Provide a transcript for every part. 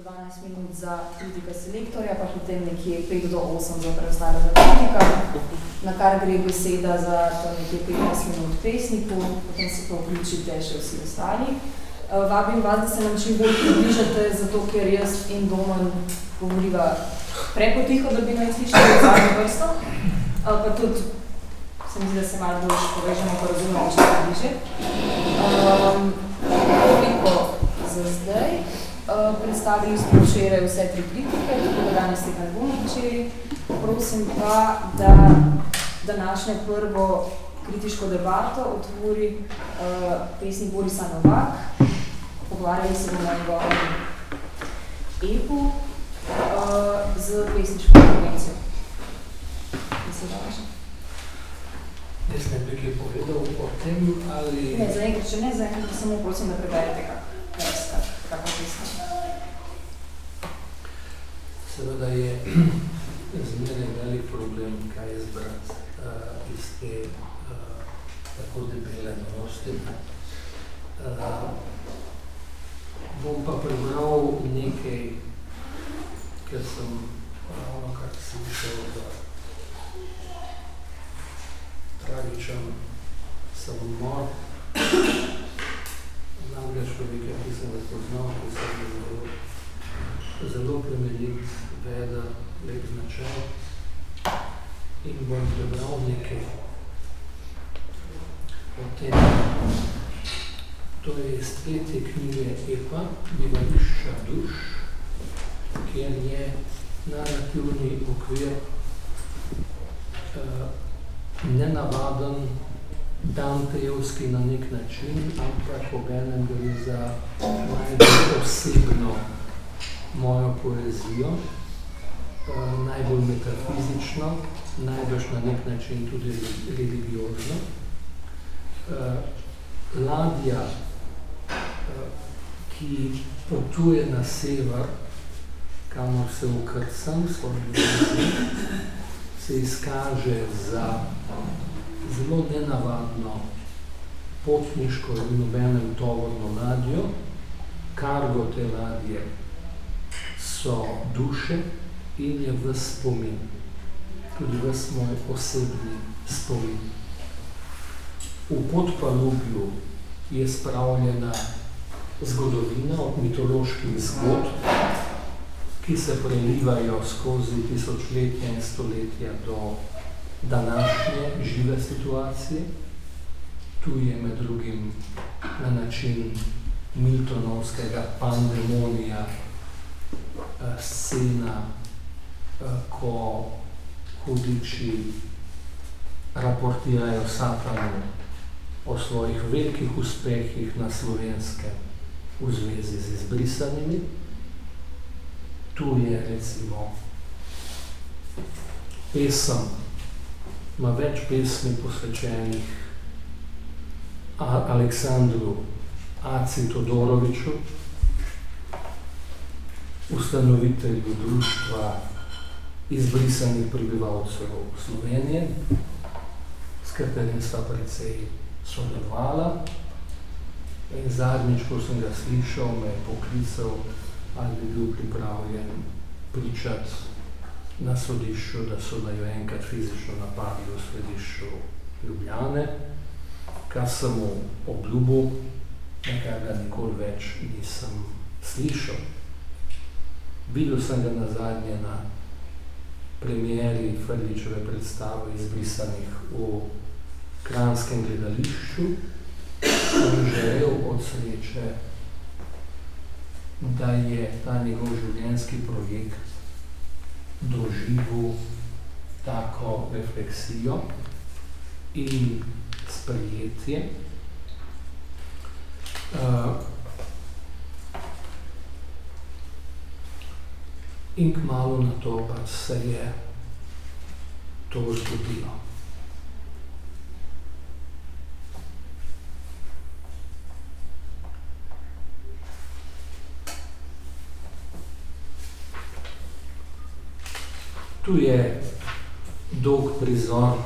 12 minut za kritika selektorja, pa potem nekje 5 do 8 za preostalega kritika, na kar gre beseda za to nekje 15 minut pesniku, potem se pa vključite še vsi ostali. Uh, vabim vas, da se nam čim bolj približate, zato ker jaz in Domen govoriva prepotiho, da bi naj slišali zadnjo vrsto, uh, pa tudi se mi zdi, da se malo bolj povežemo, pa razumemo, če se bliže. Um, toliko za zdaj. Uh, predstavili smo včeraj vse tri kritike, tako da danes tega ne bomo počeli. Prosim pa, da današnjo prvo kritiško debato otvori uh, pesnik Borisa Novak. Pogovarjali se bomo o njegovem epu uh, z pesniško konvencijo. Jaz ne bi kaj povedal o tem, ali... Ne, zaenkrat, če ne, zaenkrat samo prosim, da preberete kak vers, kako pesnik. Seveda je zmeraj velik problem, kaj izbrati uh, iz te uh, tako debele novosti. Uh, bom pa prebral nekaj, ker sem ravno kar slišal, da tragičen samomor. Namreč človeka, ki sem ga poznal, ki sem ga zelo, zelo plemenit, veda, lep značaj. In bom prebral nekaj o tem. To je iz tretje knjige Epa, Bivališča duš, kjer je narativni okvir uh, nenavaden, dantejevski na nek način, ampak obenem gre za najbolj osebno mojo poezijo, najbolj metafizično, najbolj na nek način tudi religiozno. Uh, ladja, uh, ki potuje na sever, kamor se ukrcam, se izkaže za zelo nenavadno potniško in obenem tovorno ladjo. Kargo te ladje so duše in je v spomin. Tudi ves moj osebni spomin. V podpalubju je spravljena zgodovina od mitoloških zgodb, ki se prelivajo skozi tisočletja in stoletja do današnje žive situacije. Tu je med drugim na način Miltonovskega pandemonija scena, ko hudiči raportirajo satanu o svojih velikih uspehih na Slovenskem v zvezi z izbrisanimi. Tu je recimo pesem, ima več pesmi posvečenih Aleksandru Aci Todoroviču, ustanovitelju društva izbrisanih prebivalcev Slovenije, s katerim sta precej sodelovala. In zadnjič, ko sem ga slišal, me je poklical, ali bi bil pripravljen pričati na sodišču, da so da jo enkrat fizično napadli v središču Ljubljane, kar sem mu obljubil, nekaj ga nikoli več nisem slišal. Videl sem ga nazadnje na premieri Frličeve predstave izbrisanih v Kranjskem gledališču in želel od sreče, da je ta njegov življenjski projekt doživel tako refleksijo in sprejetje. Uh, in kmalu na to pač se je to zgodilo. Tu je dolg prizor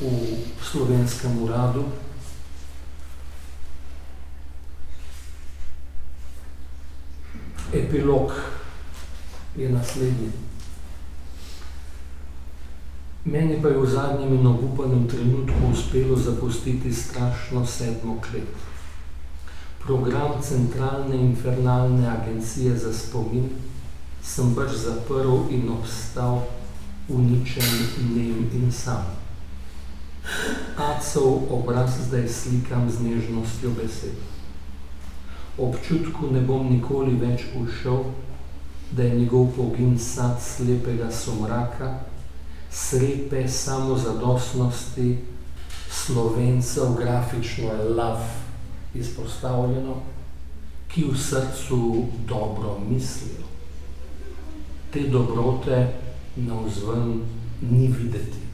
v slovenskem uradu, epilog je naslednji. Meni pa je v zadnjem in obupanem trenutku uspelo zapustiti strašno sedmo klet. Program Centralne infernalne agencije za spomin sem pač zaprl in obstal uničen, nem in sam. Acov obraz zdaj slikam z nežnostjo besed. Občutku ne bom nikoli več ušel, da je njegov pogin sad slepega somraka, srepe samozadostnosti slovencev, grafično je lav izpostavljeno, ki v srcu dobro mislijo. Te dobrote na vzven ni videti.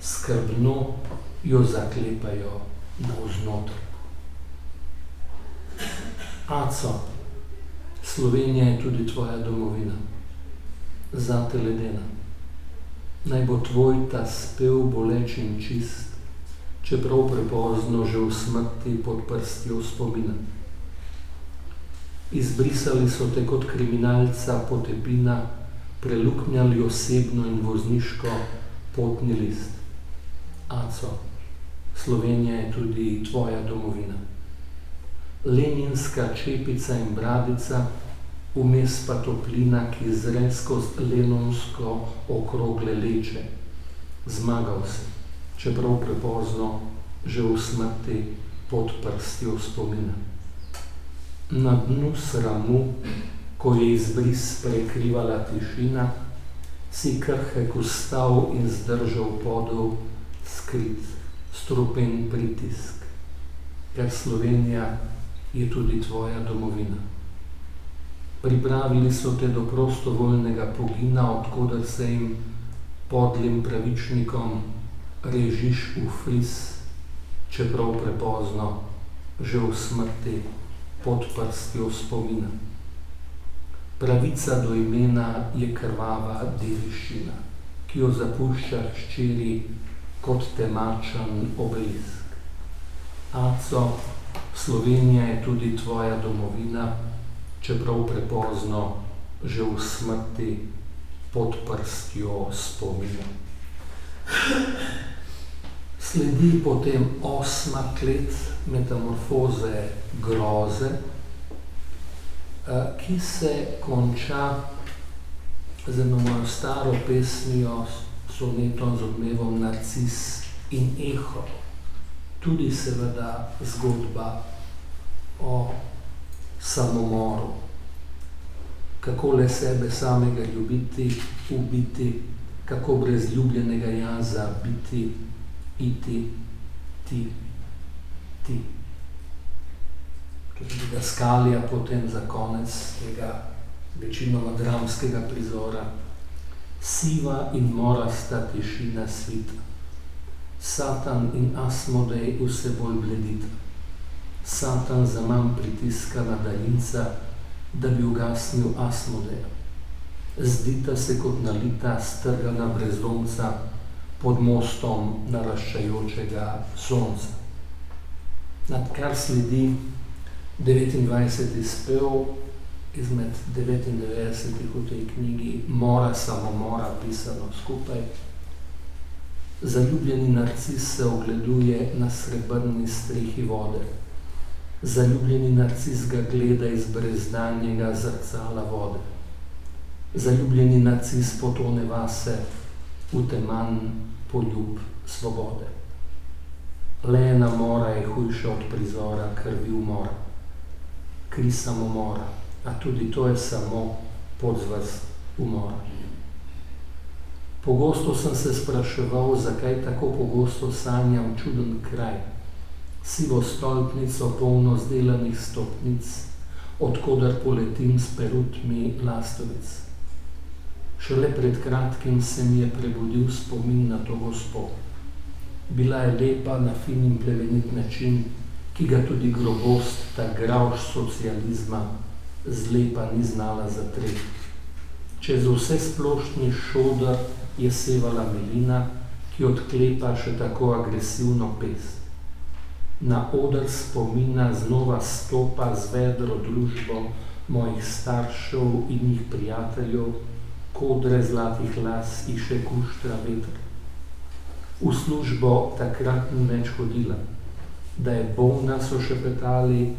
Skrbno jo zaklepajo na vznotr. Aco, Slovenija je tudi tvoja domovina, zate ledena. Naj bo tvoj ta spev boleč in čist, čeprav prepozno že v smrti pod prstjo spomina. Izbrisali so te kot kriminalca potepina, preluknjali osebno in vozniško potni list. Aco, Slovenija je tudi tvoja domovina. Leninska čepica in bradica, vmes pa toplina, ki zre skozi lenonsko okrogle leče. Zmagal si, čeprav prepozno, že v smrti pod prstjo spomina. Na dnu sramu, ko je izbris prekrivala tišina, si krhek ustal in zdržal podov skrit, strupen pritisk, ker Slovenija je tudi tvoja domovina. Pripravili so te do prostovoljnega pogina, odkuder se jim podlim pravičnikom režiš v fris, čeprav prepozno, že v smrti pod prstjo spomina. Pravica do imena je krvava dediščina, ki jo zapušča hčeri kot temačen obelisk. Aco, Slovenija je tudi tvoja domovina, čeprav prepozno, že v smrti pod prstjo spomina. Sledi potem osma klet metamorfoze groze, ki se konča z eno mojo staro pesmijo, sonetom z odmevom Narcis in Eho. Tudi seveda zgodba o samomoru, kako le sebe samega ljubiti, ubiti, kako brez ljubljenega jaza biti, iti, ti, ti. Tudi didaskalija potem za konec tega večinoma dramskega prizora. Siva in morasta tišina svita. Satan in Asmodej vse bolj bledita. Satan zaman pritiska na daljinca, da bi ugasnil Asmodeja. Zdita se kot nalita strgana brezdomca pod mostom naraščajočega sonca. Nad kar sledi 29. spev izmed 99 v tej knjigi Mora samomora, pisano skupaj. Zaljubljeni narcis se ogleduje na srebrni strehi vode. Zaljubljeni narcis ga gleda iz brezdanjega zrcala vode. Zaljubljeni narcis potone vase v teman poljub svobode. Le ena mora je hujša od prizora krvi umora. Kri samomora, a tudi to je samo podzvrst umora. Pogosto sem se spraševal, zakaj tako pogosto sanjam čuden kraj, sivo stolpnico, polno zdelanih stopnic, odkoder poletim s perutmi lastovic. Šele pred kratkim se mi je prebudil spomin na to gospo. Bila je lepa na fin in plemenit način, ki ga tudi grobost, ta gravž socializma, zlepa ni znala zatreti. Čez vse splošni šodr je sevala melina, ki odklepa še tako agresivno pest. Na oder spomina znova stopa z vedro družbo mojih staršev in njih prijateljev, kodre zlatih las in še kuštra vetra. V službo takrat ni več hodila, da je bolna, so še petali,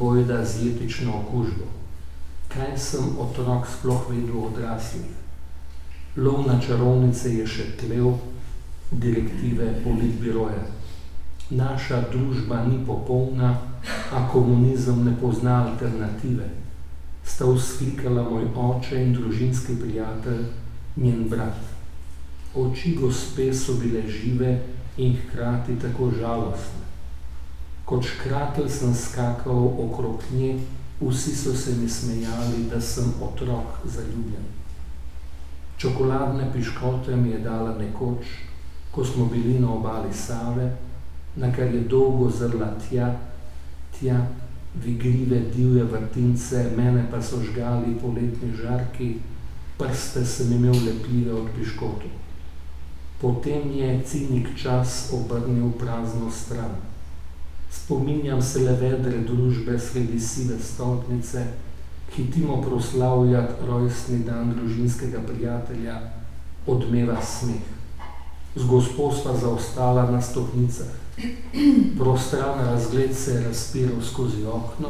bojda z jetično okužbo. Kaj sem otrok sploh vedel odraslih? Lov na čarovnice je še tlev, direktive politbiroja. Naša družba ni popolna, a komunizem ne pozna alternative. Sta vzklikala moj oče in družinski prijatelj, njen brat. Oči gospe so bile žive in hkrati tako žalostne. Kot škratelj sem skakal okrog nje, vsi so se mi smejali, da sem otrok zaljubljen. Čokoladne piškote mi je dala nekoč, ko smo bili na obali Save, na kar je dolgo zrla tja, tja, vigrive divje vrtince, mene pa so žgali poletni žarki, prste sem imel lepljive od piškotov. Potem je cinik čas obrnil prazno stran. Spominjam se le vedre družbe sredi sive stolpnice, hitimo proslavljati rojstni dan družinskega prijatelja, odmeva smeh. Z gospo sva zaostala na stopnicah. Prostran razgled se je razpiral skozi okno,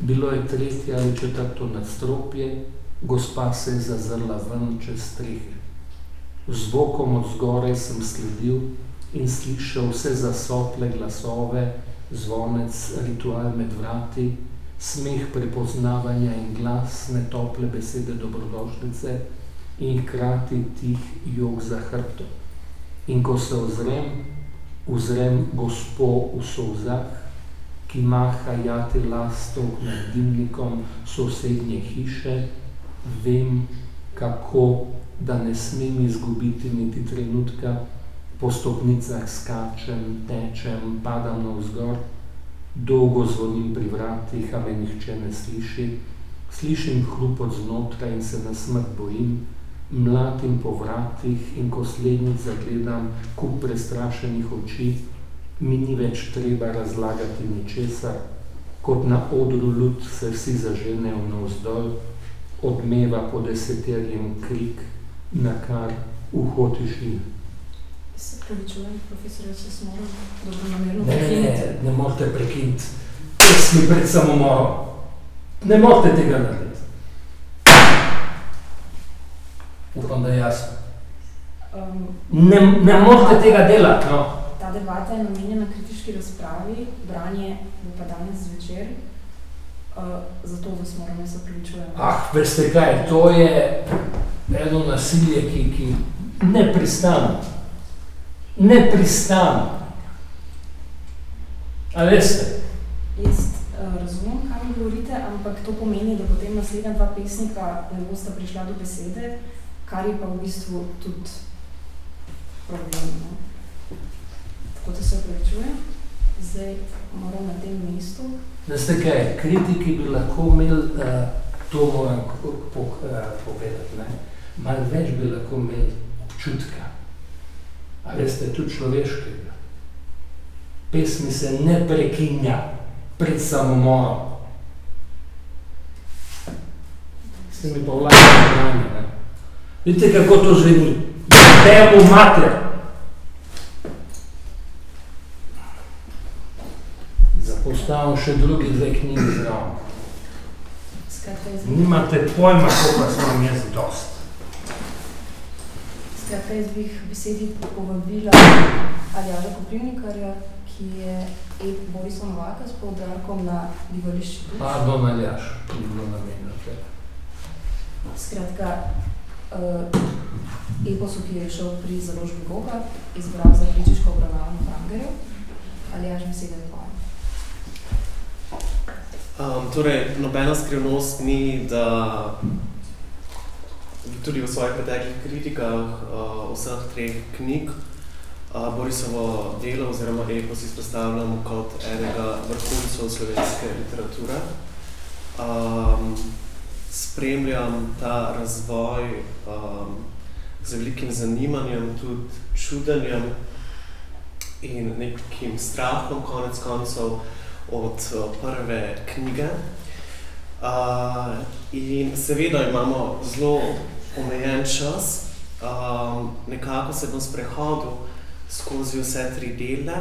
bilo je tretje ali četrto nadstropje, gospa se je zazrla ven čez strehe. Z bokom od zgoraj sem sledil in slišal vse zasople glasove, zvonec, ritual med vrati, smeh prepoznavanja in glas, netople besede dobrodošlice in hkrati tih jog za hrbtom. In ko se ozrem, uzrem gospo v solzah, ki maha jati lastok nad dimnikom sosednje hiše, vem, kako, da ne smem izgubiti niti trenutka, po stopnicah skačem, tečem, padam navzgor, dolgo zvonim pri vratih, a me nihče ne sliši, slišim hrup od znotraj in se na smrt bojim, mlatim po vratih in ko slednjič zagledam kup prestrašenih oči, mi ni več treba razlagati ničesar, kot na odru ljud se vsi zaženejo navzdol, odmeva po deseterjem krik, na kar uho tišina. Se pravičujem, profesor, če smo dobro namerno Ne, ne, ne, ne morete prekiniti. Pesmi pred samomorom. Ne morete tega narediti. Upam, da je jasno. Um, Ne, ne morete tega delati, no. ta debata je namenjena kritiški razpravi, branje bo pa danes zvečer, uh, zato vas moramo se pravičujem. Ah, veste kaj, to je eno nasilje, ki, ki ne pristane. Ne pristane. A veste? Jaz uh, razumem, kaj mi govorite, ampak to pomeni, da potem naslednja dva pesnika ne bosta prišla do besede, kar je pa v bistvu tudi problem. Ne? Tako da se pravičujem. Zdaj moram na tem mestu. Veste kaj, kritiki bi lahko imeli, uh, to moram po, uh, povedati, ne? malo več bi lahko imeli občutka. A veste, tudi človeškega. Pesmi se ne prekinja pred samomorom. Ste mi pa vlagali branje, ne? Vidite, kako to zveni? Temu mater. Zapostavim še drugi dve knjigi zraven. Nimate pojma, koliko sem jaz skratka, jaz bih besedi povabila Aljaža Koprivnikarja, ki je ep Borisa Novaka s poudarkom na bivališču duš. Pardon, Aljaš, ni bilo namenjeno tega. Skratka, uh, eposu, ki je šel pri založbi Boga, izbral za kritiško obravnavanje Prangerjev. Aljaž, beseda je tvoja. Um, torej, nobena skrivnost ni, da tudi v svojih preteklih kritikah uh, vseh treh knjig uh, Borisovo delo oziroma epos izpostavljam kot enega vrhuncev slovenske literature. Um, spremljam ta razvoj um, z velikim zanimanjem, tudi čudenjem in nekim strahom konec koncev od uh, prve knjige. Uh, in seveda imamo zelo omejen čas, um, nekako se bom sprehodil skozi vse tri dele.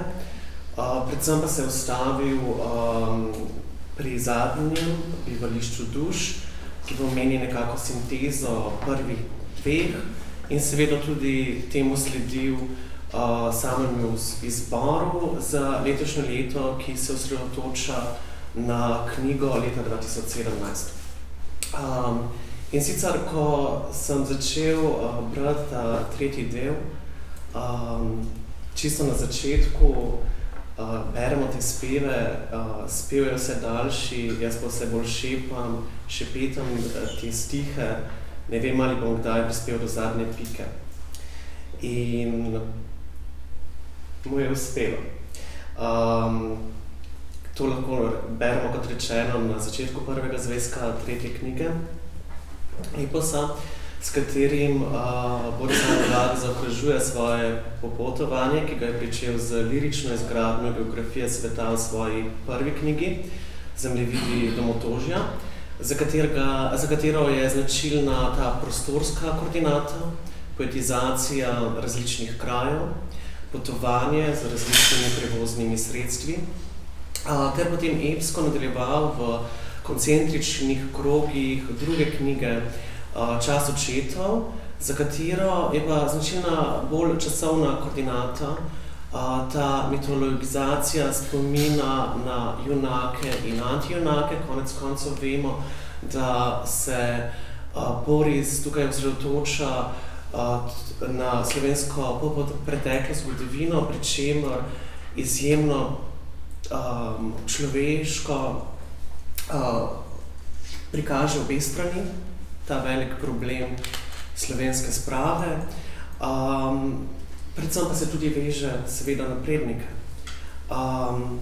Uh, predvsem pa se je ustavil um, pri zadnjem bivališču duš, ki pomeni nekako sintezo prvih dveh in seveda tudi temu sledil uh, samemu izboru za letošnje leto, ki se osredotoča na knjigo leta 2017. Um, in sicer, ko sem začel uh, brati ta tretji del, um, čisto na začetku, uh, beremo te speve, uh, spev je vse daljši, jaz pa vse bolj šepam, šepetam uh, te stihe, ne vem, ali bom kdaj prispel do zadnje pike. In mu je uspelo. Um, to lahko beremo, kot rečeno, na začetku prvega zvezka tretje knjige Eposa, s katerim uh, Boris Andrade zaokrožuje svoje popotovanje, ki ga je pričel z lirično izgradnjo geografije sveta v svoji prvi knjigi, Zemljevidi domotožja, za, katerega, za katero je značilna ta prostorska koordinata, poetizacija različnih krajev, potovanje z različnimi prevoznimi sredstvi, a, ter potem epsko nadaljeval v koncentričnih krogih druge knjige Čas očetov, za katero je pa značilna bolj časovna koordinata, ta mitologizacija spomina na junake in antijunake, konec koncev vemo, da se Boris tukaj osredotoča na slovensko preteklo zgodovino, pri čemer izjemno človeško uh, prikaže obe strani, ta velik problem slovenske sprave. Um, predvsem pa se tudi veže seveda na prednike. Um,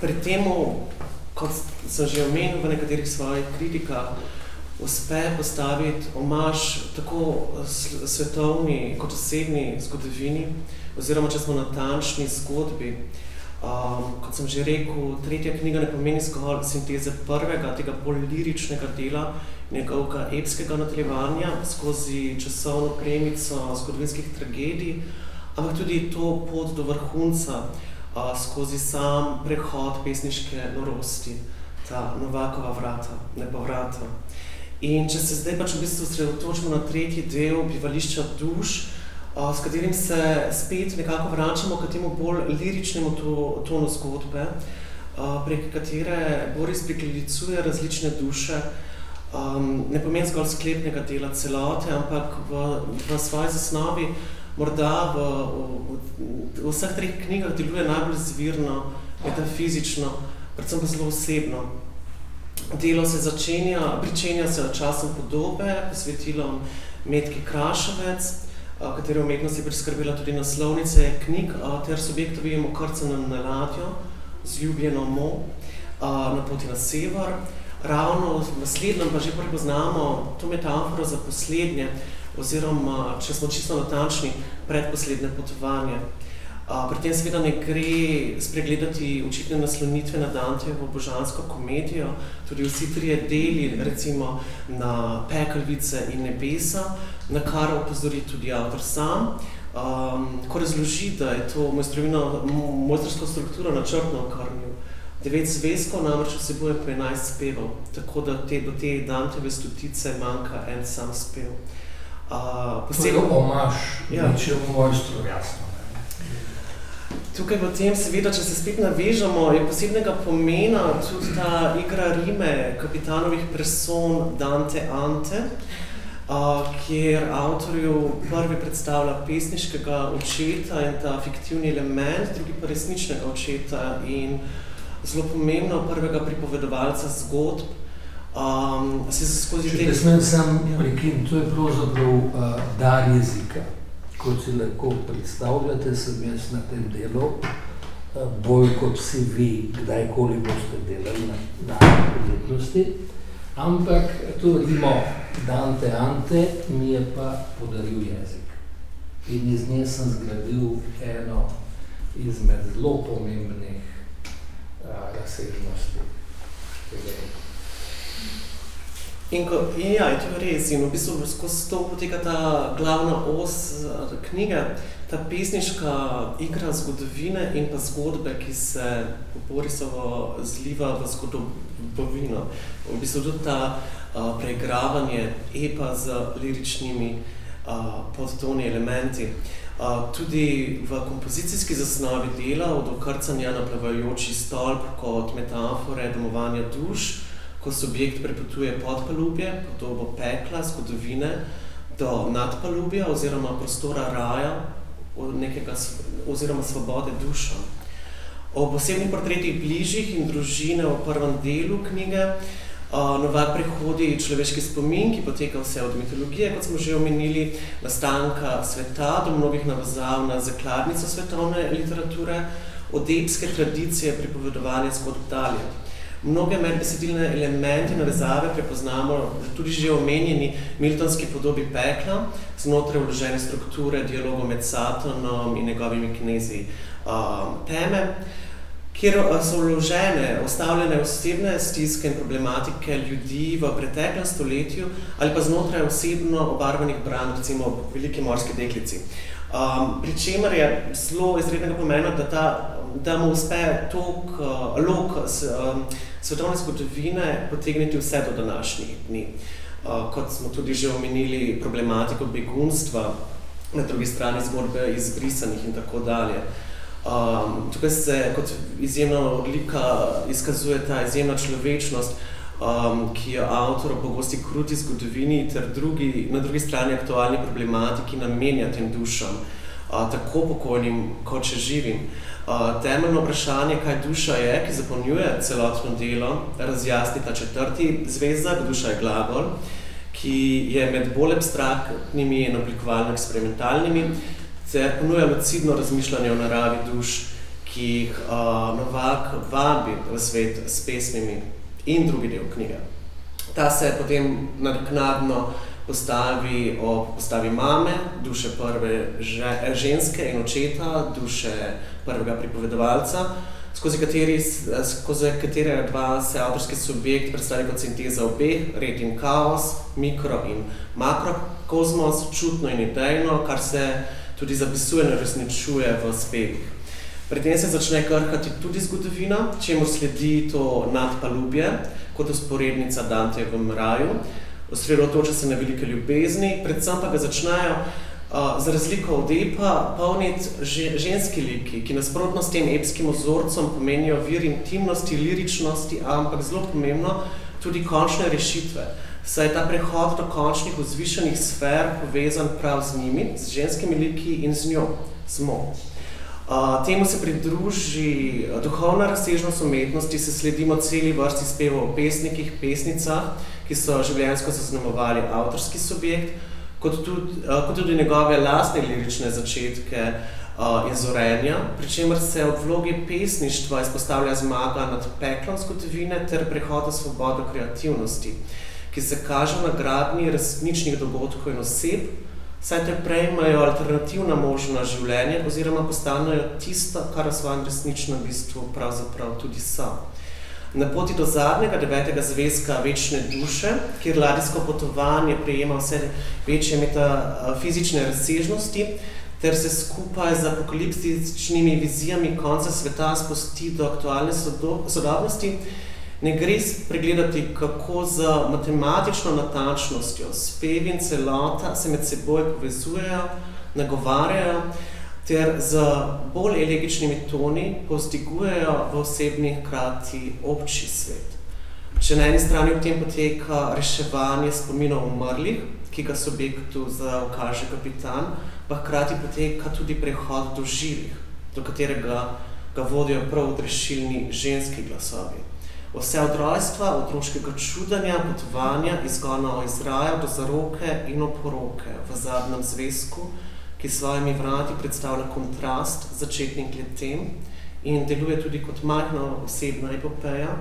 pri temu, kot sem že omenil v nekaterih svojih kritikah, uspe postaviti omaž tako svetovni kot osebni zgodovini, oziroma če smo natančni zgodbi. Um, kot sem že rekel, tretja knjiga ne pomeni zgolj sinteze prvega, tega bolj liričnega dela, njegovega epskega nadaljevanja skozi časovno premico zgodovinskih tragedij, ampak tudi to pot do vrhunca uh, skozi sam prehod pesniške norosti, ta Novakova vrata, nepovrata. In če se zdaj pač v bistvu sredotočimo na tretji del bivališča duš, s katerim se spet nekako vračamo k temu bolj liričnemu to, tonu zgodbe, a, prek katere Boris priklicuje različne duše, um, ne pomeni zgolj sklepnega dela celote, ampak v, v svoji zasnovi morda v, v, v, vseh treh knjigah deluje najbolj zvirno, metafizično, predvsem pa zelo osebno. Delo se začenja, pričenja se časom podobe, posvetilom Metki Krašovec, katero umetnost je priskrbila tudi naslovnice knjig, ter subjektovim okrcanem na ladjo z ljubljeno mo na poti na sever. Ravno v naslednjem pa že prepoznamo to metaforo za poslednje, oziroma, če smo čisto natančni, predposlednje potovanje. Pri tem seveda ne gre spregledati očitne naslonitve na Dantejevo božansko komedijo, tudi vsi trije deli, recimo na pekelvice in nebesa, na kar opozori tudi avtor sam, um, ko razloži, da je to mojstrsko strukturo načrtno okrnil. Devet zvezkov namreč vsebuje po 11 spevov, tako da te, do te Danteve stotice manjka en sam spev. Uh, posebno, to je omaž, ja. nič je v mojstru, jasno. Tukaj v tem, seveda, če se spet navežemo, je posebnega pomena tudi ta igra Rime kapitanovih person Dante Ante, uh, kjer avtorju prvi predstavlja pesniškega očeta in ta fiktivni element, drugi pa resničnega očeta in zelo pomembno prvega pripovedovalca zgodb. Um, se skozi Če te smem sam prekin, to je pravzaprav uh, dar jezika kot si lahko predstavljate, sem jaz na tem delu, eh, bolj kot vsi vi, kdajkoli boste delali na, na umetnosti. Ampak to vidimo, Dante Ante mi je pa podaril jezik. In iz nje sem zgradil eno izmed zelo pomembnih uh, razsežnosti. In, ko, in ja, je to res. In v bistvu skozi to poteka ta glavna os knjige, ta pesniška igra zgodovine in pa zgodbe, ki se Borisovo zliva v zgodovino. V bistvu tudi ta uh, preigravanje epa z liričnimi uh, podtoni elementi. Uh, tudi v kompozicijski zasnovi dela od okrcanja na plavajoči stolp kot metafore domovanja duš, ko subjekt prepotuje podpalubje, podobo pekla, zgodovine, do nadpalubja oziroma prostora raja nekega, oziroma svobode duša. O posebnih portretih bližjih in družine v prvem delu knjige Novak prehodi človeški spomin, ki poteka vse od mitologije, kot smo že omenili, nastanka sveta, do mnogih navazav na zakladnico svetovne literature, od epske tradicije pripovedovanja zgodb dalje. Mnoge medbesedilne elemente navezave prepoznamo tudi že omenjeni miltonski podobi pekla, znotraj vložene strukture dialogov med Satanom in njegovimi knezi uh, teme, kjer so vložene, ostavljene osebne stiske in problematike ljudi v preteklem stoletju ali pa znotraj osebno obarvanih brand, recimo veliki morski deklici. Um, pri čemer je zelo izrednega pomena, da, ta, da mu uspe tok uh, lok s, um, svetovne zgodovine potegniti vse do današnjih dni. Uh, kot smo tudi že omenili problematiko begunstva, na drugi strani zgodbe izbrisanih in tako dalje. Um, tukaj se kot izjemna odlika izkazuje ta izjemna človečnost, um, ki jo avtor pogosti kruti zgodovini ter drugi, na drugi strani aktualni problematiki namenja tem dušam, uh, tako pokojnim kot še živim. Uh, temeljno vprašanje, kaj duša je, ki zapolnjuje celotno delo, razjasni ta četrti zvezda, duša je glagol, ki je med bolj abstraktnimi in oblikovalno eksperimentalnimi, ter ponuja lucidno razmišljanje o naravi duš, ki jih uh, Novak vabi v svet s pesmimi in drugi del knjige. Ta se potem naknadno postavi o postavi mame, duše prve ženske in očeta, duše prvega pripovedovalca, skozi, kateri, skozi katere dva se avtorski subjekt predstavi kot sinteza obeh, red in kaos, mikro in makrokozmos, čutno in idejno, kar se tudi zapisuje in resničuje v spevih. Pri tem se začne krhati tudi zgodovina, čemu sledi to nadpalubje, kot usporednica Dante v raju. Osredotoča se na velike ljubezni, predvsem pa ga začnejo uh, za razliko od epa polniti ženski liki, ki nasprotno s tem epskim ozorcem pomenijo vir intimnosti, liričnosti, ampak zelo pomembno tudi končne rešitve. Saj je ta prehod do končnih vzvišenih sfer povezan prav z njimi, z ženskimi liki in z njo, z mo. Temu se pridruži duhovna razsežnost umetnosti, se sledimo celi vrsti spevov o pesnikih, pesnicah, ki so življenjsko zaznamovali avtorski subjekt, kot tudi, kot tudi njegove lastne lirične začetke in zorenja, pri čemer se v vlogi pesništva izpostavlja zmaga nad peklom zgodovine ter prehod v svobodo kreativnosti, ki se kaže na gradnji resničnih dogodkov in oseb, saj te prejmajo alternativna možna življenja oziroma postanejo tisto, kar v svojem resničnem bistvu pravzaprav tudi so. Na poti do zadnjega devetega zvezka večne duše, kjer ladijsko potovanje prejema vse večje metafizične razsežnosti, ter se skupaj z apokaliptičnimi vizijami konca sveta spusti do aktualne sodobnosti, ne gre pregledati, kako z matematično natančnostjo. Spev in celota se med seboj povezujejo, nagovarjajo, ter z bolj elegičnimi toni postigujejo v osebni krati obči svet. Če na eni strani v tem poteka reševanje spominov umrlih, ki ga subjektu zaukaže kapitan, pa hkrati poteka tudi prehod do živih, do katerega ga vodijo prav odrešilni ženski glasovi. Vse od rojstva, otroškega čudanja, potovanja, izgona iz raja do zaroke in oporoke v zadnjem zvezku, ki svojimi vrati predstavlja kontrast začetnim kletem in deluje tudi kot majhna osebna epopeja,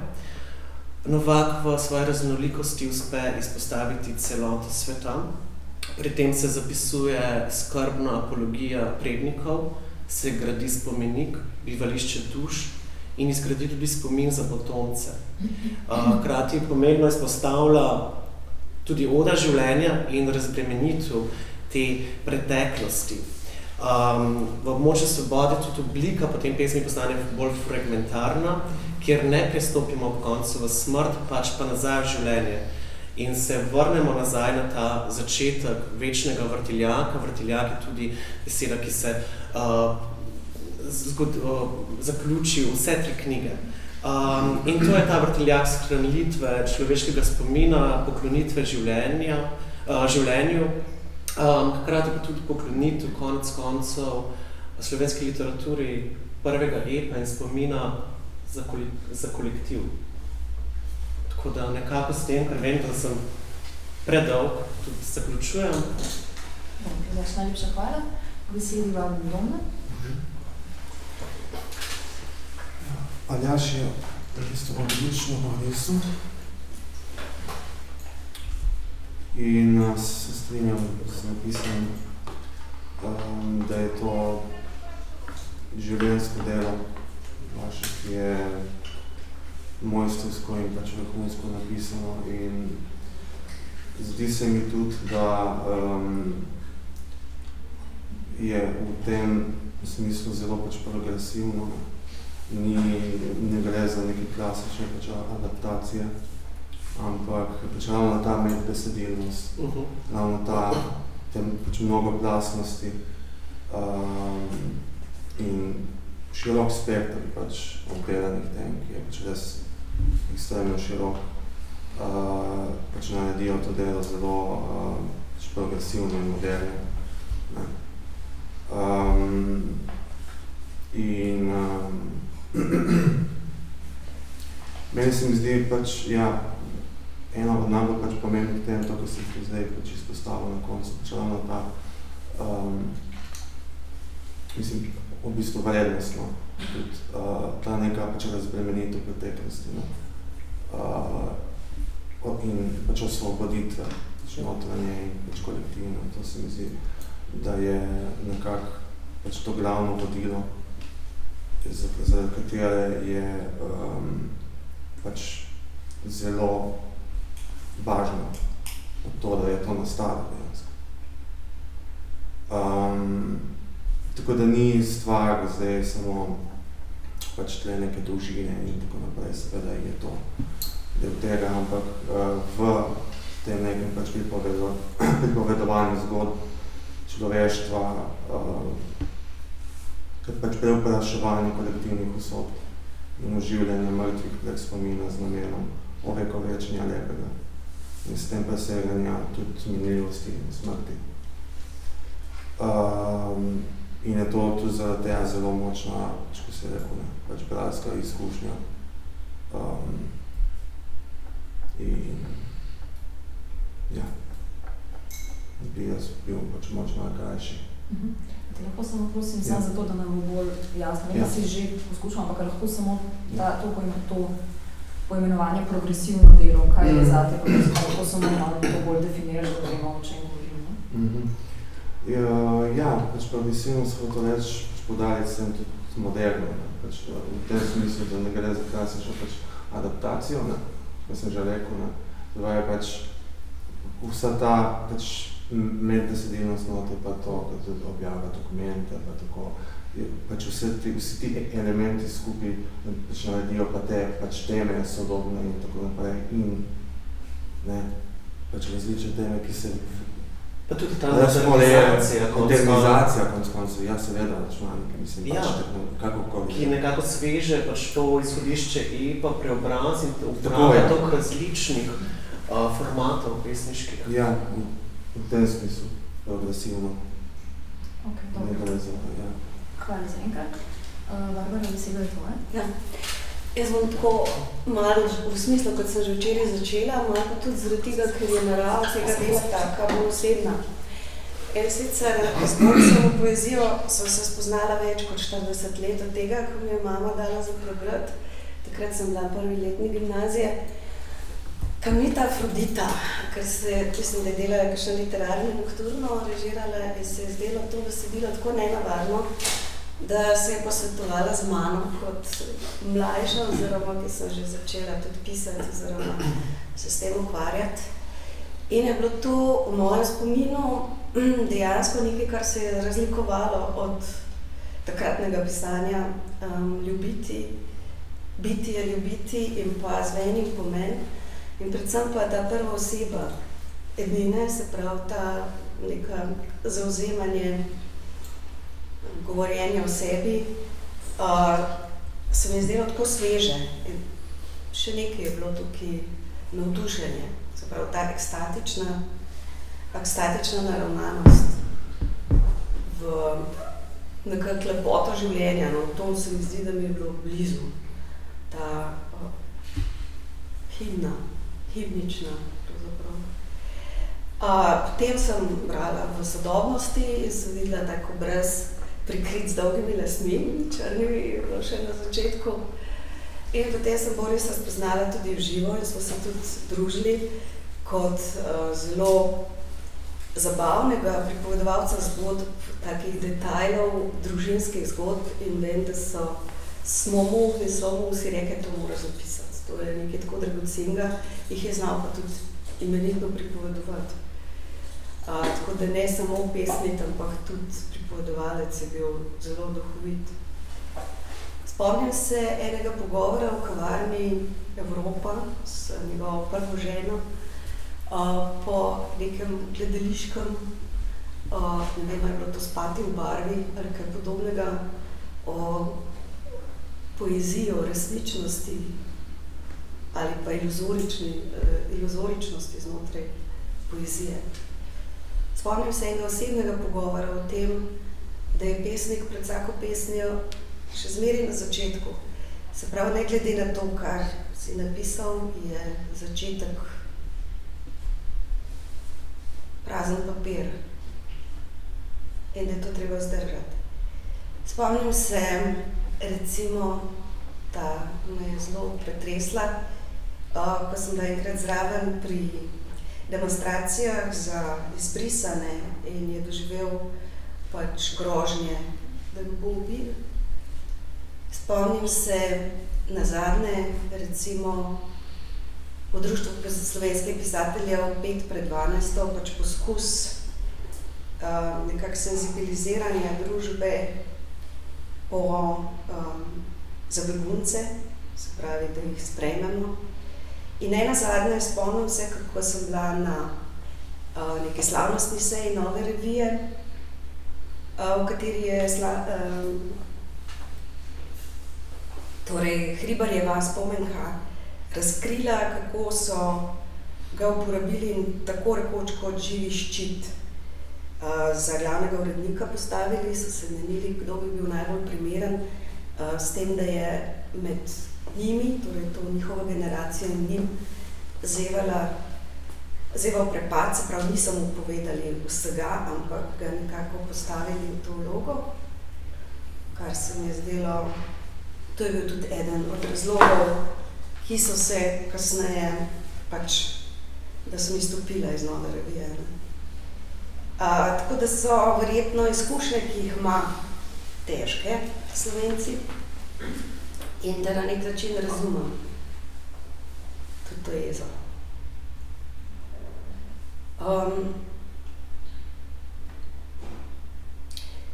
Novak v svoji raznolikosti uspe izpostaviti celoto sveta. Pri tem se zapisuje skrbna apologija prednikov, se gradi spomenik, bivališče duš, in izgradi tudi spomin za potomce. Hkrati pomembno izpostavlja tudi oda življenja in razbremenitev te preteklosti. Um, v območju svobode tudi oblika po tem pesmi postane bolj fragmentarna, kjer ne prestopimo ob koncu v smrt, pač pa nazaj v življenje. In se vrnemo nazaj na ta začetek večnega vrtiljaka. Vrtiljak je tudi beseda, ki se uh, zgod, uh, zaključi vse tri knjige. Um, in to je ta vrtiljak skranilitve človeškega spomina, poklonitve življenja, uh, življenju, Um, hkrati pa tudi poklonitev konec koncev slovenski literaturi prvega epa in spomina za, koli, za kolektiv. Tako da nekako s tem, ker vem, da sem predolg, tudi zaključujem. Zdaj, najlepša hvala. Veseli vam domne. Aljaš je isto odlično narisal. In uh, se strinjam z napisom, um, da je to življenjsko delo vaše, ki je mojstrsko in pač vrhunsko napisano. In zdi se mi tudi, da um, je v tem smislu zelo pač progresivno. Ni, ne gre za neke klasične pač adaptacije ampak pač ravno ta medbesedilnost, uh -huh. ravno ta tem pač mnogoplasnosti um, in širok spektr pač obdelanih tem, ki je pač res ekstremno širok, uh, pač naredijo to delo zelo uh, pač progresivno in moderno. Ne. Um, in um, meni se mi zdi pač, ja, ena od najbolj pač pomembnih tem, to, kar sem ti zdaj pač izpostavil na koncu, pač ravno ta, um, mislim, v bistvu vrednost, no, tudi uh, ta neka pač razbremenitev preteklosti, no, uh, in pač osvoboditve, pač notranje in pač kolektivno, to se mi zdi, da je nekako pač to glavno vodilo, za, za katere je um, pač zelo važno, to, da je to nastalo dejansko. Um, tako da ni stvar zdaj samo pač tle neke dolžine in tako naprej, seveda je to del tega, ampak uh, v tem nekem pač pripovedovanju zgodb človeštva, uh, pač preupraševanje kolektivnih usod in oživljanje mrtvih prek spomina z namenom ovekovečnja lepega in s tem preseganja tudi minljivosti in smrti. Um, in je to tudi zaradi tega zelo močna, če se rekel, ne, pač bratska izkušnja. Um, in ja, bi jaz bil pač močno krajši. Mhm. Lahko samo prosim, ja. zato, da nam bo bolj jasno. Ja. si že poskušam, ampak lahko samo ta, to, to poimenovanje progresivno delo, kaj je mm. zate, kako so malo to bolj definirali, da vemo, o čem govorimo. Mm -hmm. ja, pač progresivno se to reči, pač podariti sem tudi moderno, ne, pač v tem smislu, da ne gre za klasično pač adaptacijo, ne, kot sem že rekel, ne, zdaj je pač vsa ta pač medbesedilnost note, pa to, da tudi objava dokumente, pa tako, pač vse ti, vsi ti elementi skupaj pač naredijo pa te pač teme sodobne in tako naprej in ne, pač različne teme, ki se Pa tudi ta modernizacija, modernizacija konc koncev, ja seveda računalnike, mislim, ja, pač tako, kako koli. Ki nekako sveže pač to izhodišče i pa preobraz in upravlja toliko različnih uh, formatov pesniških. Ja, v, v tem smislu, progresivno. Ok, dobro. Ja. Hvala za enkrat. Uh, Barbara, beseda je tvoja. Ja. Jaz bom tako malo v smislu, kot sem že včeraj začela, malo pa tudi zaradi tega, ker je narava tega dela taka bolj osebna. Jaz sicer s v poezijo sem se spoznala več kot 40 let od tega, ko mi je mama dala za prebrati. Takrat sem bila prvi letni gimnazije. Kamita Afrodita, ker se, mislim, da je delala kakšno literarno nokturno, režirala in se je zdelo to besedilo tako nenavadno, da se je posvetovala z mano kot mlajša, oziroma ki sem že začela tudi pisati, oziroma se s tem ukvarjati. In je bilo to v mojem spominu dejansko nekaj, kar se je razlikovalo od takratnega pisanja um, ljubiti, biti je ljubiti in pa zvenim pomen. In predvsem pa ta prva oseba edine, se pravi ta neka zauzemanje, govorjenje o sebi, uh, se mi zdelo tako sveže. In še nekaj je bilo tukaj navdušenje, se pravi ta ekstatična, ekstatična naravnanost v nekak lepoto življenja. No, to se mi zdi, da mi je bilo blizu. Ta uh, himna, himnična. Uh, potem sem brala v sodobnosti in sem videla tako brez prikrit z dolgimi lasmi, črnimi, še na začetku. In potem sem Borisa spoznala tudi v živo in smo se tudi družili kot uh, zelo zabavnega pripovedovalca zgodb, takih detajlov, družinskih zgodb in vem, da so smo mu, ne so mu vsi rekli, to mora zapisati. To je nekaj tako dragocenga, jih je znal pa tudi imenitno pripovedovati. Uh, tako da ne samo pesnik, ampak tudi pripovedovalec je bil zelo duhovit. Spomnim se enega pogovora v kavarni Evropa s njegovo prvo ženo po nekem gledališkem, ne vem, je bilo to spati v barvi ali kaj podobnega, o poeziji, o resničnosti ali pa iluzorični, uh, iluzoričnosti znotraj poezije. Spomnim se enega osebnega pogovora o tem, da je pesnik pred vsako pesnijo še zmeri na začetku. Se pravi, ne glede na to, kar si napisal, je začetek prazen papir in da je to treba zdržati. Spomnim se, recimo, da me je zelo pretresla, uh, ko sem bila enkrat zraven pri demonstracijah za izbrisane in je doživel pač grožnje, da bi bo ubil. Spomnim se na zadnje, recimo v Društvu slovenskih pisateljev 5 pred 12. pač poskus uh, nekak senzibiliziranja družbe po, um, za begunce, se pravi, da jih sprejmemo. In ena zadnja, spomnim se, kako sem bila na uh, neki slavnostni seji nove revije, uh, v kateri je sla, um, torej Hribarjeva spomenka razkrila, kako so ga uporabili in tako rekoč kot živi ščit uh, za glavnega urednika postavili, so se menili, kdo bi bil najbolj primeren, uh, s tem, da je med njimi, torej to njihovo generacijo in njim, zevala, zeval prepad, se pravi, niso mu povedali vsega, ampak ga nekako postavili v to vlogo, kar se mi je zdelo, to je bil tudi eden od razlogov, ki so se kasneje, pač, da sem izstopila iz nove revije. A, tako da so verjetno izkušnje, ki jih ima težke slovenci, in da na nek način razumem tudi to jezo. Um,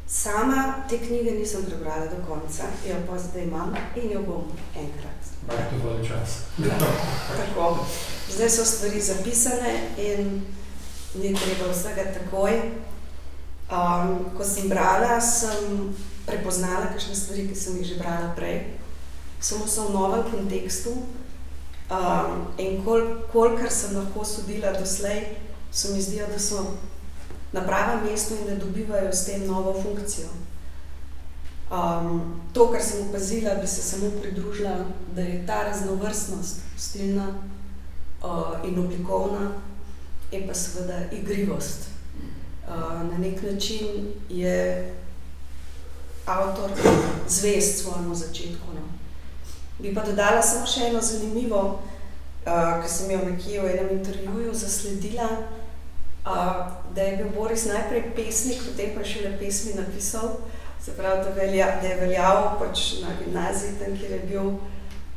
sama te knjige nisem prebrala do konca, jo pa zdaj imam in jo bom enkrat. Dovolj čas. Ja, tako. Zdaj so stvari zapisane in ni treba vsega takoj. Um, ko sem brala, sem prepoznala kakšne stvari, ki sem jih že brala prej samo so v novem kontekstu. Um, in kol, kolikor sem lahko sodila doslej, se mi zdijo, da so na pravem mestu in da dobivajo s tem novo funkcijo. Um, to, kar sem opazila, bi se samo pridružila, da je ta raznovrstnost stilna uh, in oblikovna, in pa seveda igrivost. Uh, na nek način je avtor zvest svojemu začetku. Bi pa dodala samo še eno zanimivo, uh, ki sem jo nekje v enem intervjuju zasledila, uh, da je bil Boris najprej pesnik, potem pa še le pesmi napisal. Se pravi, da, velja, da je veljal pač na gimnaziji, tam, kjer je bil,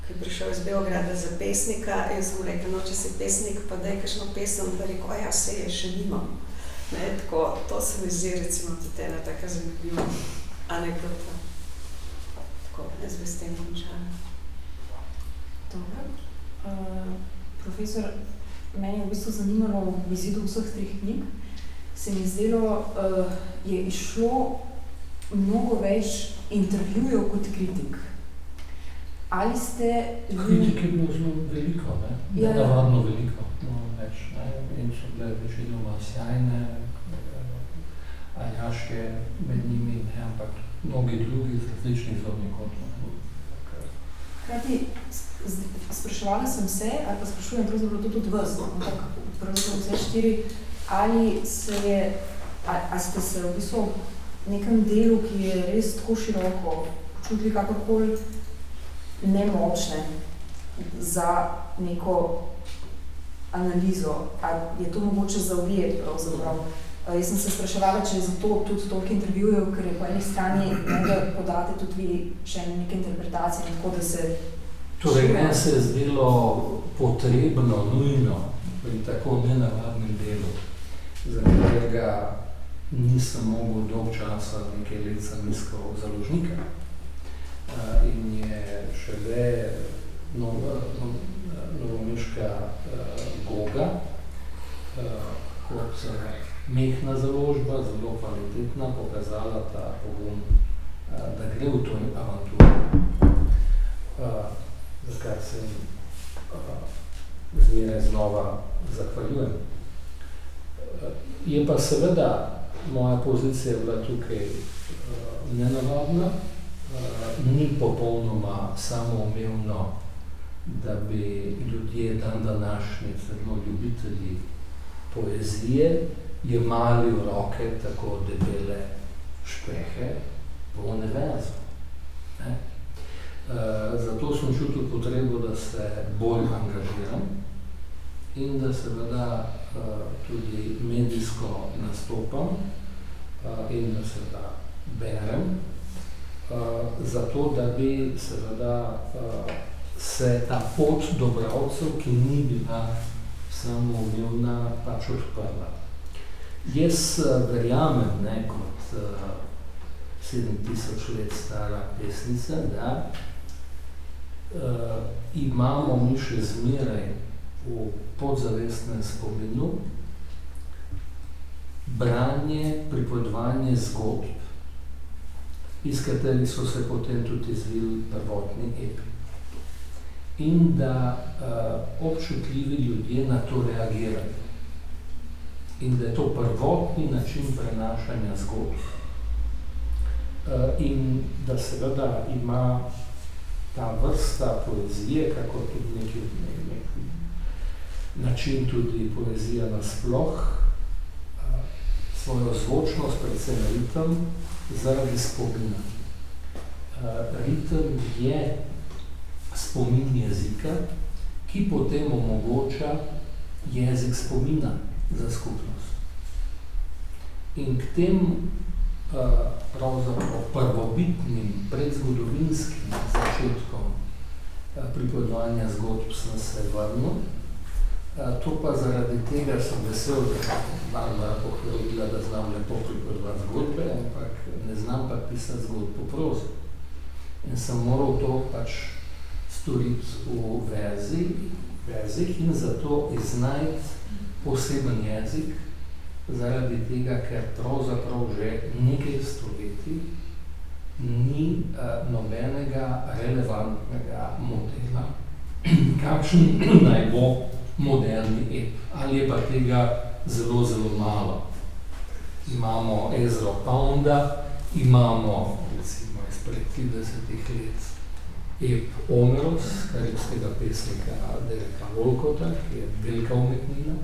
ki je prišel iz Beograda za pesnika. Jaz sem rekel, no, če si pesnik, pa da je kakšno pesem, da rekel, ja, vse je še nimam. Ne, tako, to se mi zdi, recimo, tudi ena taka zanimiva anekdota. Tako, jaz bi s tem končala. Dobro. Uh, profesor, meni je v bistvu zanimalo v izidu vseh treh knjig. Se mi zdelo, uh, je išlo mnogo več intervjujev kot kritik. Ali ste... Kritik je bilo zelo veliko, ne? Ja. Navadno veliko, no, več, ne? In so bile večinoma sjajne, eh, aljaške med njimi, ne? ampak mnogi drugi z različnih zornih kotov. Hkrati, spraševala sem se, ali pa sprašujem pravzaprav tudi vas, ampak pravzaprav vse štiri, ali se je, ali, ali ste se v bistvu nekem delu, ki je res tako široko, počutili kakorkoli nemočne za neko analizo, ali je to mogoče zaujeti pravzaprav. Jaz sem se spraševala, če je zato tudi toliko intervjujev, ker je po eni strani da podate tudi vi še neke interpretacije, tako da se... Torej, meni se je zdelo potrebno, nujno pri tako nenavadnem delu, za katerega nisem mogel dolg časa, nekaj let sem iskal založnika. In je šele novomeška Goga, kot mehna založba, zelo kvalitetna, pokazala ta pogum, da gre v to avanturo, za kar se zmeraj znova zahvaljujem. Je pa seveda moja pozicija bila tukaj nenavadna, ni popolnoma samoumevno, da bi ljudje dan današnji, celo ljubitelji poezije, jemali v roke tako debele špehe po univerzu. Ne? E, zato sem čutil potrebo, da se bolj angažiram in da seveda e, tudi medijsko nastopam e, in da seveda berem, zato da bi seveda se ta pot dobravcev, ki ni bila samo umevna, pač odprla. Jaz verjamem, ne, kot uh, eh, 7000 let stara pesnica, da uh, imamo mi še zmeraj v podzavestnem spominu branje, pripovedovanje zgodb, iz katerih so se potem tudi izvili prvotni epi. In da uh, občutljivi ljudje na to reagirajo in da je to prvotni način prenašanja zgodb. Uh, in da seveda ima ta vrsta poezije, kako tudi neki, neki način tudi poezija nasploh, svojo zvočnost, predvsem ritem, zaradi spomina. Ritem je spomin jezika, ki potem omogoča jezik spomina za skupnost. In k tem pravzaprav prvobitnim, predzgodovinskim začetkom uh, pripovedovanja zgodb sem se vrnil. Uh, to pa zaradi tega sem vesel, da Barbara pohvalila, da znam lepo pripovedovati zgodbe, ampak ne znam pa pisati zgodb po prozi. In sem moral to pač storiti v verzi, verzih in zato iznajti poseben jezik, zaradi tega, ker pravzaprav že nekaj stoletij ni uh, nobenega relevantnega modela, kakšen naj bo moderni ep. Ali je pa tega zelo, zelo malo. Imamo Ezra Pounda, imamo recimo izpred 30 let ep Omeros, karibskega pesnika Dereka Volkota, ki je velika umetnina,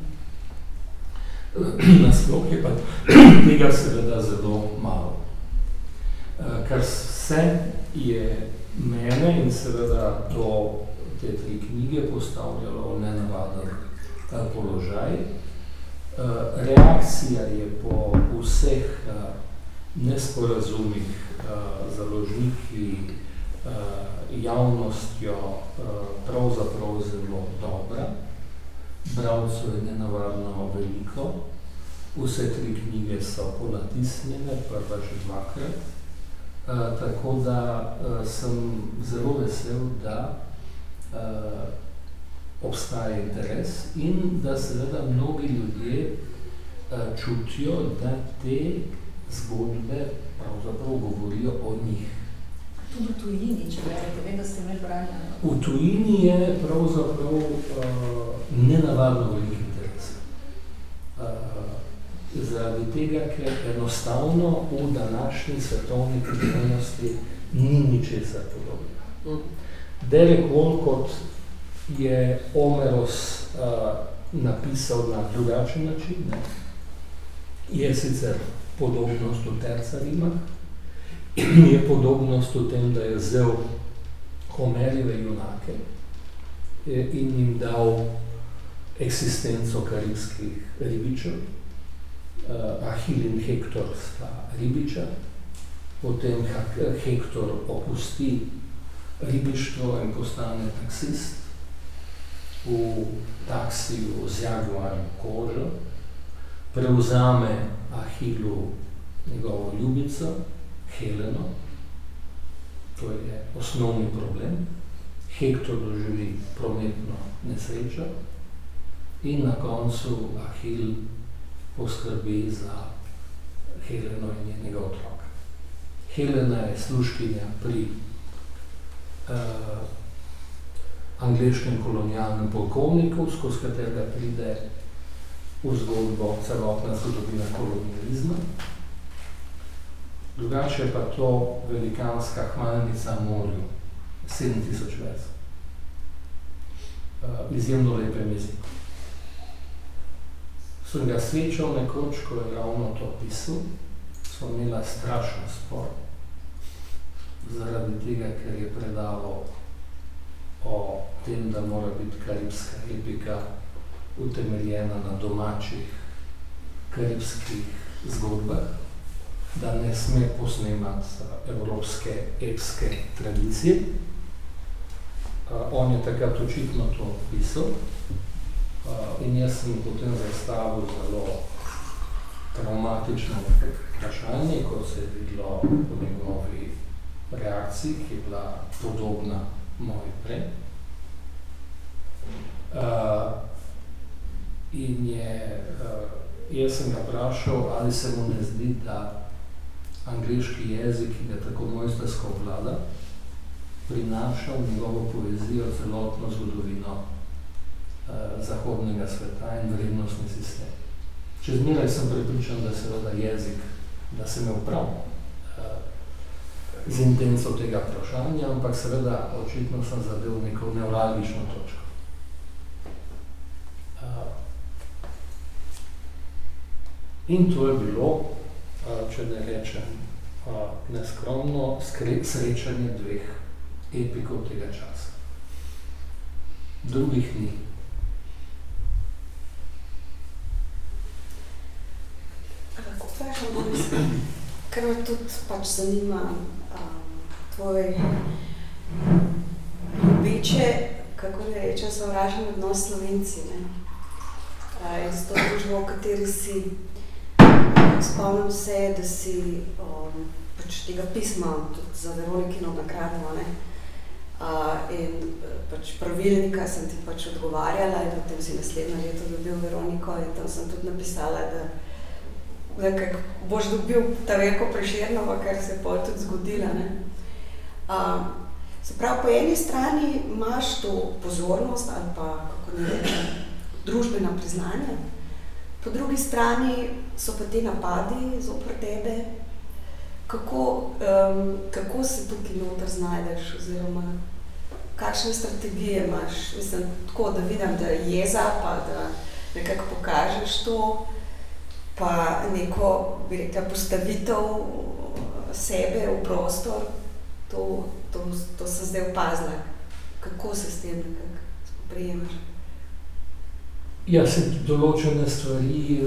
nasploh je pa tega seveda zelo malo. Eh, kar vse je mene in seveda to, te tri knjige postavljalo v nenavaden eh, položaj. Eh, reakcija je po vseh nesporazumih založniki, javnostjo pravzaprav zelo dobra. Bravcev je nenavadno veliko. Vse tri knjige so ponatisnjene, prva že dvakrat. Uh, tako da uh, sem zelo vesel, da uh, obstaja interes in da seveda mnogi ljudje uh, čutijo, da te zgodbe pravzaprav govorijo o njih. Tudi v tujini, če berete, vem, da ste imeli branja. V tujini je pravzaprav uh, nenavadno velik interes. Uh, zaradi tega, ker enostavno v današnji svetovni književnosti ni ničesar podobnega. Derek Walcott je Omeros uh, napisal na drugačen način. Ne? Je sicer podobnost v tercarima, je podobnost v tem, da je vzel Homerjeve junake in jim dal eksistenco karibskih ribičev. Uh, Ahil in Hektor sta ribiča, potem Hektor opusti ribištvo in postane taksist v taksiju z jaguarjem kožo, prevzame Ahilu njegovo ljubico, Heleno, to je osnovni problem. Hektor doživi prometno nesrečo in na koncu Ahil poskrbi za Heleno in njenega otroka. Helena je sluškinja pri uh, angliškem kolonialnem polkovniku, skozi katerega pride v zgodbo celotna zgodovina kolonializma. Drugače je pa to velikanska hmalnica morju, 7000 več. Uh, izjemno lepem jeziku. Sem ga svečal nekoč, ko je ravno to pisal, smo imela strašen spor, zaradi tega, ker je predaval o tem, da mora biti karibska epika utemeljena na domačih karibskih zgodbah, da ne sme posnemati evropske epske tradicije. Uh, on je takrat očitno to pisal uh, in jaz sem potem zastavil zelo traumatično vprašanje, kot se je videlo po njegovi reakciji, ki je bila podobna moji prej. Uh, in je, uh, jaz sem ga vprašal, ali se mu ne zdi, da angliški jezik, ki ga tako mojstersko vlada, prinaša v njegovo poezijo celotno zgodovino uh, zahodnega sveta in vrednostni sistem. Čez zmeraj sem prepričan, da seveda jezik, da se me prav uh, z intenco tega vprašanja, ampak seveda očitno sem zadev neko neuralgično točko. Uh, in to je bilo, če ne rečem neskromno, srečanje dveh epikov tega časa. Drugih ni. Lahko vprašam, ker me tudi pač zanima um, tvoj ljubeče, kako ne rečem, sovražen odnos Slovenci, ne? Uh, in s to družbo, v kateri si spomnim se, da si um, pač tega pisma tudi za Veronikino nagrado, ne, uh, in pač pravilnika sem ti pač odgovarjala in potem si naslednjo leto dobil Veroniko in tam sem tudi napisala, da nekak boš dobil ta veliko preširnovo, kar se je pol tudi zgodila, ne. Uh, se pravi, po eni strani imaš to pozornost ali pa, kako ne rečem, družbena priznanja, Po drugi strani so pa te napadi zopr tebe. Kako, um, kako se tukaj noter znajdeš oziroma kakšne strategije imaš? Mislim, tako, da vidim, da je jeza, pa da nekako pokažeš to, pa neko, bi rekla, postavitev sebe v prostor, to, to, to sem zdaj opazila. Kako se s tem nekako spoprijemaš? Ja, se določene stvari,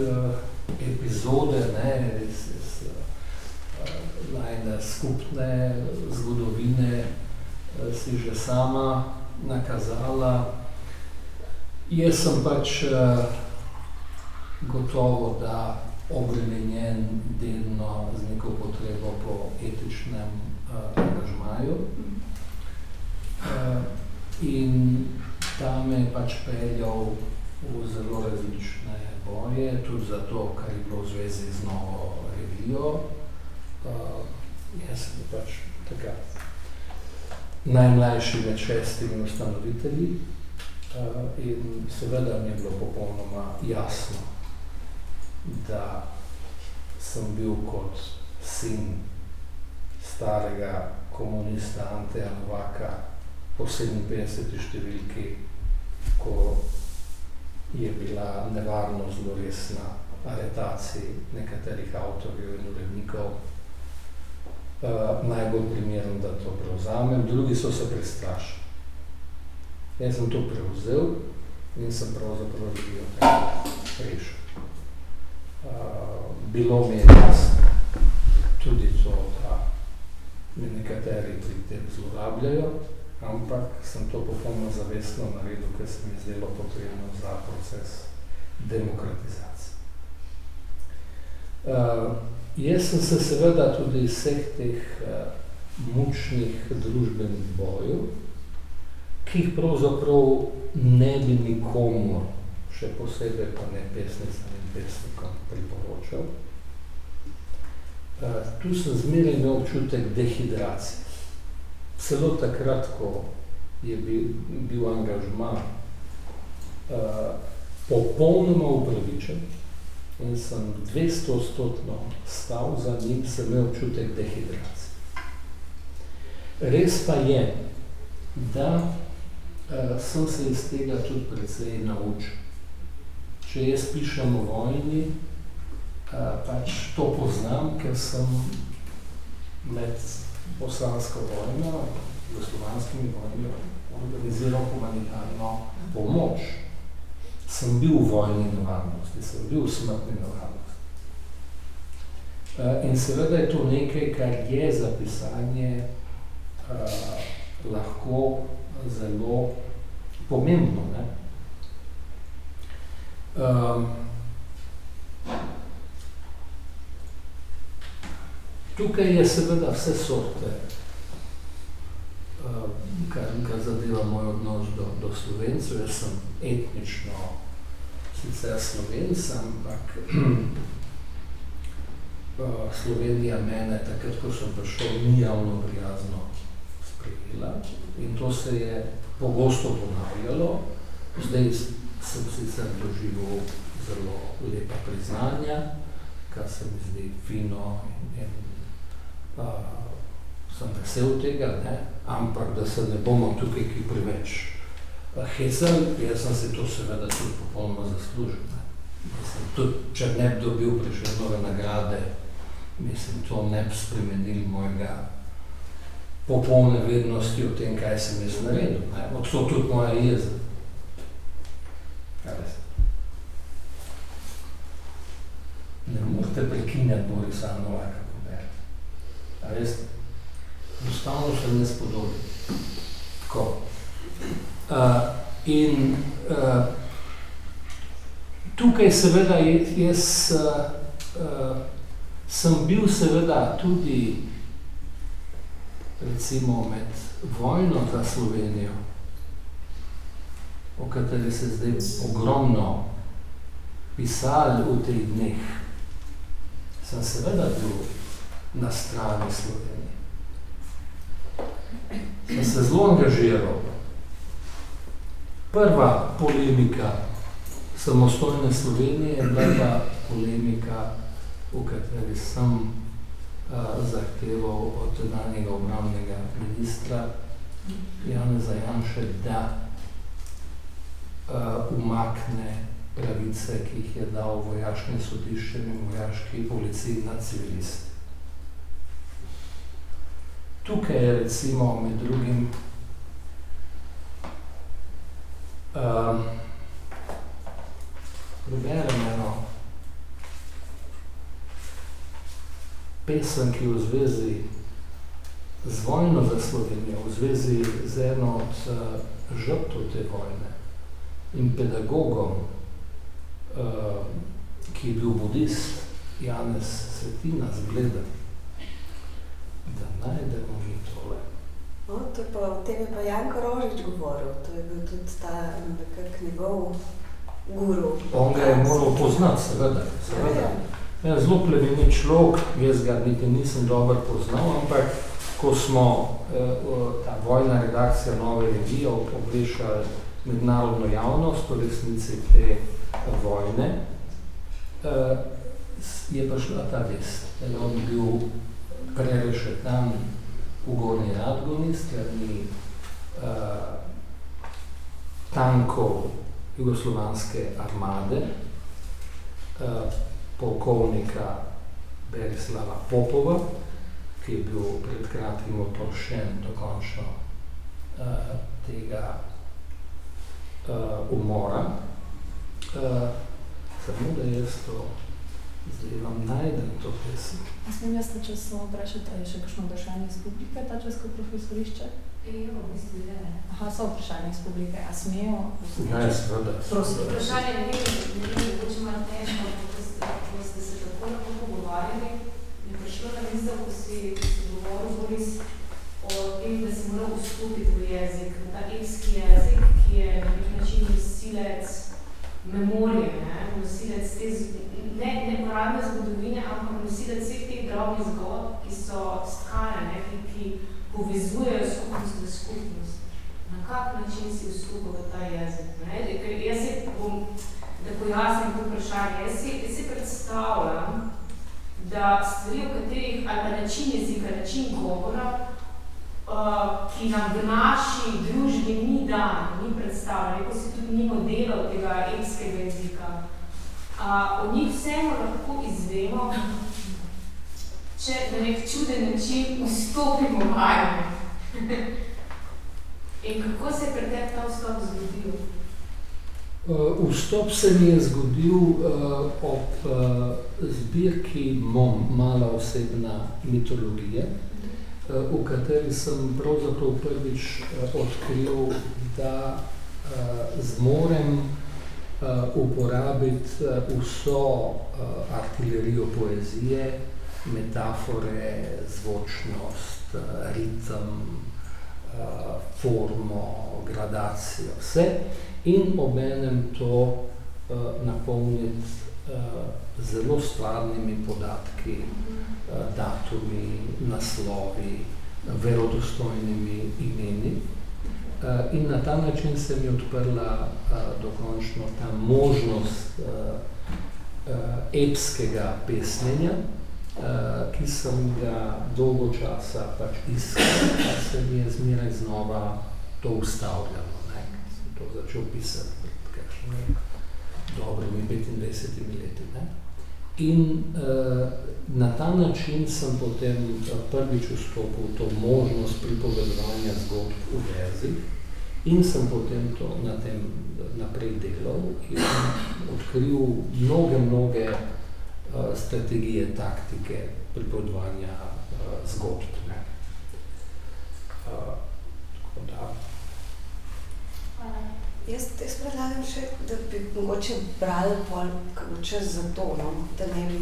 epizode, ne, res, res, najne skupne zgodovine uh, si že sama nakazala. Jaz sem pač gotovo, da obremenjen delno z neko potrebo po etičnem uh, angažmaju. Uh, in ta me je pač peljal v zelo različne boje, tudi zato, kar je bilo v zvezi z novo revijo. Uh, jaz sem pač takrat najmlajši med šestimi ustanovitelji uh, in seveda mi je bilo popolnoma jasno, da sem bil kot sin starega komunista Anteja Novaka po 57. številki, ko je bila nevarno zelo resna aretacij nekaterih avtorjev in urednikov. Uh, najbolj primeren, da to prevzamem, drugi so se prestrašili. Jaz sem to prevzel in sem pravzaprav revijo rešil. Uh, bilo mi je jasno tudi to, da me nekateri pri tem zlorabljajo, ampak sem to popolnoma zavestno naredil, ker se mi je zdelo potrebno za proces demokratizacije. Uh, jaz sem se seveda tudi iz vseh teh uh, mučnih družbenih bojev, ki jih pravzaprav ne bi nikomu, še posebej pa ne pesnicam in pesnikom, priporočal. Uh, tu sem zmeraj imel občutek dehidracije. Celo takrat, ko je bil, bil angažma uh, popolnoma upravičen in sem 200-stotno stal za njim, sem imel občutek dehidracije. Res pa je, da uh, sem se iz tega tudi precej naučil. Če jaz pišem o vojni, uh, pač to poznam, ker sem med bosansko vojno, jugoslovanskimi vojno, organiziral humanitarno pomoč. Sem bil v vojni nevarnosti, sem bil v smrtni nevarnosti. Uh, in seveda je to nekaj, kar je za pisanje uh, lahko zelo pomembno. Ne? Um, tukaj je seveda vse sorte, uh, kar, kar zadeva moj odnos do, do Slovencev. Jaz sem etnično sicer Slovenc, ampak uh, Slovenija mene takrat, ko sem prišel, ni javno prijazno sprejela in to se je pogosto ponavljalo. Zdaj sem sicer doživel zelo lepa priznanja, kar se mi zdi fino in, in sem vesel tega, ne? ampak da se ne bomo tukaj ki preveč hecali, jaz sem se to seveda tudi popolnoma zaslužil. Ne? Mislim, tudi če ne bi dobil prišle nagrade, mislim, to ne bi spremenil mojega popolne vednosti o tem, kaj sem jaz naredil. Ne? Od to tudi moja jeza. Ne morete prekinjati Borisa Novaka. A veste, enostavno se ne spodobi. Tako. Uh, in uh, tukaj seveda jaz uh, uh, sem bil seveda tudi recimo med vojno za Slovenijo, o kateri se zdaj ogromno pisali v teh dneh, sem seveda bil na strani Slovenije. Sem se zelo angažiral. Prva polemika samostojne Slovenije je bila pa polemika, v kateri sem uh, zahteval od tedanjega obravnega ministra Janeza Janše, da uh, umakne pravice, ki jih je dal vojaškim sodiščem in vojaški policiji na civilist. Tukaj je recimo med drugim uh, preberem eno pesem, ki v zvezi z vojno za Slovenijo, v zvezi z eno od uh, žrtv te vojne in pedagogom, uh, ki je bil budist, Janez Svetina, zgleda, da najdemo mi tole. No, to je pa, o tem je pa Janko Rožič govoril, to je bil tudi ta nekak njegov guru. On ga je moral poznati, seveda. seveda. Ja, zelo plemenit človek, jaz ga niti nisem dobro poznal, ampak ko smo eh, ta vojna redakcija Nove revije obvešali mednarodno javnost o resnici te vojne, eh, je pa šla ta vest, da je on bil prerešetan v Gorni Radgoni strani uh, tankov jugoslovanske armade, uh, polkovnika Berislava Popova, ki je bil pred kratkim otošen dokončno uh, tega uh, umora. Uh, samo da jaz to Zdaj vam najdem to pesem. A smem jaz ta čas samo vprašati, ali je še kakšno vprašanje iz publike, ta čas, ko profesorišče? Jo, v bistvu je. Aha, so vprašanje iz publike. A smejo? Ja, je seveda. Prosim. Vprašanje ne vem, ne vem, mogoče malo težko, ko ste, se tako lahko pogovarjali. Je prišlo na misel, ko si, si govoril, Boris, o tem, da se mora vstopiti v jezik, v ta epski jezik, ki je na nek način nosilec memorije, ne, nosilec te ne, ne uradne zgodovine, ampak nosilec vseh teh drobnih zgodb, ki so stkane, ne, ki, ki povezujejo skupnost v skupnost. Na kak način si vstopil v ta jezik? Ne? Ker jaz si bom, da pojasnim to vprašanje, jaz si, jaz si predstavljam, da stvari, o katerih, ali pa način jezika, način govora, uh, ki nam v naši družbi ni dan, ni predstavljen, ko si tudi ni modelov tega epskega jezika, uh, o njih vseeno lahko izvemo, če na nek čuden način vstopimo vajno. In kako se je pri tebi ta vstop zgodil? Uh, vstop se mi je zgodil uh, ob uh, zbirki MOM, mala osebna mitologija, uh, v kateri sem pravzaprav prvič uh, odkril, da uh, zmorem uh, uporabiti uh, vso uh, artilerijo poezije, metafore, zvočnost, ritem, formo, gradacijo, vse in obenem to napolniti zelo stvarnimi podatki, datumi, naslovi, verodostojnimi imeni. Uh, in na ta način se mi odprla uh, dokončno ta možnost uh, epskega pesnjenja, ki sem ga dolgo časa pač iskal, pa se mi je zmeraj znova to ustavljalo to začel pisati pred kakšnimi dobrimi 25 leti. Ne? In uh, na ta način sem potem prvič vstopil v to možnost pripovedovanja zgodb v jezik in sem potem to na tem naprej delal in odkril mnoge, mnoge uh, strategije, taktike pripovedovanja uh, zgodb. Ne? Uh, tako da, Jaz, jaz predlagam še, da bi mogoče brali pol kako čas za to, no? da ne bi,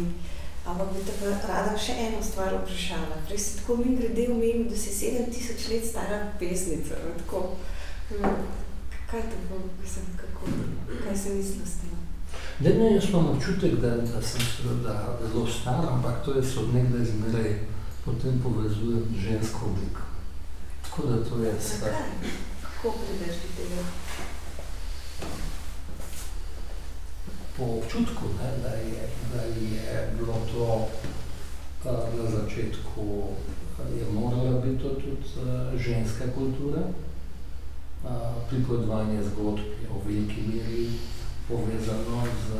ampak bi te pa rada še eno stvar vprašala. Prej si tako mi grede omenil, da si 7000 let stara pesnica, no? tako, kaj to bo, mislim, kako, kaj se misli s tem? Ne, ne, jaz imam občutek, da, da sem seveda zelo star, ampak to jaz od nekdaj zmeraj potem povezujem žensko obliko. Tako da to je stvar. Zakaj? Kako prideš do tega? Po občutku, ne, da, je, da je bilo to uh, na začetku, je morala biti to tudi uh, ženska kultura. Uh, pripovedovanje zgodb je v veliki meri povezano z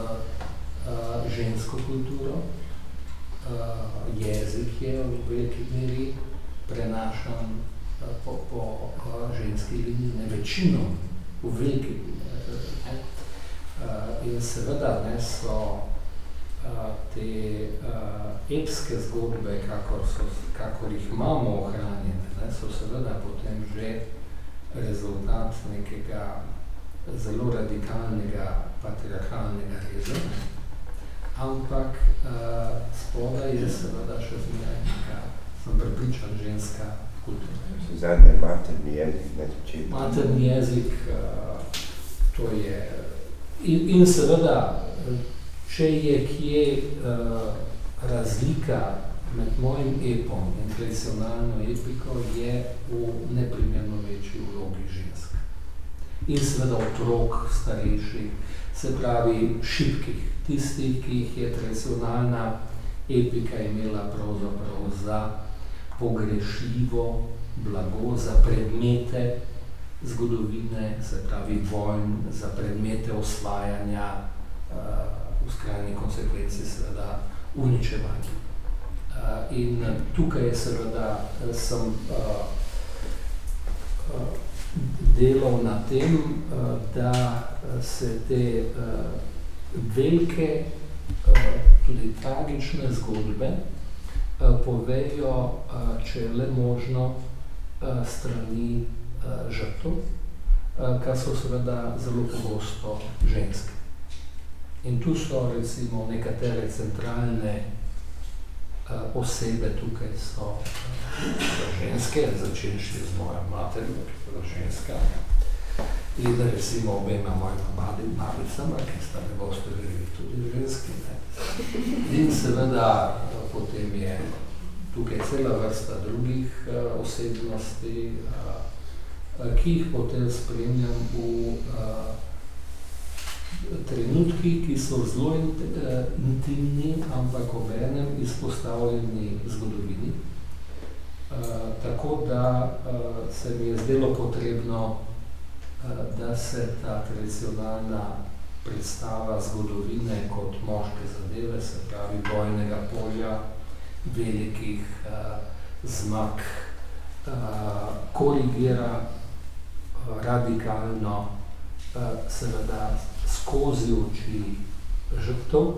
žensko kulturo. Jezik je v veliki meri prenašan po, po ženski liniji, ne večino, v veliki in seveda ne, so te uh, epske zgodbe, kakor, so, kakor jih imamo ohranjene, ne, so seveda potem že rezultat nekega zelo radikalnega patriarhalnega reza. Ampak uh, spodaj je seveda še zmeraj neka, sem pripričan, ženska kultura. Zadnje, materni jezik, ne začeti. Materni jezik, uh, to je... In, in seveda, če je kje uh, razlika med mojim epom in tradicionalno epiko, je v neprimerno večji vlogi žensk. In seveda otrok, starejših, se pravi šibkih, tistih, ki jih je tradicionalna epika imela pravzaprav za pogrešljivo blago, za predmete zgodovine, se pravi vojn, za predmete osvajanja, uh, v skrajni konsekvenci seveda uničevanje. Uh, in tukaj je seveda, sem uh, uh, delal na tem, da se te velike, tudi tragične zgodbe povejo, če je le možno, strani uh, žrtov, uh, kar so seveda zelo pogosto ženske. In tu so recimo nekatere centralne uh, osebe, tukaj so ženske, začenši z mojo materjo, ki je ženska, in recimo obema mojima babicama, ki sta me boste verili tudi ženski. Ne. In seveda potem je tukaj cela vrsta drugih osebnosti, ki jih potem spremljam v uh, trenutki, ki so zelo intimni, ampak obenem izpostavljeni zgodovini. Tako da se mi je zdelo potrebno, da se ta tradicionalna predstava zgodovine kot moške zadeve, se pravi bojnega polja, velikih zmag, korigira radikalno, uh, seveda skozi oči žrtov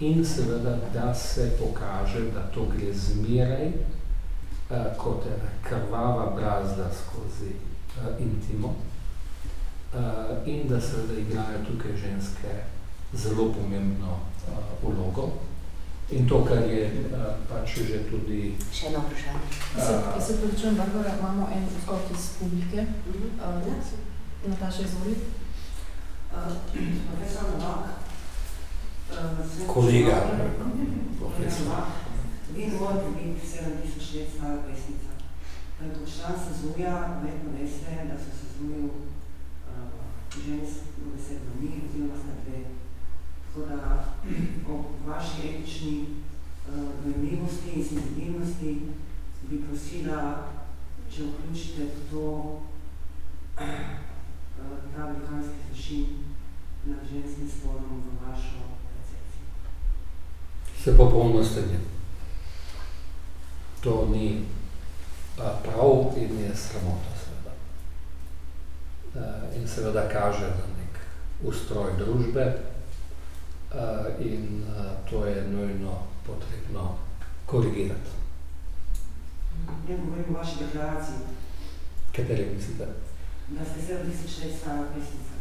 in seveda, da se pokaže, da to gre zmeraj uh, kot ena krvava brazda skozi uh, intimo uh, in da seveda igrajo tukaj ženske zelo pomembno uh, vlogo. In to, kar je uh, pač že tudi... Še eno vprašanje. Jaz se pričujem, Barbara, imamo en skok iz publike. Uh. Nataša, izvoli. Profesor Novak. Kolega. Profesor. Vi morate biti 7000 let stara pesnica. Ko član Sazuja, verjetno veste, da so Sazuju uh, žensk besedno mi, oziroma sta dve. Tako da o vaši etični dojemljivosti uh, in senzitivnosti bi prosila, če vključite to uh, ta velikanski zločin nad ženskim spolom v vašo percepcijo? Se popolno strinjam. To ni prav in je sramota seveda. In seveda kaže na nek ustroj družbe in to je nujno potrebno korigirati. Ja govorim o vaši deklaraciji. Kateri mislite? Da ste 7000 let stara pesnica.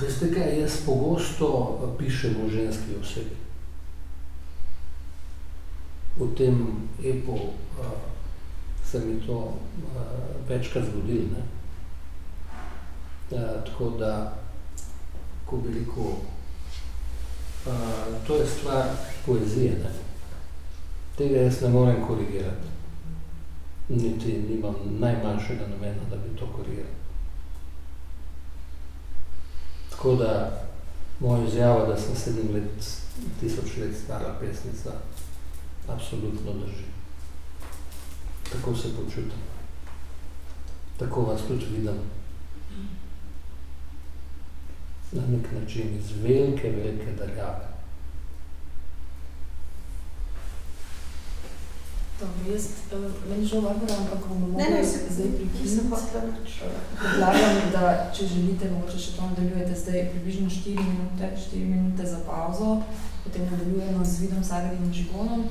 Veste kaj, jaz pogosto pišem o ženski osebi. V tem epu uh, se mi to uh, večkrat zgodilo. Ne? Uh, tako da, ko bi rekel, uh, to je stvar poezije. Ne? Tega jaz ne morem korigirati. Niti nimam najmanjšega namena, da bi to korigiral. Tako da, moja izjava, da sem sedem let, tisoč let stara pesnica, absolutno drži. Tako se počutim. Tako vas tudi vidim. Na nek način iz velike, velike daljave. Dobro, jaz, uh, meni žal Barbara, ampak bomo Ne, mogli ne, se zdaj prekiniti. Predlagam, da če želite, mogoče še to nadaljujete zdaj približno 4 minute, 4 minute za pauzo, potem nadaljujemo z vidom Sagarjem Žigonom.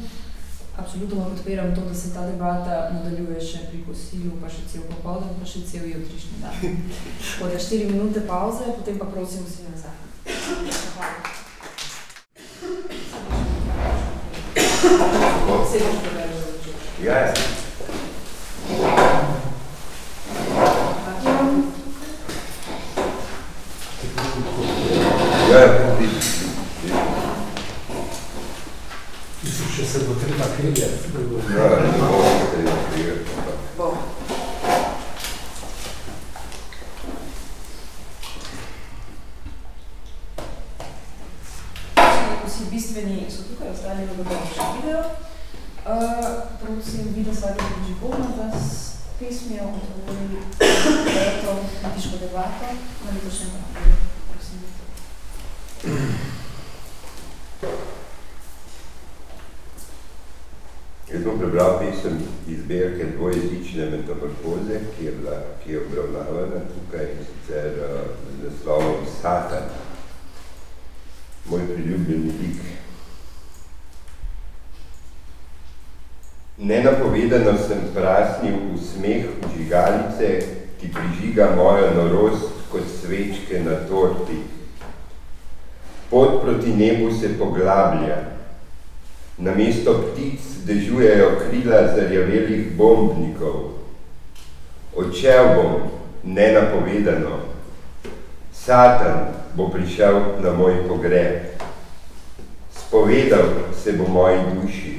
Absolutno podpiram to, da se ta debata nadaljuje še pri kosilu, pa še cel popoldan, pa še cel jutrišnji dan. Tako da 4 minute pauze, potem pa prosim vsi nazaj. Hvala. Sedež prebereš za začetek. Ja, ja. Ja, ja, ti- ti- Mislim, še se bo treba bo- ja, ne bomo treba Bo. Vsi bistveni so tukaj, ostali bodo pa še video. Uh, prosim, video svojega Žigona, da s pesmijo odgovori peto kritiško debato na letošnjem roku. Prosim. Jaz bom prebral pesem iz zbirke dvojezične metamorfoze, ki je, bila, ki je obravnavana tukaj in sicer uh, z naslovom Satan, moj priljubljeni lik. Nenapovedano sem prasnil v smeh vžigalice, ki prižiga mojo norost kot svečke na torti. Pot proti nebu se poglablja, Namesto ptic dežujejo krila zarjavelih bombnikov. Odšel bom, nenapovedano. Satan bo prišel na moj pogreb. Spovedal se bo moji duši.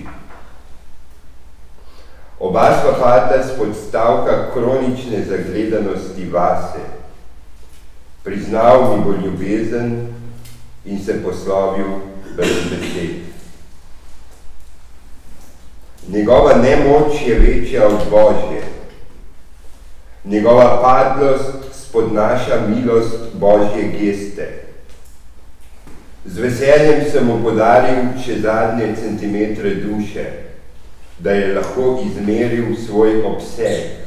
Oba sva fata z podstavka kronične zagledanosti vase. Priznal mi bo ljubezen in se poslovil brez besed. Njegova nemoč je večja od Božje. Njegova padlost spodnaša milost Božje geste. Z veseljem sem mu podaril še zadnje centimetre duše, da je lahko izmeril svoj obseg.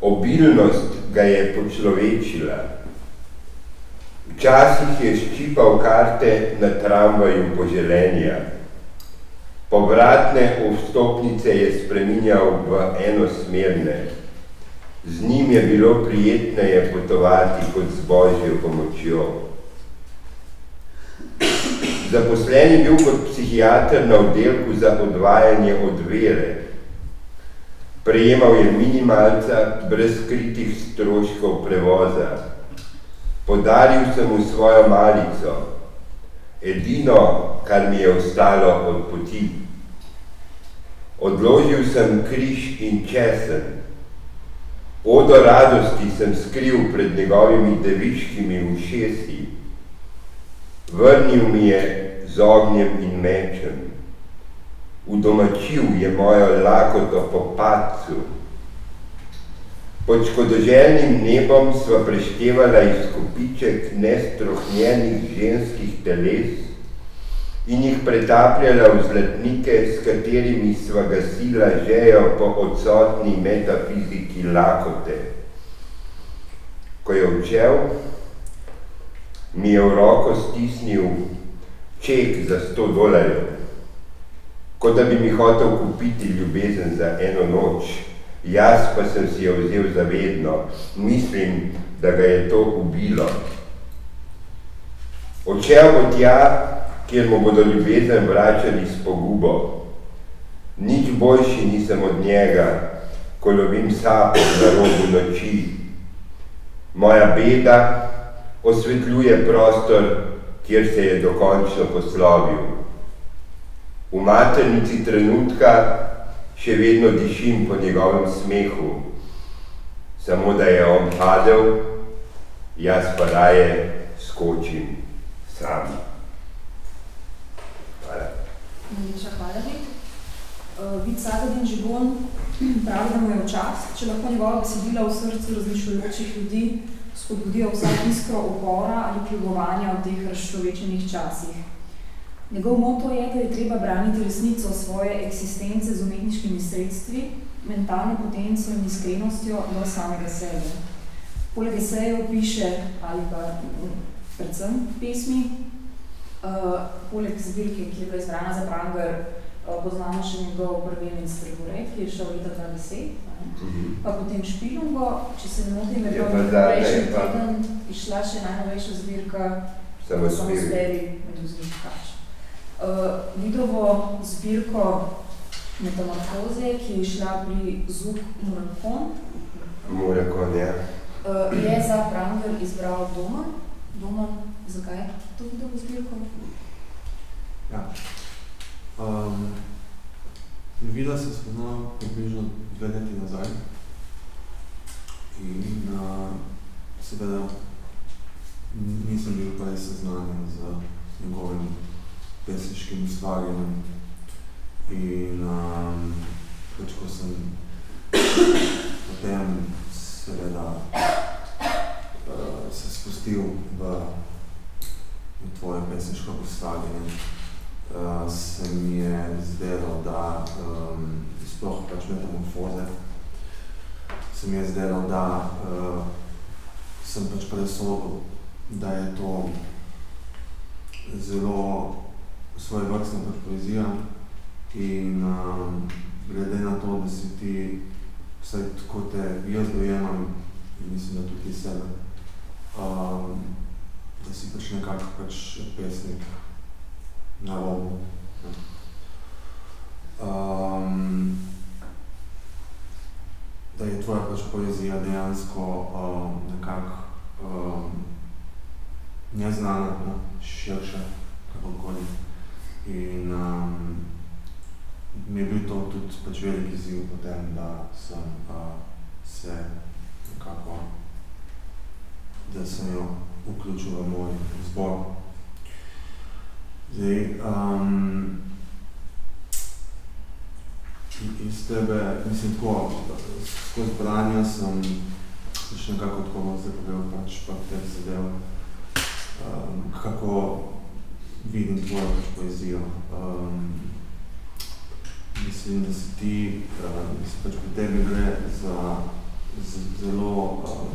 Obilnost ga je počlovečila. Včasih je ščipal karte na tramvaju poželenja. Povratne vstopnice je spreminjal v enosmerne. Z njim je bilo prijetneje potovati kot z Božjo pomočjo. Zaposlen je bil kot psihiater na oddelku za odvajanje od vere. Prejemal je minimalca brez skritih stroškov prevoza. Podaril sem mu svojo malico, edino, kar mi je ostalo od poti. Odložil sem križ in česen. Odo radosti sem skril pred njegovimi deviškimi ušesi. Vrnil mi je z ognjem in mečem. Udomačil je mojo lakoto po padcu. Pod škodoželjnim nebom sva preštevala izkupiček nestrohnjenih ženskih teles in jih pretapljala v zlatnike, s katerimi sva gasila žejo po odsotni metafiziki lakote. Ko je odšel, mi je v roko stisnil ček za sto dolarjev, kot da bi mi hotel kupiti ljubezen za eno noč. Jaz pa sem si jo vzel zavedno, mislim, da ga je to ubilo. Odšel bo tja, kjer mu bodo ljubezen vračali s pogubo. Nič boljši nisem od njega, ko lovim sapo na robu noči. Moja beda osvetljuje prostor, kjer se je dokončno poslovil. V maternici trenutka še vedno dišim po njegovem smehu, samo da je on padel, jaz pa raje skočim sam. Hvala. Najlepša hvala, Vid. Uh, Vid Sagadin Žigon pravi, da mu je v čast, če lahko njegova besedila v srcu razmišljajočih ljudi spodbudijo vsak iskro upora ali kljubovanja v teh razčlovečenih časih. Njegov moto je, da je treba braniti resnico svoje eksistence z umetniškimi sredstvi, mentalno potenco in iskrenostjo do samega sebe. Poleg esejev piše, ali pa predvsem pesmi, uh, poleg zbirke, ki je bila izbrana za Pranger, uh, poznamo še njegov prvenec Trgoret, ki je šel leta 2010, Mhm. pa potem Špilungo, če se ne motim, je v zadnja, prejšnji teden išla še najnovejša zbirka Samo Samo zbiri. zberi meduznih kač. Uh, Vidovo zbirko Metamorfoze, ki je šla pri Zuk Murakon, Murakon, ja. uh, je za Pranger izbral Doman. Doman, zakaj to Vidovo zbirko? Ja. Um, Vida sem spoznal približno dve leti nazaj in uh, seveda nisem bil prej seznanjen z njegovim pesniškim ustvarjanjem. In um, pač ko sem potem seveda uh, se spustil v, v tvoje pesniško ustvarjanje, uh, se mi je zdelo, da um, sploh pač metamorfoze, se mi je zdelo, da uh, sem pač presodil, da je to zelo svojevrstna pač poezija in um, glede na to, da si ti, vsaj tako te jaz dojemam, in mislim, da tudi sebe, um, da si pač nekako pač pesnik na robu. ne. Um, da je tvoja pač poezija dejansko um, nekako um, neznana, no, širša. In um, mi je bil to tudi pač velik izziv potem, da sem uh, se nekako, da sem jo vključil v moj zbor. Zdaj, um, iz tebe, mislim tako, skozi branja sem pač nekako tako povedal pač pa teh zadev, um, kako vidim tvojo poezijo. Um, mislim, da si ti, um, mislim, pač pri tebi gre za, za zelo, um,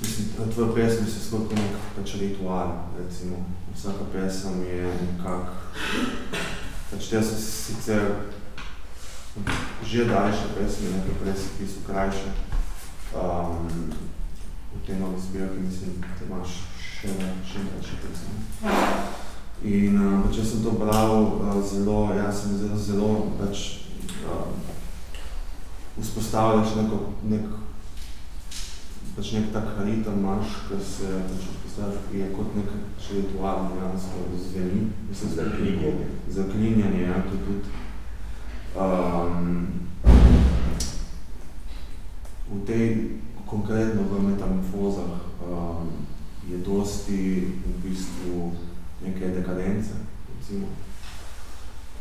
mislim, da tvoje pesmi so sploh kot nek pač ritual, recimo. Vsaka pesem je nekak, pač te so sicer že daljše pesmi, nekaj pesmi, ki so krajše. Um, v tej novi zbirki mislim, da imaš še, še krajše pesmi. In uh, pač jaz sem to bral uh, zelo, jaz sem zelo, zelo pač uh, vzpostavljaš neko, nek, pač nek tak ritem imaš, ki se pač vzpostavljaš, ki je kot nek še ritual dejansko zveni. Mislim, Zaklinjanje. Zaklinjanje, ja, to tudi. Um, v tej, konkretno v metamorfozah, um, je dosti v bistvu neke dekadence, recimo,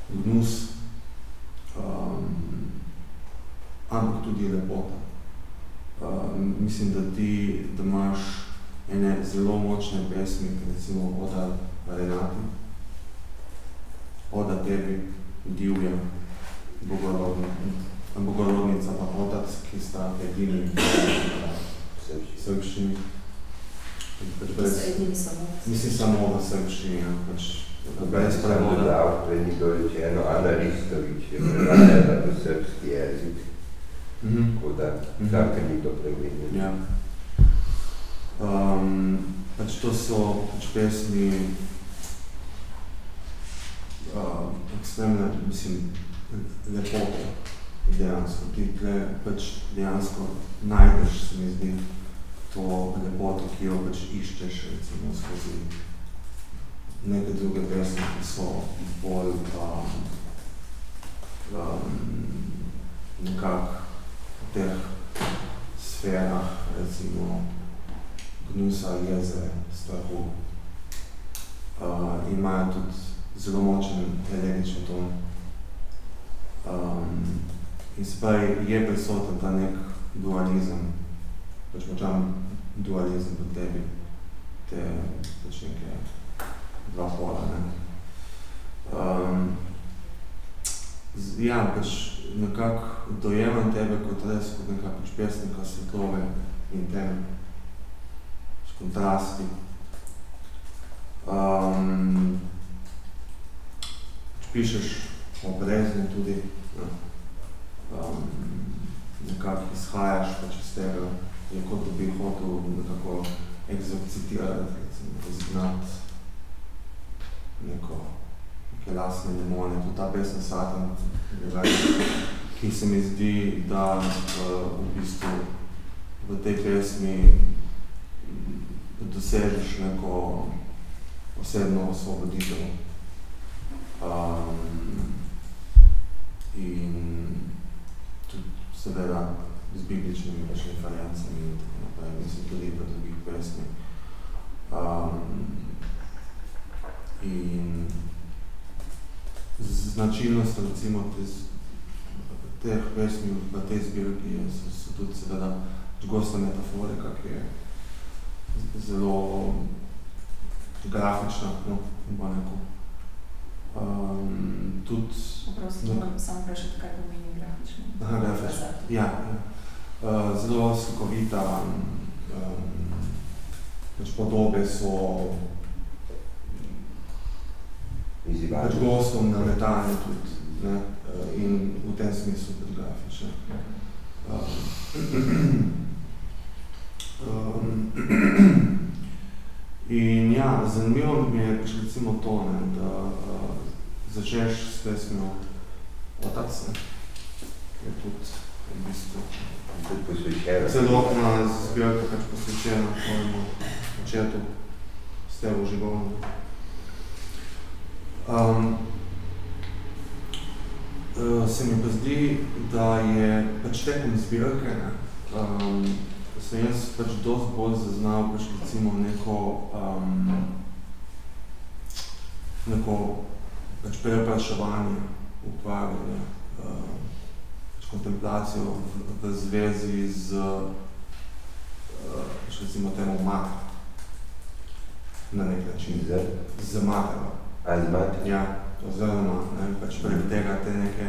gnus, um, ampak tudi lepota. Um, mislim, da ti, da imaš ene zelo močne pesmi, recimo Oda Renati, Oda tebi, divja, bogorodna, bogorodnica pa otac, ki sta edini v srbščini. Pač brez, samo. mislim samo v srbščini, ja, pač brez Sem prevoda. dodal, prej ni bilo rečeno, Ana Ristovič je prevajala v srpski jezik, Mhm. tako da Mhm. tako ni to prevedeno. Ja. Um, pač to so pač pesmi uh, ekstremne, mislim, lepote dejansko. Ti tle pač dejansko najdeš, se mi zdi, to lepoto, ki jo pač iščeš, recimo, skozi neke druge pesmi, ki so bolj um, um, nekako v teh sferah, recimo, gnusa, jeze, strahu. Uh, imajo tudi zelo močen elegnični ton. Um, in se pravi, je prisoten ta nek dualizem, pač močan dualizem v tebi, te pač neke dva pola, ne. Um, ja, pač nekako dojemam tebe kot res, kot nekako pač pesnika svetlove in tem s kontrasti. Um, pišeš o brezni tudi. Um, nekako izhajaš pač iz tega, je kot da bi hotel nekako egzorcitirati, izgnati neko, neke lasne demone. Tudi ta pesem Satan, ki se mi zdi, da v bistvu v tej pesmi dosežeš neko osebno osvoboditev. Um, in tudi seveda z bibličnimi pač referencami in tako naprej, mislim tudi v drugih pesmi. Um, in značilnost recimo tez, teh pesmi v tej zbirki je, so, so tudi seveda gosta metaforika, ki je zelo grafična, no, bo neko. Um, tudi... Oprosti, moram samo vprašati, kaj pomeni grafično. Aha, grafično. Ja, ja. Uh, zelo slikovita, um, pač podobe so pač gostom naletane tudi, ne, uh, in v tem smislu tudi grafične. Um, in ja, zanimivo mi je pač recimo to, ne, da uh, začneš s pesmijo Otac, ne, je tudi v bistvu Tudi posvečena. celotna zbirka pač posvečena tvojemu očetu, Stevu Žigovnu. Um, uh, se mi pa zdi, da je pač tekom zbirke, ne, um, sem jaz pač dosti bolj zaznal pač recimo neko, um, neko pač prepraševanje, ukvarjanje, pač kontemplacijo v, v zvezi z uh, pač recimo temu mater. Na nek način. Z? Z matero. A z mater? Ja, oziroma, ne, pač prek tega te neke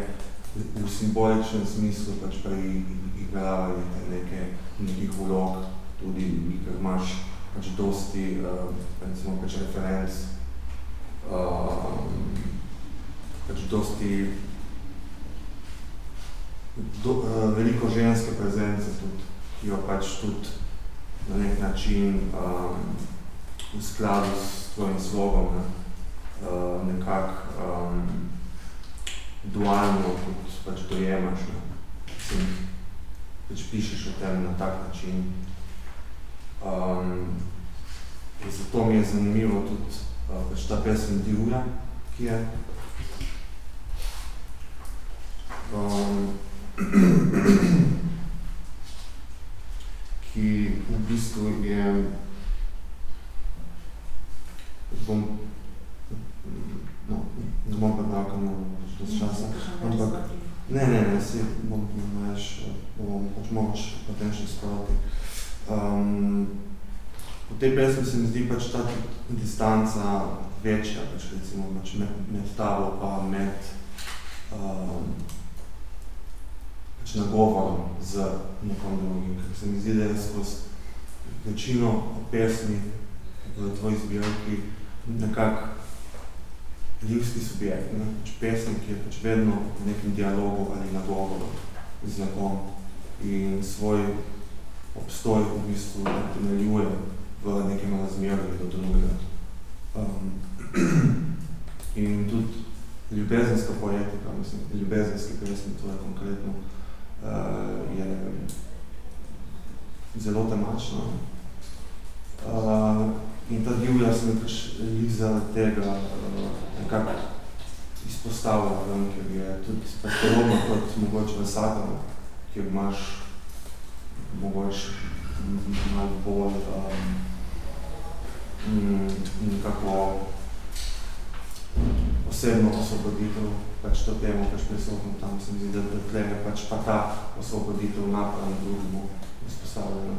v simboličnem smislu pač preigravali te neke nekih vlog, tudi, ker imaš pač dosti, uh, recimo, pač referenc, uh, pač dosti, do, uh, veliko ženske prezence tudi, ki jo pač tudi na nek način um, v skladu s tvojim slogom, ne, uh, nekako um, dualno kot pač dojemaš, ne. Mislim, pač pišeš o tem na tak način. Um, in zato mi je zanimivo tudi uh, pač ta pesem Divja, ki je. Um, ki v bistvu je, bom, no, ne bom prebral, ker imam dosti časa, ampak, ne, ne, ne, si bom veš, bom pač mogoč potem še sproti. Um, v tej pesmi se mi zdi pač ta distanca večja, pač recimo pač med, med tabo pa med um, pač nagovorom z nekom drugim, ker se mi zdi, da je skozi večino pesmi v tvoji zbirki nekak ljudski subjekt, ne? pač pesnik je pač vedno v nekem dialogu ali nagovoru z nekom in svoj obstoj v bistvu temeljuje v nekem razmerju do drugega. Um, in tudi ljubezenska poetika, mislim, ljubezenske pesmi, to je konkretno, uh, je zelo temačna. Uh, in ta divja se mi pač lih zaradi tega uh, nekako izpostavlja ven, ker je tudi podobno kot mogoče v Satanu, kjer imaš mogoče malo bolj um, nekako osebno osvoboditev, pač to temo pač prisotno tam, se mi zdi, da tle je pač pa ta osvoboditev napravno drugemu izpostavljena.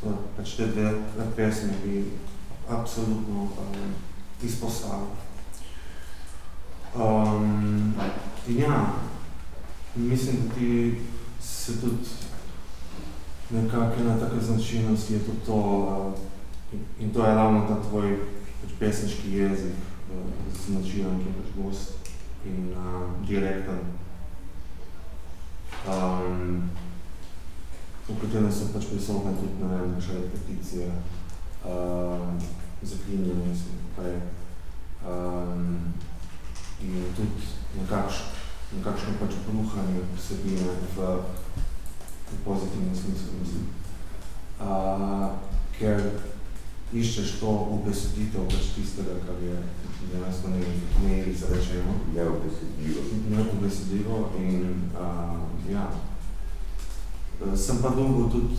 To, pač te dve pesmi bi absolutno um, izpostavili. Um, in ja, mislim, da ti se tudi nekako ena taka značilnost je tudi to, uh, in, in to je ravno ta tvoj pač pesniški jezik, uh, značilen, ki je pač gost in uh, direkten. Um, v katerem so pač prisotne tudi, ne vem, še repeticije, uh, zaklinjanje, mislim, prej. Um, in tudi nekakš, nekakšno pač bruhanje vsebine v, v pozitivnem smislu, mislim. Uh, ker iščeš to ubeseditev pač tistega, kar je dejansko ne, ne izrečeno. Neubesedljivo. Neubesedljivo in uh, ja. Sem pa dolgo tudi,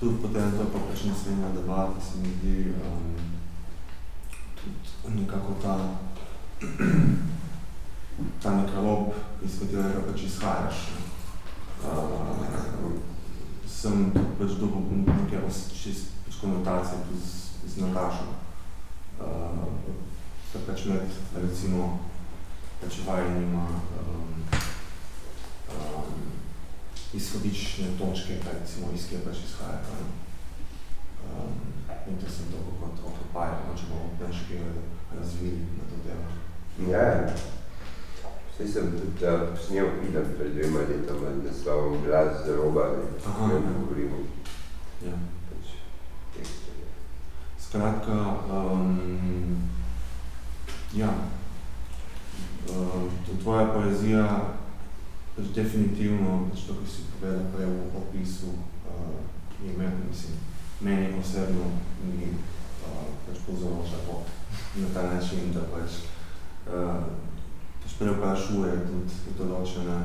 tudi potem to pa pač naslednja debata, se mi zdi um, tudi nekako ta ta neka lob, iz katerega pač izhajaš. Uh, sem pač dobil neke čist pač konotacije tudi z, z Natašo. Uh, pač med, recimo, pač vajnima um, um, izhodične točke, kaj recimo, iz kje pač izhajajo. Um, in to sem tako kot autopilot, no, če bomo peški razvili na to temo. Ja, Vse sem tudi uh, snel film pred dvema letoma z naslovom Glas z roba, Aha, ne ja. govorimo. Ja. Pač, ja. Skratka, um, ja, uh, tvoja poezija pač definitivno, pač to, ki si povedal prej v opisu, uh, je meni, mislim, meni osebno mi uh, pač povzroča to na ta način, da pač uh, pač preoprašuje tudi določene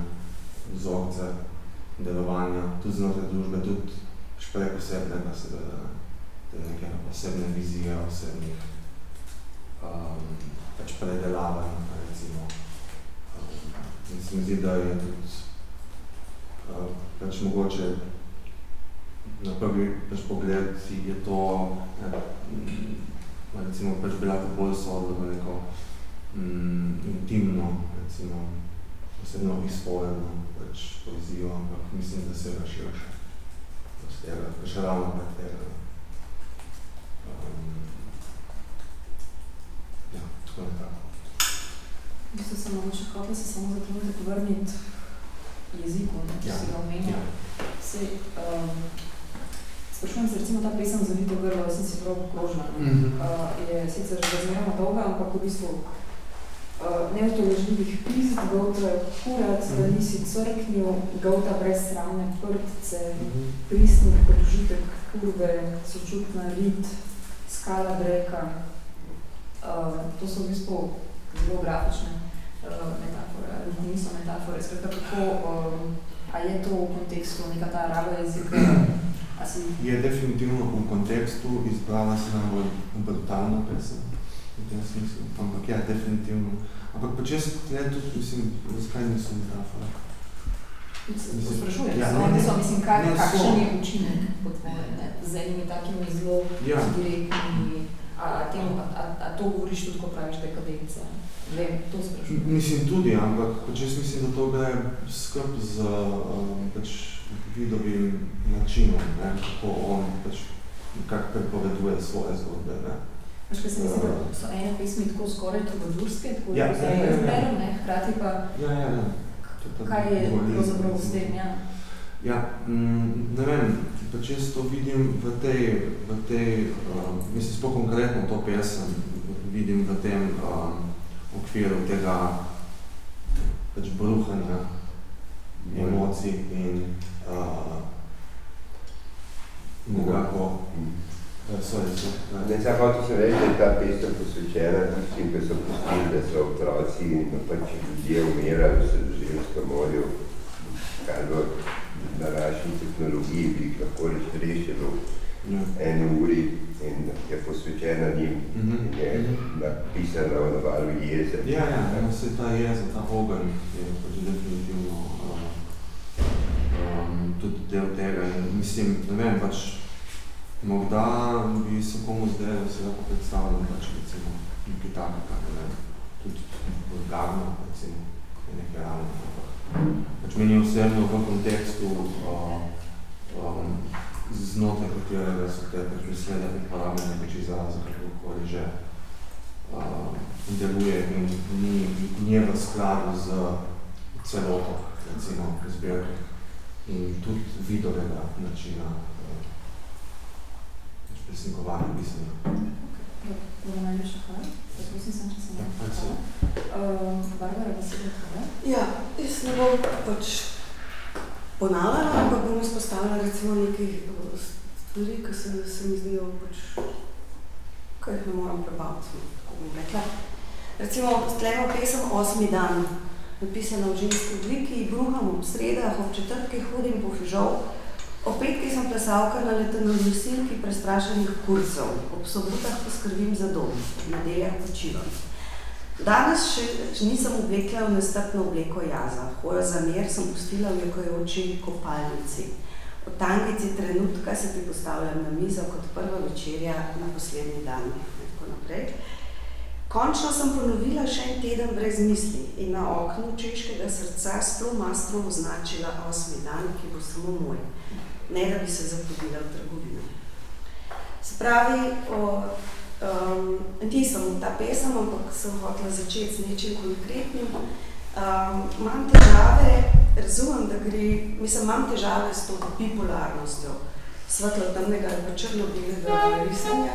vzorce delovanja, tudi znotraj družbe, tudi pač prek osebnega seveda, ne. te neke osebne vizije, osebnih um, pač predelavanj, recimo. Um, in se mi zdi, da je tudi uh, pač mogoče na prvi pač pogled je to ne, mm, recimo pač bila to bolj sodlo v neko mm, intimno, recimo, osebno izpovedno pač poezijo, ampak mislim, da se razširša z tega, pač ravno pred tega. Um, tako nekako. V bistvu sem mogoče hotela se samo za trenutek vrniti jeziku, ne, ki Ja, si ga omenjal. ja. Sej, um, sprašujem se recimo ta pesem Zavito grlo, sem si prav okrožila. ne. Mhm. Uh, je sicer razmeroma dolga, ampak v bistvu uh, neutoložljivih pizd, govta je kurac, da Mhm. nisi crknil, govta brez sravne prtce, Mhm. pristnik kot užitek kurve, sočutna rit, skala breka. Uh, to so v bistvu zelo grafične uh, metafore, niso metafore. Skratka, kako, um, a je to v kontekstu neka ta raba jezika, a si Je definitivno v kontekstu izbrala se najbolj brutalna pesem v tem smislu, ampak ja, definitivno. Ampak pač jaz tle tudi, mislim, zakaj niso metafora? se sprašujem, Ja, ne, ne, ne. so, mislim, kaj, Ne, kakšen so. je učinek po tvoje, ne, z enimi takimi zelo Ja. direktnimi, a, temu, a, a, to govoriš tudi, ko praviš dekadenca? Vem, to sprašujem. Mislim tudi, ampak pač jaz mislim, da to gre skrb z pač vidovim načinom, ne, kako on pač nekako prepoveduje svoje zgodbe, ne. Veš, kaj se mi zdi, da so ene pesmi tako skoraj trubadurske, tako Ja, da ja, se ja, ja. berem, ne, hkrati pa Ja, ja, ja. Je kaj je pravzaprav s tem, ja. Ja, mm, ne vem, pač jaz to vidim v tej, v tej uh, mislim, sploh konkretno to pesem vidim v tem um, okviru tega pač bruhanja emocij in uh, nekako, uh, sorry, so, Ne, zdaj hotel sem reči, da je ta pesem posvečena tistim, ki so pustili, da so otroci in pač ljudje umirali v sredozemskem morju, kar v današnji tehnologiji bi jih lahko rešilo ja. v eni uri in je posvečena njim Mhm, in je mhm. napisana v navalu jeze. Ja, ja, no, se ta jeza, ta ogenj je pač definitivno uh, um, tudi del tega mislim, ne vem, pač morda bi se komu zdaj, da se lahko predstavljam pač recimo nekaj takega, ne vem. tudi vulgarno, recimo, nekaj realno. Pač meni je osebno v kontekstu uh, um, znotraj katerega so te pač besede pripravljene pač izraze, kako že uh, deluje in ni, ni v skladu z celoto, recimo, zbirke in tudi vidovega načina uh, pač presnikovanja pisanja. Dobro, najljubša hvala. Prosim sem, če se ne hvala. Barbara, beseda hvala. Ja, jaz ne bom pač ponavljala, ampak bom izpostavila recimo nekaj eh, stvari, ki se, se mi zdijo pač, ki jih ne moram prebaviti, no, tako bom rekla. Recimo, tlemo pesem Osmi dan, napisana v ženski obliki, bruham ob sredah, ob četrtkih hodim po fižol, ob petkih sem plesalka na letanonosilki prestrašenih kursov, ob sobotah poskrbim za dom, ob nedeljah počivam. Danes še, nisem oblekla v nestrpno obleko jaza. Hojo za mir sem pustila v jokajoči kopalnici. V tangici trenutka se ti postavljam na mizo kot prva večerja na poslednji dan. In tako naprej. Končno sem ponovila še en teden brez misli in na oknu češkega srca s flomastrom označila osmi dan, ki bo samo moj. Ne da bi se zapodila v trgovino. Se pravi, o, um, nisem ta pesem, ampak sem hotela začeti z nečim konkretnim. Um, imam težave, razumem, da gre, mislim, imam težave s to bipolarnostjo svetlo-temnega ali pa črno-belega risanja,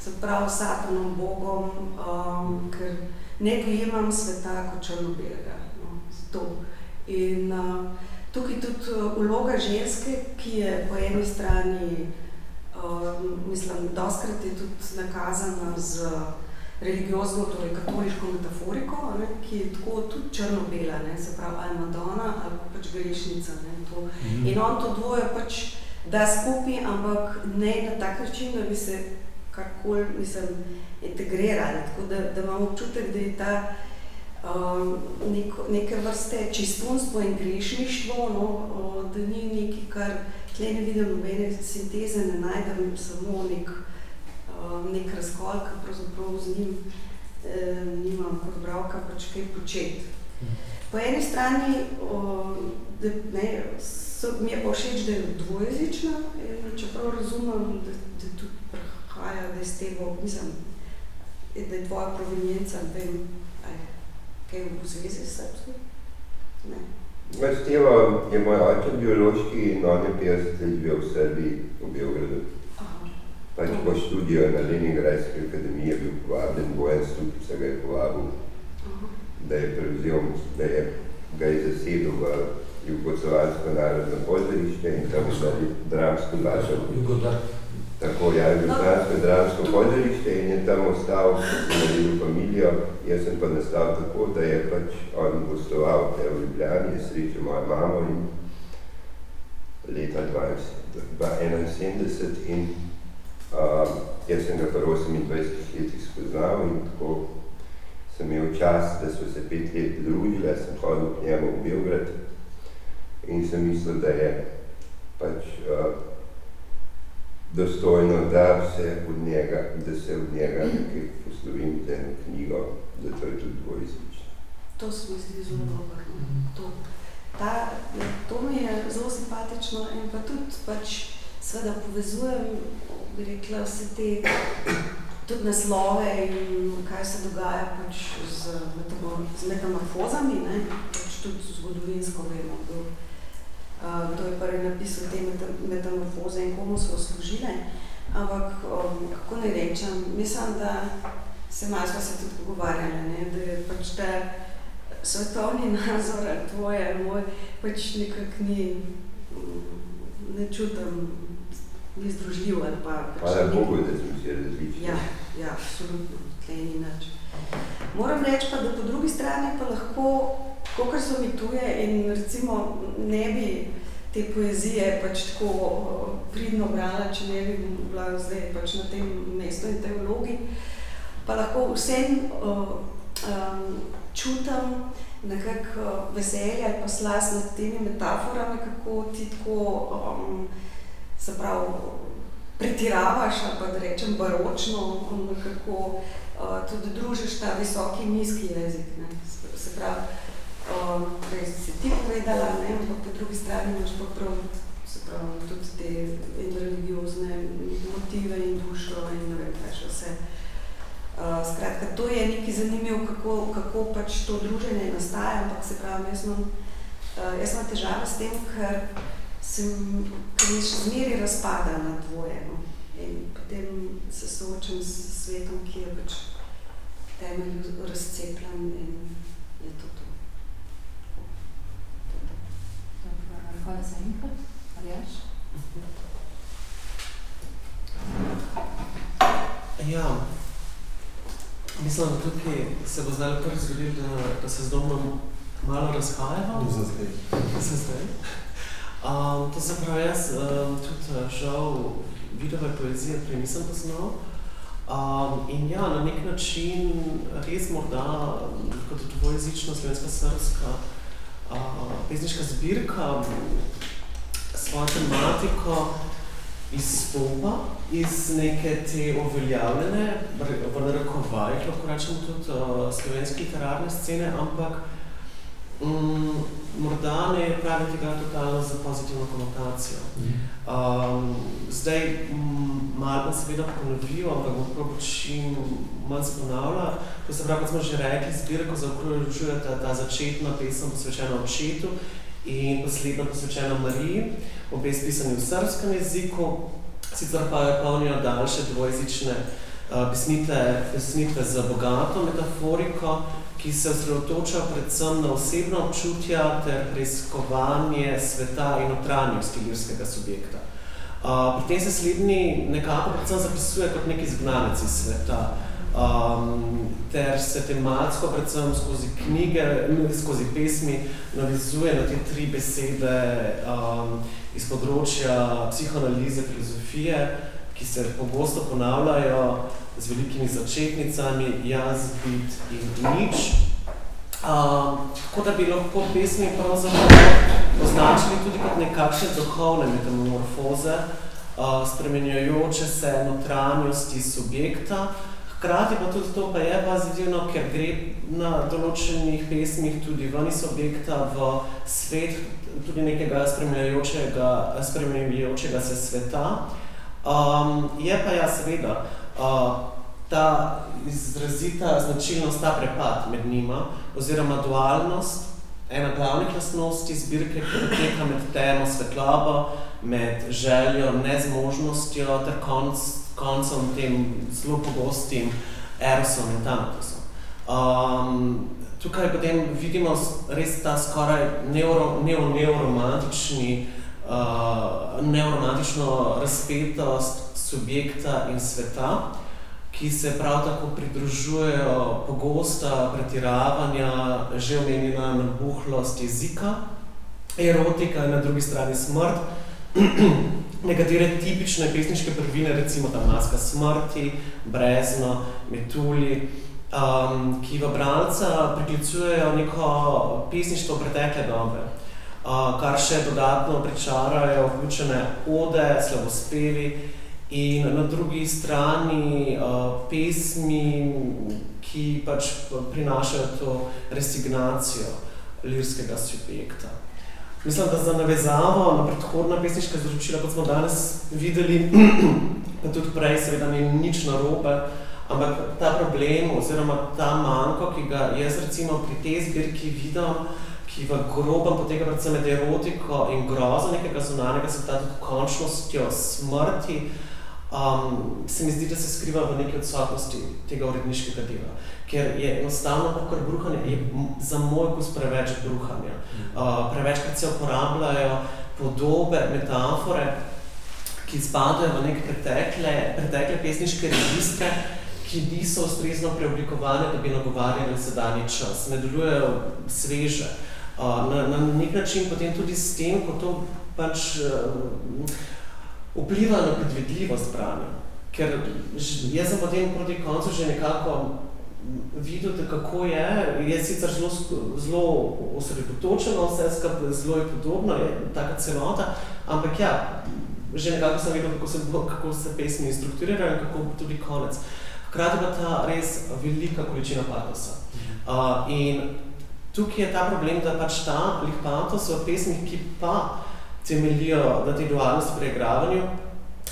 se pravi satanom, Bogom, um, ker ne dojemam sveta kot črno-belega. No, zato. In uh, tukaj tudi uh, vloga ženske, ki je po eni strani mislim, doskrat je tudi nakazana z religiozno, torej katoliško metaforiko, ne, ki je tako tudi črno-bela, se pravi ali Madonna ali pa pač grešnica. Ne, to. Mhm. In on to dvoje pač da skupaj, ampak ne na tak način, da bi se karkoli, mislim, integrirali. Tako da, da imam občutek, da je ta um, neko, neke vrste čistunstvo in grešništvo, no, o, da ni nekaj, kar tle ne vidim nobene sinteze, ne najdem samo nek, um, nek razkol, ki pravzaprav z njim eh, nimam kot bravka pač kaj početi. Po eni strani o, da, ne, so, mi je pa všeč, da je dvojezična, in čeprav razumem, da, da tudi prihaja, da je z tega, mislim, da je tvoja provenjenca, vem, aj, kaj v zvezi s srpskim? Ne. Steva je moj oče biološki in on je 50 let živel v Srbiji, v Beogradu. Aha. Pač po študiju na Leningradski akademiji je bil povabljen, Bojan Stup se ga je povabil, Aha. da je prevzel, da je, ga je zasedel v Jugoslovansko narodno pozorište in tam je dramsko vašo. Jugodar. Tako, ja, Jugoslovansko dramsko pozorište in je tam ostal, naredil familijo. Jaz sem pa nastal tako, da je pač on gostoval te v Ljubljani, je srečal mojo mamo in leta 1971 in uh, jaz sem ga pri 28 letih spoznal in tako sem imel čas, da smo se pet let družili, jaz sem hodil k njemu v Beograd in sem mislil, da je pač uh, dostojno, da se od njega, da se od njega nekaj poslovim za eno knjigo, da to je tudi dvojezično. To se mi zdi zelo dobro. To, ta, to mi je zelo simpatično in pa tudi pač seveda povezujem, bi rekla, vse te tudi naslove in kaj se dogaja pač z, metamo, z metamorfozami, ne? pač tudi zgodovinsko vemo, uh, kdo je prvi napisal te meta, metamorfoze in komu so služile. Ampak, um, kako ne rečem, mislim, da se malo smo se tudi pogovarjali, ne? da je pač ta svetovni nazor, tvoj ali moj, pač nekako ni, mm, ne čutim, ni združljiv ali pa pač Hvala ni- Bogu, da smo vsi različni. Ja, ja, absolutno, tle ni nič. Moram reči pa, da po drugi strani pa lahko, kakor so mi tuje in recimo ne bi te poezije pač tako pridno brala, če ne bi bila zdaj pač na tem mestu in tej vlogi, pa lahko vsem uh, um, čutim nekako uh, veselje ali pa slast nad temi metaforami, kako ti tako, um, se pravi, pretiravaš, ali pa da rečem baročno, kako uh, tudi družiš ta visoki nizki jezik. Ne. Se pravi, uh, prej si ti povedala, ne, ampak po drugi strani imaš pa prav, se pravi, tudi te in religiozne motive in dušo in ne vem, kaj še vse. Uh, skratka, to je nekaj zanimivo, kako, kako pač to druženje nastaja, ampak se pravi, jaz imam, uh, jaz imam težave s tem, ker sem, ker mi še zmeri razpada na dvoje. No? In potem se soočam s svetom, ki je pač temelj razcepljen in je to to. Hvala za enkrat. Aljaš? Ja, mislim, da tukaj se bo zdaj prvi zgodil, da, da se z domom malo razhajamo. Za zdaj. Za zdaj. Um, to se pravi, jaz um, tudi žal vidove poezije prej nisem poznal. Um, in ja, na nek način res morda kot dvojezična slovenska srpska uh, pesniška zbirka svojo tematiko izstopa iz neke te uveljavljene, v narekovajih, lahko rečemo tudi uh, slovenske literarne scene, ampak um, morda ne pravi tega totalno za pozitivno konotacijo. Um, zdaj, malo bom seveda ponovil, ampak bom prav čim manj se ponavlja. To se pravi, kot smo že rekli, zbirko zaokrožuje ta, ta začetna pesem posvečena očetu in posledna posvečena Mariji, obe spisani v srpskem jeziku, sicer pa je polnijo daljše dvojezične uh, pesmitve, pesmitve z bogato metaforiko, ki se osredotoča predvsem na osebno občutja ter preiskovanje sveta in notranjosti lirskega subjekta. Uh, pri tem se slednji nekako predvsem zapisuje kot neki izgnanec iz sveta, um, ter se tematsko predvsem skozi knjige, skozi pesmi navizuje na te tri besede um, iz področja psihoanalize, filozofije, ki se pogosto ponavljajo z velikimi začetnicami, jaz, bit in nič. Tako da bi lahko pesmi označili tudi kot nekakšne duhovne metamorfoze, uh, spremenjajoče se notranjosti subjekta, Hkrati pa tudi to pa je pozitivno, ker gre na določenih pesmih tudi ven iz objekta v svet tudi nekega spremljajočega, spremljajočega se sveta. Um, je pa ja seveda uh, ta izrazita značilnost, ta prepad med njima, oziroma dualnost, ena glavnih lastnosti zbirke, ki poteka med temo svetlobo, med željo, nezmožnostjo ter konc koncem tem zelo pogostim erosom in tanatosom. Um, tukaj potem vidimo res ta skoraj neuro, neoromantični, uh, neuromantično razpetost subjekta in sveta, ki se prav tako pridružujejo pogosta pretiravanja, že omenjena nabuhlost jezika, erotika in na drugi strani smrt, nekatere tipične pesniške prvine, recimo ta maska smrti, brezno, metuli, um, ki v bralca priklicujejo neko pesništvo pretekle dobe, kar še dodatno pričarajo vključene ode, slavospevi in na drugi strani pesmi, ki pač prinašajo to resignacijo lirskega subjekta. Mislim, da za navezavo na predhodna pesniška izročila, kot smo danes videli, pa tudi prej seveda ni nič narobe, ampak ta problem oziroma ta manjko, ki ga jaz recimo pri tej zbirki vidim, ki v grobem poteka predvsem med erotiko in grozo nekega zunanjega sveta, tudi končnostjo smrti, um, se mi zdi, da se skriva v neki odsotnosti tega uredniškega dela ker je enostavno kakor bruhanje, je za moj kus preveč bruhanja. Uh, prevečkrat se uporabljajo podobe, metafore, ki spadajo v neke pretekle, pretekle pesniške registre, ki niso ustrezno preoblikovane, da bi nagovarjali sedanji čas, ne delujejo sveže. Uh, na, na nek način potem tudi s tem, ko to pač uh, vpliva na predvidljivost branja. Ker jaz sem potem proti koncu že nekako vidite, kako je. Je sicer zelo, zelo osredotočeno, vse skupaj zelo je podobno, je taka celota, ampak ja, že nekako sem vedel, kako se, kako se pesmi strukturirajo in kako bo tudi konec. Hkrati pa ta res velika količina patosa. Uh, in tukaj je ta problem, da pač ta lih patos v pesmih, ki pa temeljijo na tej dualnosti pri igravanju,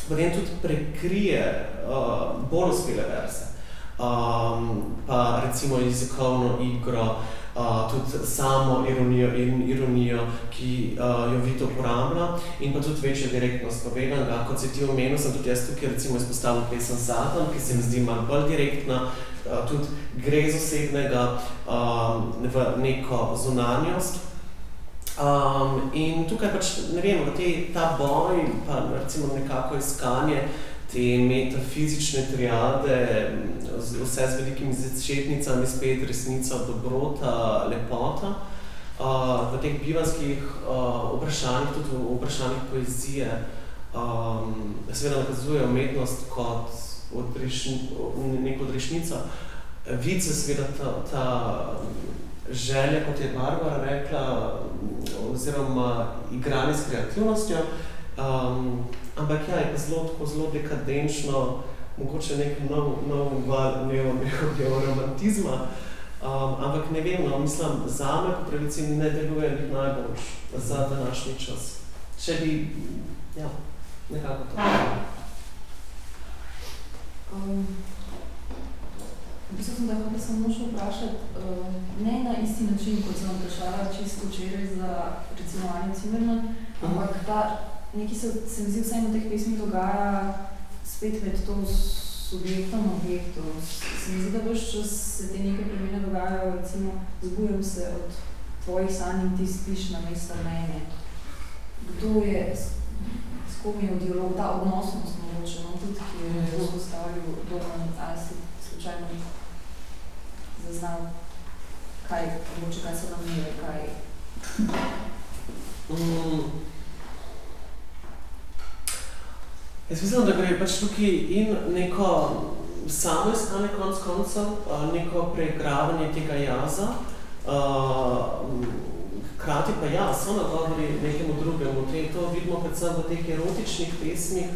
potem tudi prekrije uh, bolj uspele verse. Um, pa recimo jezikovno igro, uh, tudi samo ironijo in ironijo, ki uh, jo Vito uporablja, in pa tudi večjo direktnost povedanega. Kot si ti omenil, sem tudi jaz tukaj recimo izpostavil pesem Satan, ki se mi zdi malo bolj direktna, tudi gre z osebnega um, v neko zunanjost. Um, in tukaj pač, ne vem, v tej, ta boj, pa recimo nekako iskanje te metafizične triade, vse z velikimi začetnicami, spet resnica, dobrota, lepota, uh, v teh bivanskih uh, vprašanjih, tudi v vprašanjih poezije, um, seveda nakazuje umetnost kot odrešni, neko odrešnico. Vid se seveda ta, ta želja, kot je Barbara rekla, oziroma igranje s kreativnostjo, um, ampak ja, je pa zelo, tako zelo dekadenčno, mogoče nek nov, nov val neoromantizma, um, ampak ne vem, no, mislim, zame po pravici ne deluje najboljš za današnji čas. Če bi, ja, nekako to. Um, v bistvu sem tako, da sem možno vprašati, uh, ne na isti način, kot sem vprašala čisto včeraj za recimo Anjo Cimerman, ampak ta, nekaj se, se mi zdi vsem v teh pesmih dogaja spet med to subjektom, objektom. Se mi zdi, da boš čas se te neke premene dogajajo, recimo, zbujam se od tvojih sanj in ti spiš na mesto mene. Kdo je, s, kom je v dialogu, ta odnosnost mogoče, no, tudi, ki je vzpostavil Domen, ali si slučajno zaznal, kaj, mogoče kaj so namere, kaj... Mm. Jaz mislim, da gre pač tukaj in neko samo iskanje konc koncev, neko preigravanje tega jaza, hkrati pa ja, so nagovori nekemu drugemu. To vidimo predvsem v teh erotičnih pesmih,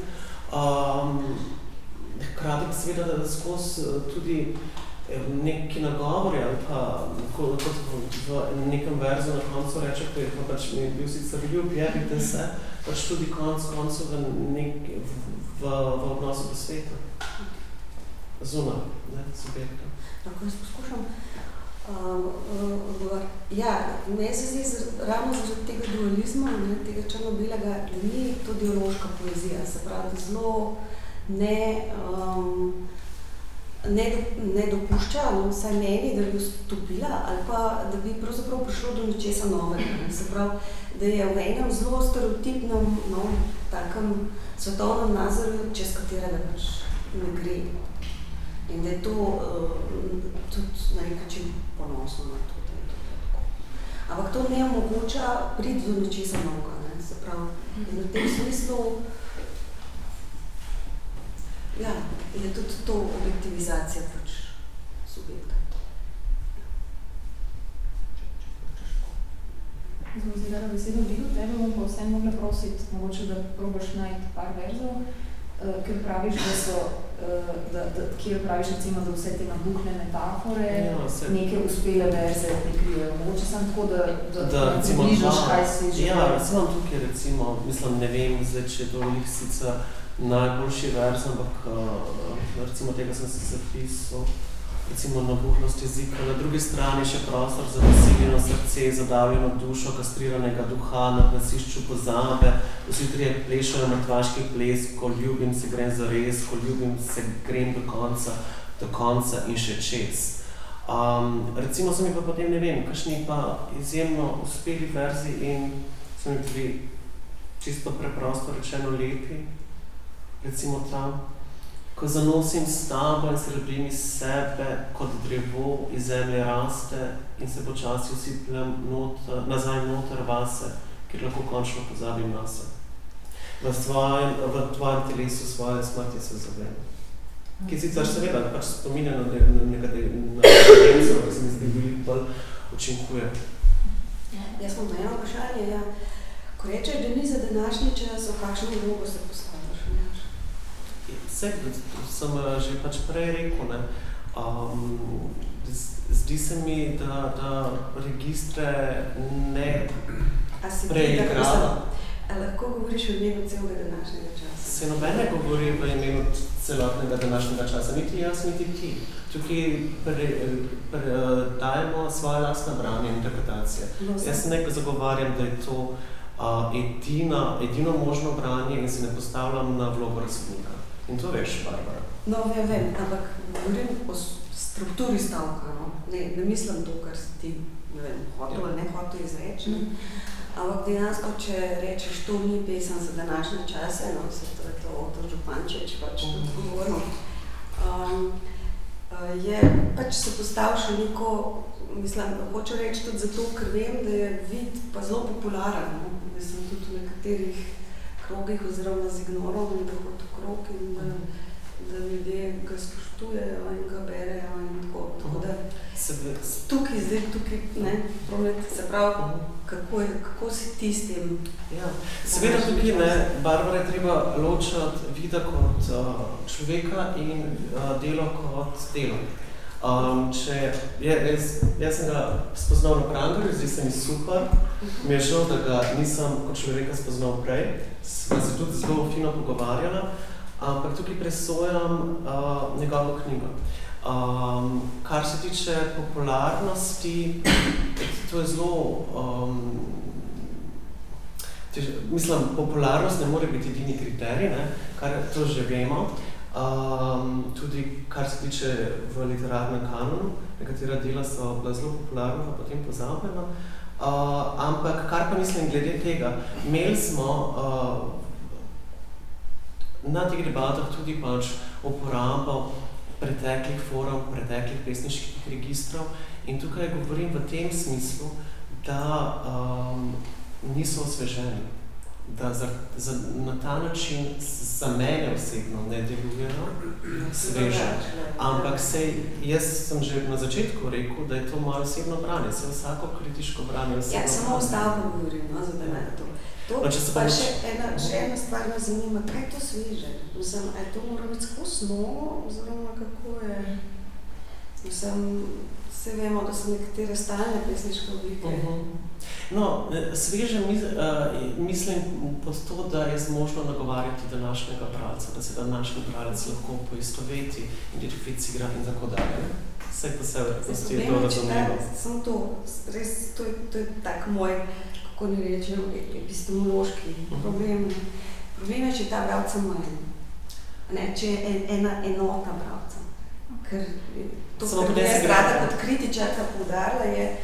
hkrati pa seveda, da skozi tudi neki nagovori ali pa kot v nekem verzu na koncu reče, je pa pač mi bil sicer ljub, jebite se, pač tudi konc koncu v, nek, v, v, v odnosu do sveta. Zunaj, ne, subjekta. Lahko jaz poskušam Um, uh, ja, meni se zdi ravno zaradi tega dualizma, ne, tega črno-belega, da ni to dialoška poezija, se pravi, zelo ne, um, ne, ne dopušča, no, vsaj meni, da bi vstopila ali pa da bi pravzaprav prišlo do nečesa novega. Ne. Se pravi, da je v enem zelo stereotipnem, no, takem svetovnem nazoru, čez katerega pač ne gre. In da je to uh, tudi na nek način ponosno na to, da je to tako. Ampak to ne omogoča priti do nečesa novega, ne, se pravi. In v tem smislu, ja, je tudi to objektivizacija pač subjekta. Zdaj bom zdaj besedo vidu, tebe bom pa vsem mogla prositi, mogoče, da probaš najti par verzov, ker praviš, da so, uh, da, da, kjer praviš recimo, da vse te nabuhne metafore, Ja, se- neke uspele verze prikrijejo. Mogoče samo tako, da, da, Da, da recimo, približaš, dva- kaj si že Ja, recimo tukaj, recimo, mislim, ne vem, zdaj, če je to lih sicer najboljši vers, ampak uh, recimo tega sem si zapisal, recimo nabuhlost jezika, na drugi strani še prostor za nasiljeno srce, zadavljeno dušo, kastriranega duha na plesišču pozabe, vsi trije plešajo mrtvaški ples, ko ljubim se grem za res, ko ljubim se grem do konca, do konca in še čez. Um, recimo so mi pa potem, ne vem, kakšni pa izjemno uspeli verzi in so mi bili čisto preprosto rečeno lepi. Recimo tam, ko zanosim s tabo in srebrim iz sebe, kot drevo iz zemlje raste in se počasi usipljem noter, nazaj noter vase, kjer lahko končno pozabim nase. V, svojem, v tvojem telesu svoje smrti se zavem. Ki sicer seveda pač spominja na, ne- na nekaj na demenco, ki se mi zdi veliko bolj učinkuje. Jaz imam eno vprašanje, ja. Ko rečeš, da ni za današnji čas, v kakšno vlogo se postavljaš? Vse, sem eh, že pač prej rekel, ne. Um, zdi se mi, da, da registre ne preigrava. lahko govoriš o imenu celega današnjega časa? Se noben ne govori v imenu celotnega današnjega časa, niti jaz, niti ti. Tukaj pre, pre, dajemo svoje lastne branje in interpretacije. No, Jaz ne zagovarjam, da je to uh, edina, edino možno branje in se ne postavljam na vlogo razsodnika. In to veš, Barbara. No, vem, vem, ampak govorim o strukturi stavka. No? Ne, ne mislim to, kar si ti ne vem, hotel ali ne hotel izreči. Ne? Ampak dejansko, če rečeš, to ni pesem za današnje čase, no, se to je to Oto Župančič, pač tudi govoril, um, uh, je pač se postavil še neko, mislim, hoče reči tudi zato, ker vem, da je vid pa zelo popularen. No? Mislim, tudi v nekaterih krogih oziroma z ignorom in da hod okrog in da, da ljudje ga spoštujejo in ga berejo in tako. tako da, tukaj, zdaj tukaj, ne, promet, se pravi, kako, je, kako si ti s tem? Ja. Seveda tukaj ne, Barbara je treba ločati vida kot uh, človeka in uh, delo kot delo. Um, če, je, jaz, jaz sem ga spoznal na Prangerju, zdi se mi super, mi je žal, da ga nisem kot človeka spoznal prej, sva se tudi zelo fino pogovarjala, ampak tukaj presojam uh, njegovo knjigo. Um, kar se tiče popularnosti, to je zelo um, Tež, mislim, popularnost ne more biti edini kriterij, ne, kar to že vemo. Um, tudi kar se tiče v literarnem kanonu, nekatera dela so bila zelo popularna, pa potem pozabljena. Uh, ampak kar pa mislim glede tega, imeli smo uh, na teh debatah tudi pač uporabo preteklih forum, preteklih pesniških registrov in tukaj govorim v tem smislu, da um, niso osveženi, da za, za, na ta način za mene osebno ne delujejo sveže. Ampak sej, jaz sem že na začetku rekel, da je to moje osebno branje, se vsako kritiško branje osebno Ja, samo o branje. stavku govorim, no, za da to. To, No, če se pa pa še ena, še ena stvar me zanima, kaj je to sveže? Mislim, je to mora biti skozi novo, oziroma kako je? Mislim, vse vemo, da so nekatere stalne pesniške oblike. Uh -huh. No, eh, sveže mis, uh, mislim pod to, da je zmožno nagovarjati današnjega bralca, da se današnji bralec lahko poistoveti, identificira in tako dalje. Vse po sebi je to razumljivo. Samo to, res, to je, to je tak moj, kako ne rečem, e- epistemološki Mhm. problem. ne. Problem je, če ta bralca manj. Ne, če je en, ena enota bralca. Ker to, Samo kar se jaz rada kot kritičarka poudarila, je,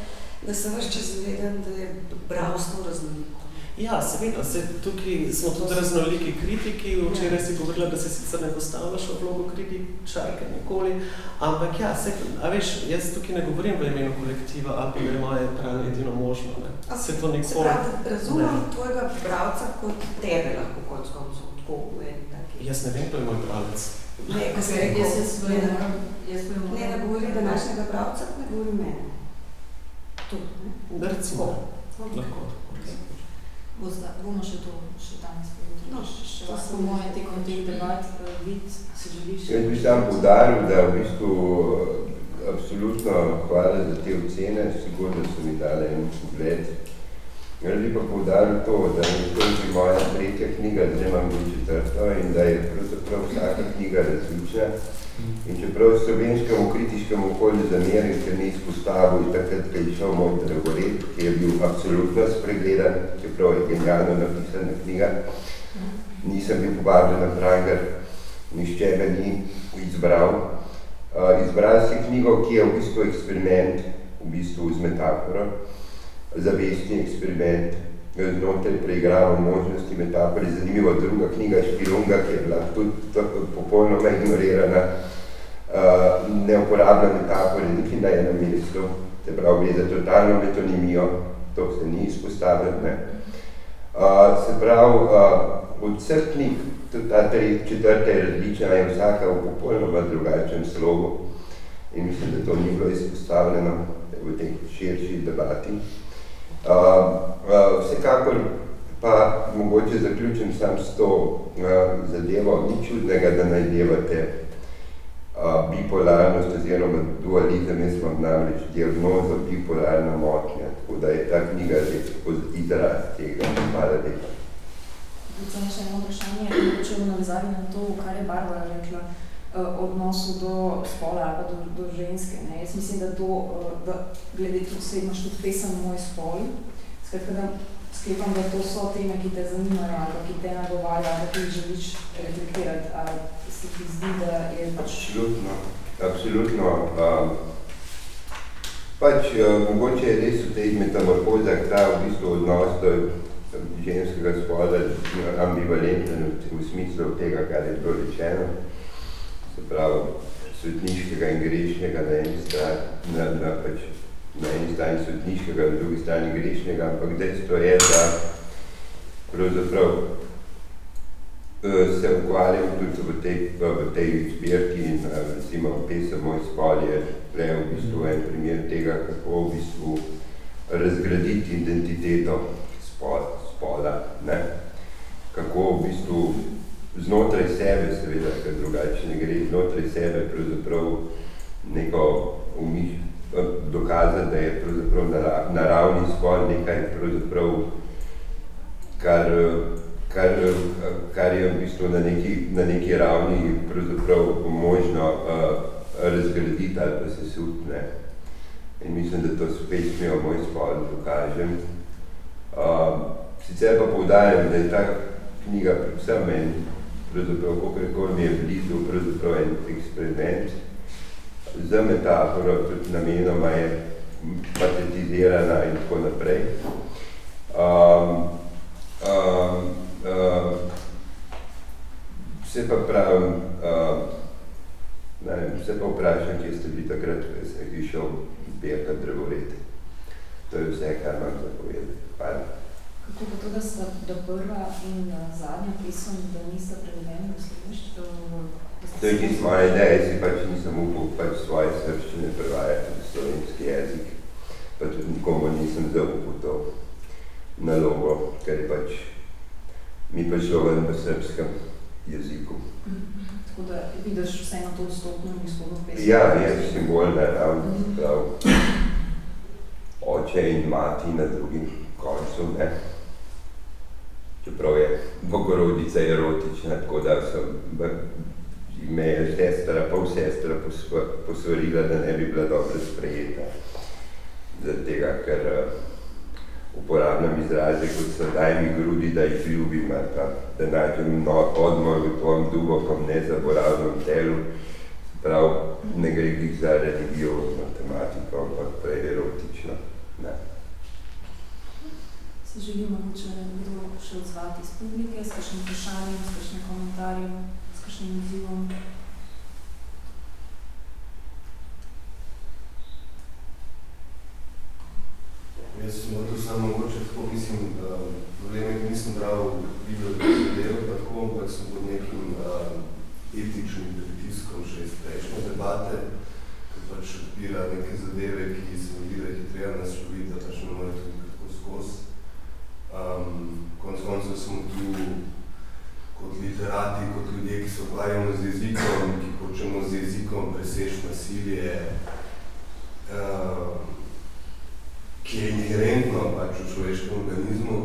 da se vse čas zavedam, da je bralstvo raznoliko. Ja, seveda, se, tukaj smo tudi raznoliki kritiki, včeraj si govorila, da se sicer ne postavljaš v vlogo kritičarke nikoli, ampak ja, se, a veš, jaz tukaj ne govorim v imenu kolektiva, ali pa da je moje branje edino možno, ne. Se to Se nikoli... pravi, da razumem ne. tvojega bralca kot tebe lahko konc koncev, tako v eni taki. Jaz ne vem, kdo je moj bralec. Ne, ko se Jaz rekel, jaz svoj ne, moram, jaz ne, ne govori današnjega bralca, ne govori mene. Tu, ne? Recimo, Okay. lahko tako rečem. Bosta, bomo še to še danes povedali. No, še to vas po moje tekom teh debat eh, vid, si želiš. Jaz bi sam poudaril, da v bistvu eh, absolutno hvala za te ocene, sigurno so mi dale en pogled. Jaz bi pa poudaril to, da je to že moja tretja knjiga, zdaj imam že četrto in da je pravzaprav vsaka knjiga različna. In čeprav slovenskemu kritiškemu okolju zamerim, ker ni izpostavil takrat, ko je šel moj dragored, ki je bil absolutno spregledan, čeprav je genialno napisana knjiga, nisem bil povabljen na Pranger, nišče me ni izbral. Uh, izbral si knjigo, ki je v bistvu eksperiment, v bistvu z metaforo, zavestni eksperiment, znotraj preigrava možnosti metafore. Zanimivo, druga knjiga Špilunga, ki je bila tudi popolnoma ignorirana, uh, ne uporablja metafore niti na enem mestu, se pravi, gre za totalno metonimijo, to se ni izpostavljeno. Uh, se pravi, uh, od vseh knjig, tudi ta tri, četrta je različna, je vsaka v popolnoma drugačnem slogu in mislim, da to ni bilo izpostavljeno v tej širši debati. Uh, vsekakor Pa mogoče zaključim sam s to uh, zadevo. Ni čudnega, da najdevate uh, bipolarnost oziroma dualizem. Jaz imam namreč diagnozo bipolarna motnja, tako da je ta knjiga izraz tega. Hvala lepa. Predvsem še eno vprašanje, mogoče v navezavi na to, kar je Barbara rekla, odnosu do spola ali pa do, do ženske. Ne? Jaz mislim, da to, da glede to se imaš tudi pesem Moj spol, skratka, da sklepam, da to so teme, ki te zanimajo, ali ki te nagovarjajo, ki jih želiš reflektirati, ali se ti zdi, da je pač... Absolutno, absolutno. Um, pač, uh, mogoče je res v tej metamorfozah ta v bistvu odnos do ženskega spola ambivalenten v, v smislu tega, kar je bilo rečeno, se pravi, svetniškega in grešnega na eni strani, na, na, pač, na eni strani svetniškega, na drugi strani grešnega, ampak dejstvo je, da pravzaprav uh, se ukvarjam tudi v tej, v tej zbirki in uh, recimo pesem Moj spol je prej v bistvu en primer tega, kako v bistvu razgraditi identiteto spola, spola ne? kako v bistvu znotraj sebe, seveda, ker drugače ne gre, znotraj sebe pravzaprav neko umih, dokazati, da je pravzaprav naravni spol nekaj pravzaprav, kar, kar, kar je v bistvu na neki, na neki ravni pravzaprav možno uh, razgraditi ali pa se sutne. In mislim, da to s pesmijo Moj spol dokažem. Uh, sicer pa poudarjam, da je ta knjiga predvsem meni, pravzaprav, koliko mi je blizu, pravzaprav en eksperiment, z metaforo, tudi namenoma je patetizirana in tako naprej. Um, um, um, se pa pravim, um, ne vem, se pa vprašam, kje ste bili takrat, ko se je išel zbirka drevorete. To je vse, kar imam za povedati. Hvala. Kako pa to, da sta da prva in uh, zadnja pesem, da nista prevedeni v slovenščino? To je čisto moja ideja, jaz si pač nisem upal pač svoje srščine prevajati v slovenski jezik, pa tudi nikomu nisem zaupal to nalogo, ker je pač mi pač ven v srpskem jeziku. Tako da vidiš vseeno to vstopno in izhodno pesem? Ja, je simbolna ravno, prav. Oče in mati na drugim koncu, ne. Čeprav je Bogorodica erotična, tako da sem me je sestra, pol sestra posvarila, da ne bi bila dobro sprejeta. Zaradi tega, ker uporabljam izraze, kot so daj mi grudi, da jih ljubim, pa da najdem no, odmor v tvojem dubokom nezaboravnem telu. Prav, ne gre glih za religijo, matematiko, ampak prej erotično. Ne. Se želimo mogoče kdo še odzvati iz publike, s kakšnim vprašanjem, s kakšnim komentarjem, s kakšnim izzivom? Jaz sem hotel samo mogoče tako, mislim, da problem je, nisem bral Biblijo zadev, pa tako, ampak sem pod nekim uh, etičnim pritiskom še iz prejšnje debate, ki pač odpira neke zadeve, ki se mi zdi, da jih je treba nasloviti, da pač ne more tudi tako skozi. Um, konc koncev smo tu kot literati, kot ljudje, ki se ukvarjamo z jezikom, ki hočemo z jezikom preseči nasilje, uh, ki je inherentno pač v človeškem organizmu,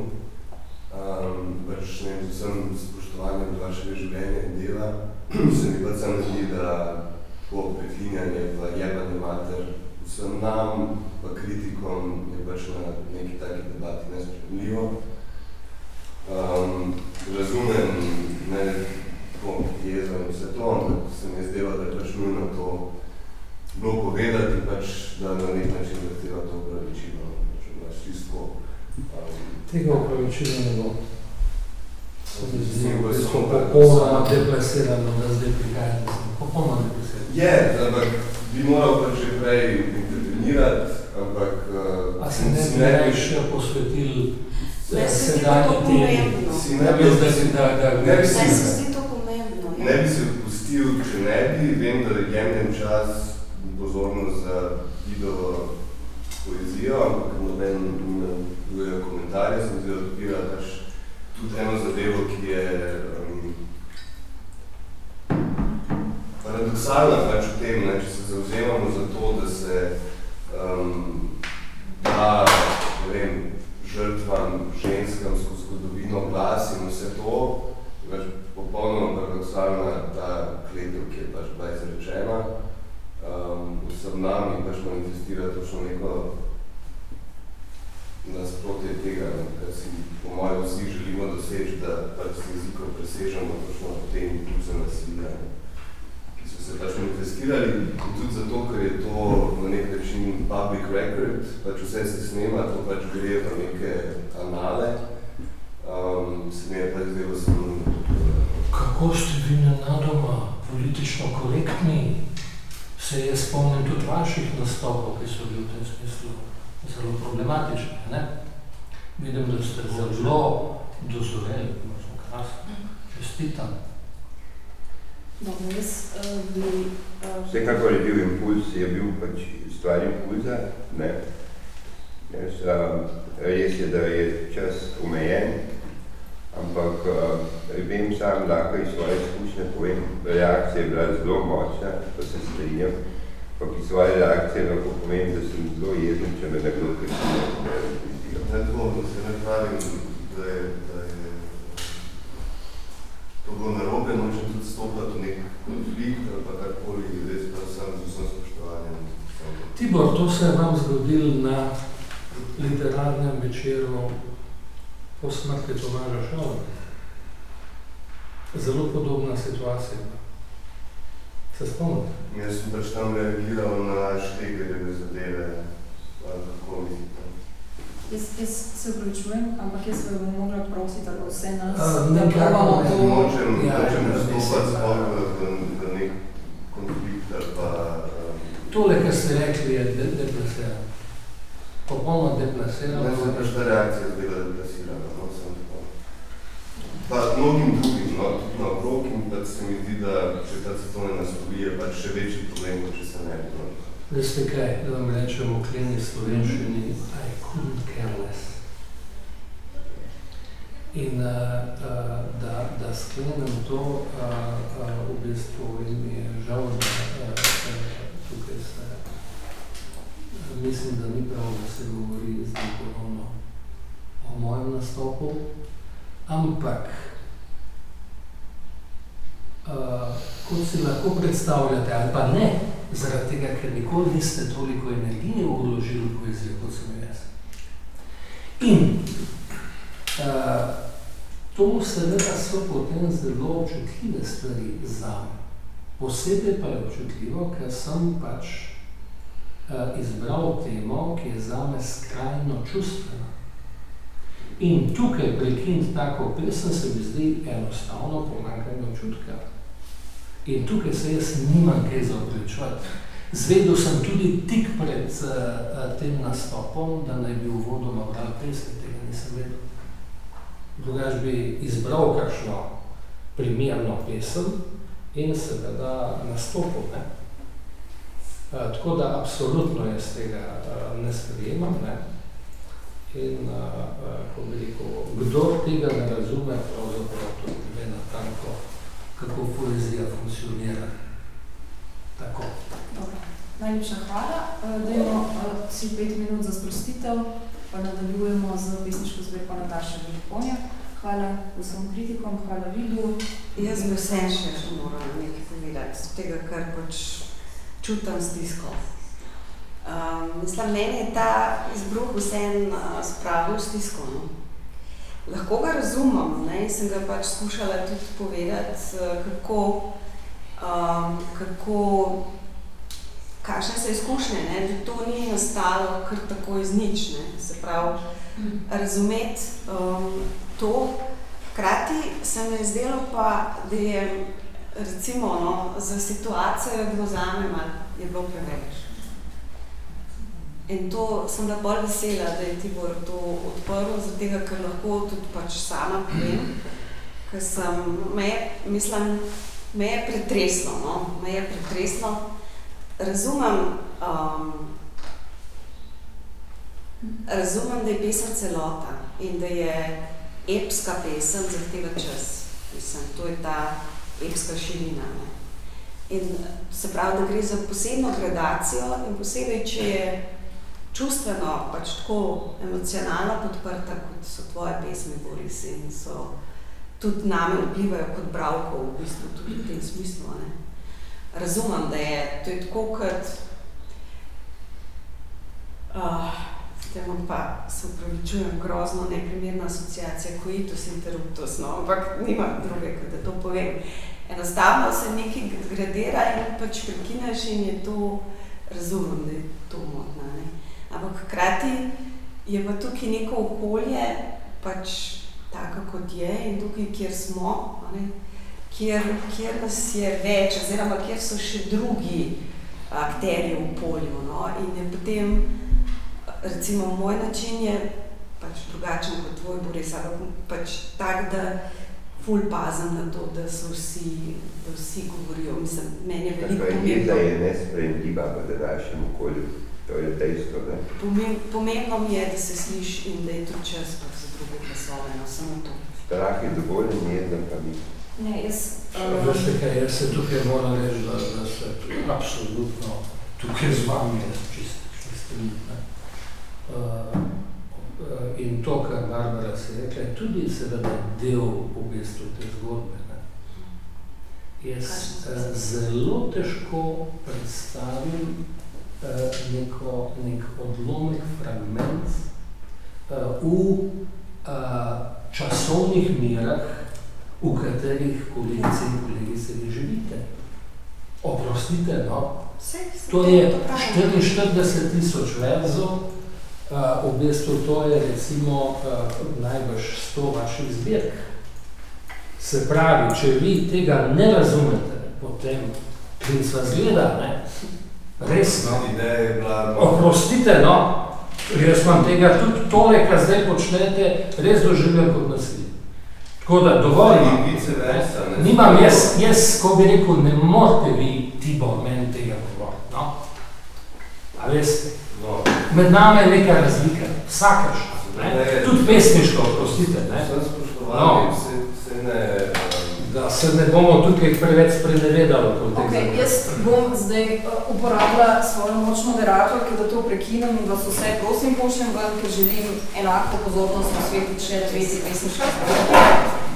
um, pač ne vem, z vsem spoštovanjem do vašega življenja in dela, se mi pač sam zdi, da to preklinjanje pa jebanje mater vsem nam, pa kritikom je pač na neki taki debati nespremljivo. Um, razumem, ne, tako jezo in vse to, ampak se mi je zdelo, da je pač nujno to bilo povedati, pač, da na nek način zahteva to upravičilo. Pač, čisto, um, Tega upravičila ne bo. Se mi zdi, da da pa- popolnoma deplasirano, da zdaj prihajam. Popolnoma deplasirano. Je, ampak bi moral pač že prej intervenirati, ampak uh, A se ne bi eh, se zdi sedanji to temi? pomembno. si ne bi, da si da, da Ne bi se to pomembno. ja. ne bi se odpustil, če ne bi, vem, da jemljem čas pozornost za idolo poezijo, ampak noben komentarje, sem zdaj odpira pač tudi eno zadevo, ki je um, paradoksalna pač v tem, ne, če se zauzemamo za to, da se um, da, ne vem, žrtvam, ženskam skozi zgodovino glas in vse to, pač popolnoma paradoksalna ta kletev, ki je pač bila izrečena, um, vsem nam in pač manifestira točno neko nasprotje tega, kar si po mojem vsi želimo doseči, da pač s jezikom presežemo točno te impulse nasilja, ki so se pač manifestirali in tudi zato, ker je to na nek način public record, pač vse se snema, to pač gre v neke anale, um, se mi je pač zdelo samo Kako ste vi nenadoma politično korektni? Se je spomnim tudi vaših nastopov, ki so bili v tem smislu zelo problematični, ne? Vidim, da ste zelo dozoreli, možno krasno. Čestitam. Dobro, jaz uh, bi... Uh, Vsekakor je bil impuls, je bil pač stvar impulza, ne. Jaz, um, res je, da je čas omejen, ampak uh, vem sam, lahko iz svoje izkušnje povem, reakcija je bila zelo močna, pa se strinjam, ampak iz svoje reakcije lahko povem, da sem zelo jezen, če me nekdo krši ne da se ne pravim, da je, da je to bilo narobe, nočem tudi stopati v nek konflikt ali pa karkoli, res pa sam z vsem spoštovanjem. Tibor, to se je vam zgodilo na literarnem večeru po smrti Tomaža Šala. Zelo podobna situacija. Se spomnite? Jaz sem pač tam reagiral na štegerjeve zadeve, ali kako mislite. Jaz, jaz se upravičujem, ampak jaz bom mogla prositi, ali vse nas, A, da nekako probamo ne, to... Nočem, Ja, nočem nastopati sploh da- v, v, v nek konflikt ali pa... Um, Tole, kar ste rekli, je de deplasiran. Popolnoma deplasiran. Meni se pač ta reakcija zdela deplasirana, no, sem tako. Pa mnogim drugim, no, tudi na okrog in pač se mi zdi, da če ta se to ne naslovi, je pač še večji problem, kot če se ne bi. No. Veste kaj, da vam rečem v kleni slovenščini, I couldn't care less. In uh, uh, da, da sklenem to, uh, uh, v bistvu in mi je žal, da uh, tukaj se, uh, mislim, da ni prav, da se govori zdaj ponovno o mojem nastopu, ampak uh, kot si lahko predstavljate, ali pa ne, zaradi tega, ker nikoli niste toliko energije vložili v poezijo, kot sem jaz. In uh, to seveda so potem zelo občutljive stvari za Posebej pa je občutljivo, ker sem pač uh, izbral temo, ki je zame skrajno čustvena. In tukaj prekiniti tako pesem se mi zdi enostavno pomankanje občutka. In tukaj se jaz nimam kaj zaoprečevati. Zvedel sem tudi tik pred uh, tem nastopom, da naj bi uvodoma bral pesmi, tega nisem vedel. Drugač bi izbral kakšno primerno pesem in seveda nastopil. Ne? Uh, tako da absolutno jaz tega uh, ne sprejemam. Ne? In uh, uh, ko bi rekel, kdo tega ne razume, pravzaprav tudi ve natanko, kako poezija funkcionira. Tako. Dobro. Najlepša hvala. Uh, dajmo uh, si pet minut za sprostitev, pa nadaljujemo z pesniško zbirko Nataša Viliponja. Hvala vsem kritikom, hvala Vidu. Jaz bi vse še morala nekaj povedati, z tega, kar pač čutim stisko. Um, mislim, meni je ta izbruh vseeno uh, spravil v stisko. No? Lahko ga razumem, ne? in sem ga pač skušala tudi povedati, uh, kako, um, kako kakšne so izkušnje, ne? da to ni nastalo kar tako iz nič. Ne? Se pravi, razumeti um, to, hkrati se mi je zdelo pa, da je recimo no, za situacijo je bilo zame je bilo preveč. In to sem bila bolj vesela, da je Tibor to odprl, zato tega, ker lahko tudi pač sama povem, ker sem, me je, mislim, me je pretreslo, no, me je pretreslo. Razumem, um, razumem, da je pesem celota in da je epska pesem zahteva čas. Mislim, to je ta epska širina. Ne. In se pravi, da gre za posebno gradacijo in posebej, če je čustveno, pač tako emocionalno podprta, kot so tvoje pesmi, Boris, in so tudi name vplivajo kot bravko, v bistvu tudi v tem smislu. Ne. Razumem, da je, to je tako kot, uh, zdaj imam pa, se upravičujem, grozno neprimerna asociacija, coitus interruptus, no, ampak nima druge, kot da to povem. Enostavno se nekaj gradira in pač prekineš in je to, razumem, da je to modno, ne. Ampak hkrati je pa tukaj neko okolje, pač tako kot je in tukaj, kjer smo, ne, kjer, kjer nas je več, oziroma kjer so še drugi akterji v polju, no, in je potem, recimo moj način je pač drugačen kot tvoj, Boris, ampak pač tak, da ful pazim na to, da so vsi, da vsi govorijo, mislim, meni je veliko pomembno. Jeza je nesprejemljiva v današnjem okolju, to je dejstvo, ne? Pomembno mi je, da se sliši in da je to čas za druge glasove, no, samo to. Strah je dovoljen, jezem pa ni. Ne, jaz... Uh, Veste kaj, jaz se tukaj moram reči, da, da se absolutno tukaj z vami jaz čist, čist ne. Uh, in to, kar Barbara se je rekla, je tudi seveda del v bistvu te zgodbe. Ne. Jaz uh, zelo težko predstavim neko, nek odlomek, fragment uh, v uh, časovnih mirah, v katerih kolegice in kolegice vi živite. Oprostite, no. To je 44 tisoč verzov, v bistvu to je recimo najbrž 100 vaših zbirk. Se pravi, če vi tega ne razumete, potem princ vas gleda, ne? Resno. Oprostite, no. Jaz vam tega tudi tole, kar zdaj počnete, res doživljam kot nasilje. Tako da dovolj imam. Nimam jaz, jaz, ko bi rekel, ne morate vi Tibor meni tega govoriti, no. A veste? No. Med nami je neka razlika, vsakršna, ne. Tudi pesniško, oprostite, ne. Vsem spoštovanjem no. se, se ne se ne bomo tukaj preveč sprenevedali. Okay, jaz bom zdaj eh, uporabila svojo moč moderatorke, da to prekinem in vas vse prosim pošljem ven, ker želim enako pozornost na svetu, če 2026.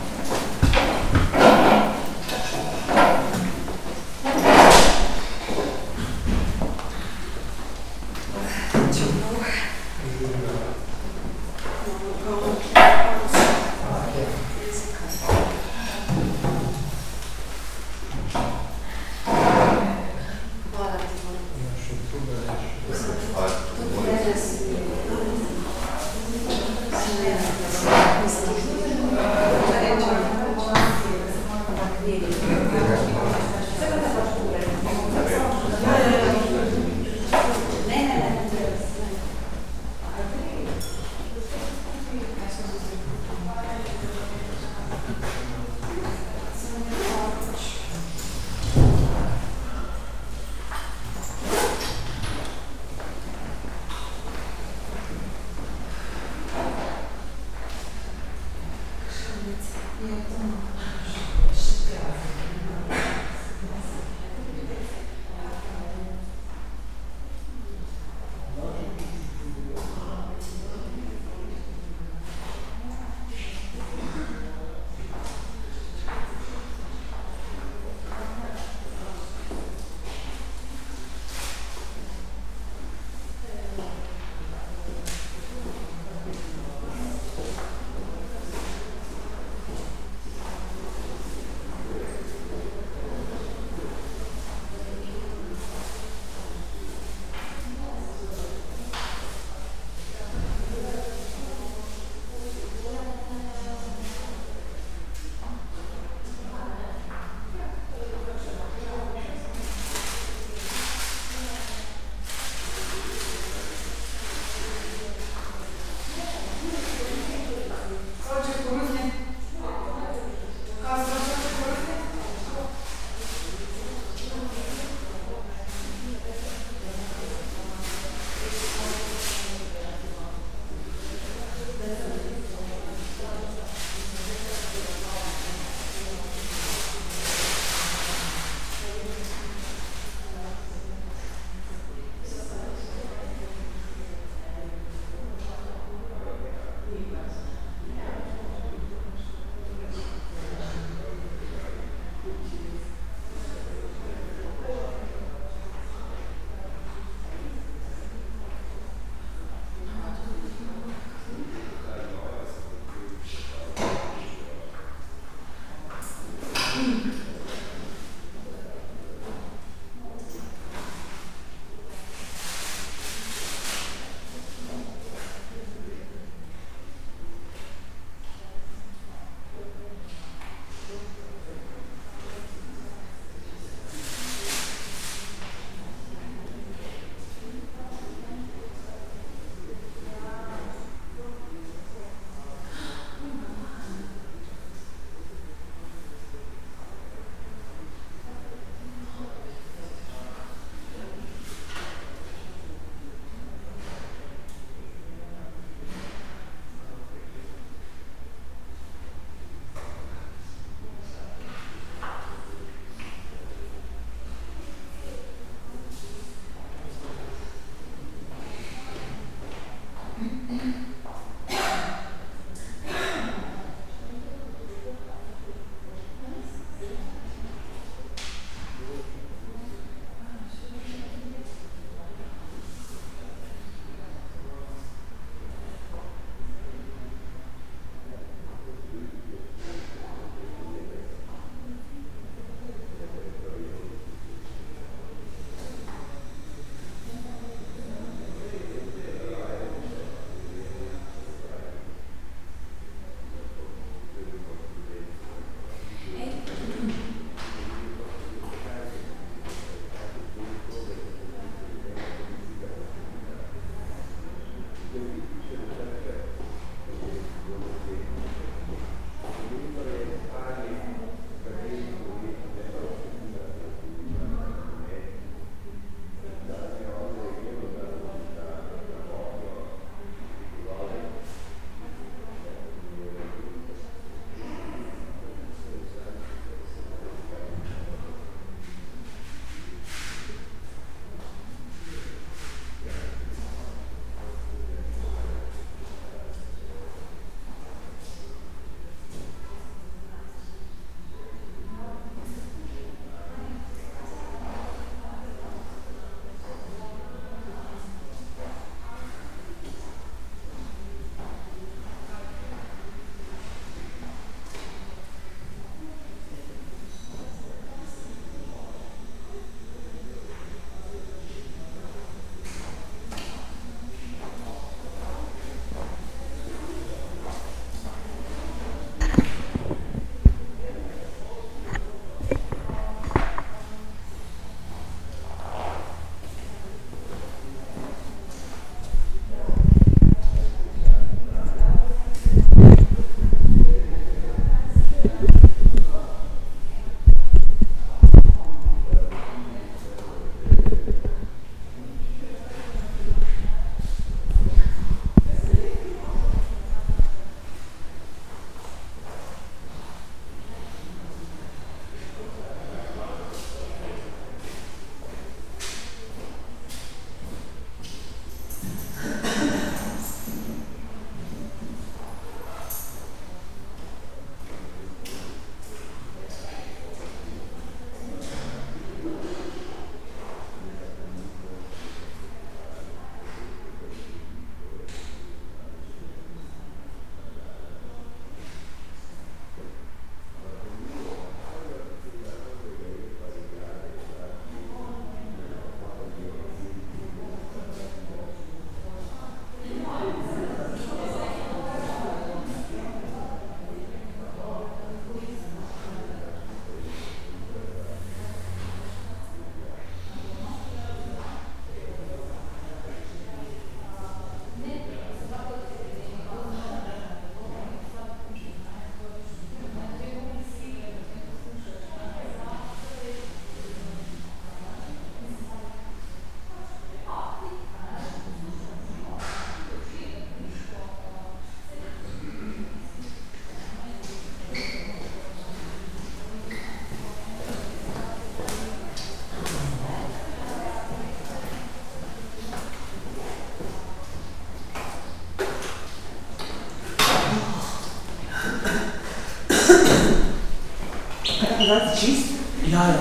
das ist. Ja.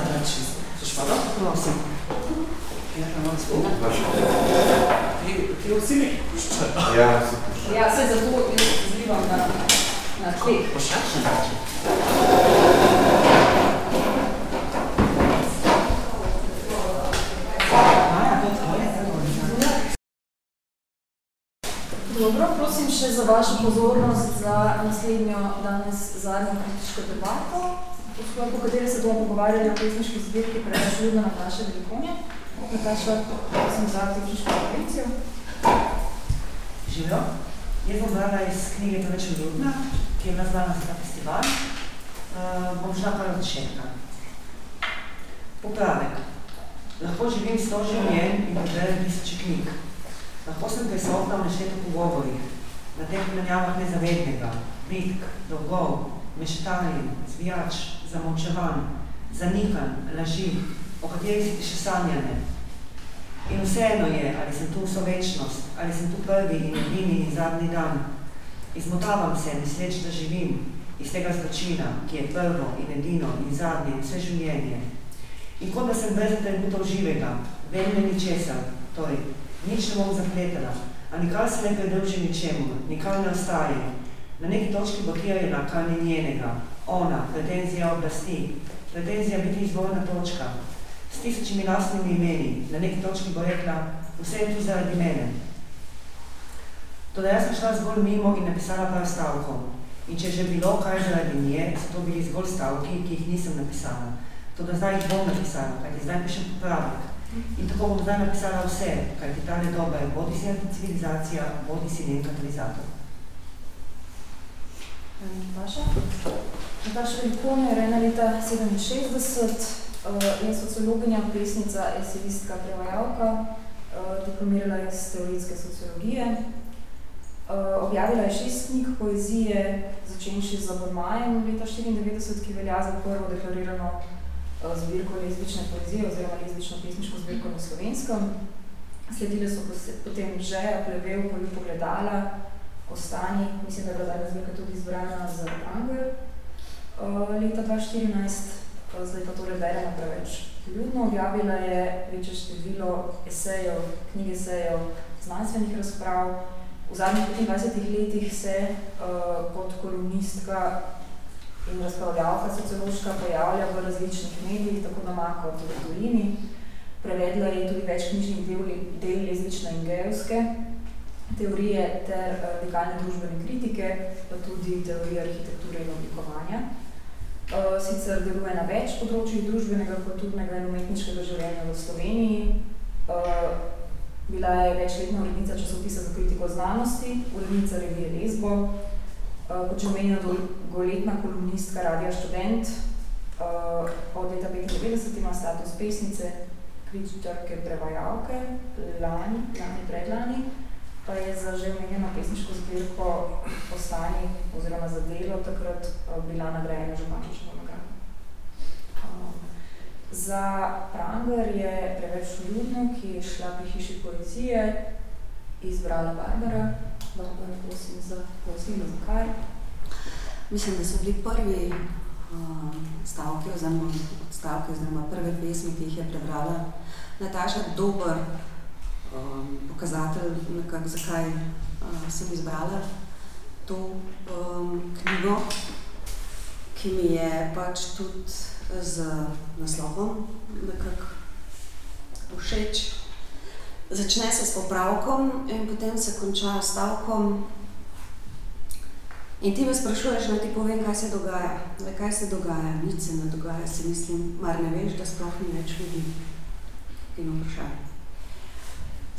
Pogovarjali o pesniški zbirki preveč ljudna Nataša Velikonja. Nataša, prosim za tehniško konvencijo. Živijo. Jaz bom brala iz knjige Preveč ljudna, ki je bila znana za ta festival. Uh, bom šla kar od začetka. Popravek. Lahko živim sto življenj in preberem tisoče knjig. Lahko sem prisotna v nešteto pogovorih, na teh menjavah nezavednega, bitk, dolgov, mešetanj, zvijač, zamolčevanj, zanikanj, laži, o katerih si še sanjane. In vseeno je, ali sem tu vso večnost, ali sem tu prvi in edini in zadnji dan. Izmotavam se, misleč, da živim iz tega zločina, ki je prvo in edino in zadnje in vse življenje. In kot da sem brez atributov živega, vedno ničesar, torej nič ne bom zapletala, a nikar se ne pridruži ničemu, nikar ne ostaje. Na neki točki blokirana, kar ni njenega, ona, pretenzija oblasti, pretenzija biti izvorna točka, s tisočimi lastnimi imeni, na neki točki bo rekla, vse je tu zaradi mene. Toda jaz sem šla zgolj mimo in napisala par stavkov. In če že bilo kaj zaradi nje, so to bili zgolj stavki, ki jih nisem napisala. Toda zdaj jih bom napisala, kajti zdaj pišem popravek. In tako bom zdaj napisala vse, kajti ta doba je bodi si anticivilizacija, bodi si njen katalizator. Nataša. Nataša Velikon je rojena leta 67, uh, je sociologinja, pesnica, eseistka, prevajalka, uh, diplomirala iz teoretske sociologije. Uh, objavila je šest knjig poezije, začenši z Abonmajem leta 94, ki velja za prvo deklarirano uh, zbirko lezbične poezije oziroma lezbično pesniško zbirko na slovenskem. Sledile so potem Žeja, Plevel, Polju pogledala, Ostani, mislim, da je bila zbirka tudi izbrana za Pranger uh, leta 2014, uh, zdaj pa torej beremo preveč ljudno. Objavila je večje število esejev, knjig esejev, znanstvenih razprav. V zadnjih 25 letih se uh, kot kolumnistka in razpravljalka sociološka pojavlja v različnih medijih, tako doma kot v tujini. Prevedla je tudi več knjižnih del, del lezbične in gejevske teorije ter radikalne družbene kritike, pa tudi teorije arhitekture in oblikovanja. Sicer deluje na več področjih družbenega, kulturnega in umetniškega življenja v Sloveniji. Bila je večletna urednica časopisa za kritiko znanosti, urednica revije Lesbo, kot že omenjena dolgoletna kolumnistka Radia Študent, od leta 95 ima status pesnice, kritičarke, prevajalke, lani, lani, predlani, pa je za že omenjeno pesniško zbirko Ostani oziroma za delo takrat bila nagrajena že Matično nagrado. Um, za Pranger je preveč ljudno, ki je šla pri hiši poezije, izbrala Barbara. Barbara, prosim za poezilo, zakaj? Mislim, da so bili prvi uh, stavki oziroma stavke oziroma prve pesmi, ki jih je prebrala Nataša, dober um, pokazatelj, nekak, zakaj uh, sem izbrala to um, knjigo, ki mi je pač tudi z naslovom nekako všeč. Začne se s popravkom in potem se konča stavkom. In ti me sprašuješ, naj ti povem, kaj se dogaja. Le, kaj se dogaja? Nič se ne dogaja, si mislim, mar ne veš, da sploh ni več ljudi. In vprašanje.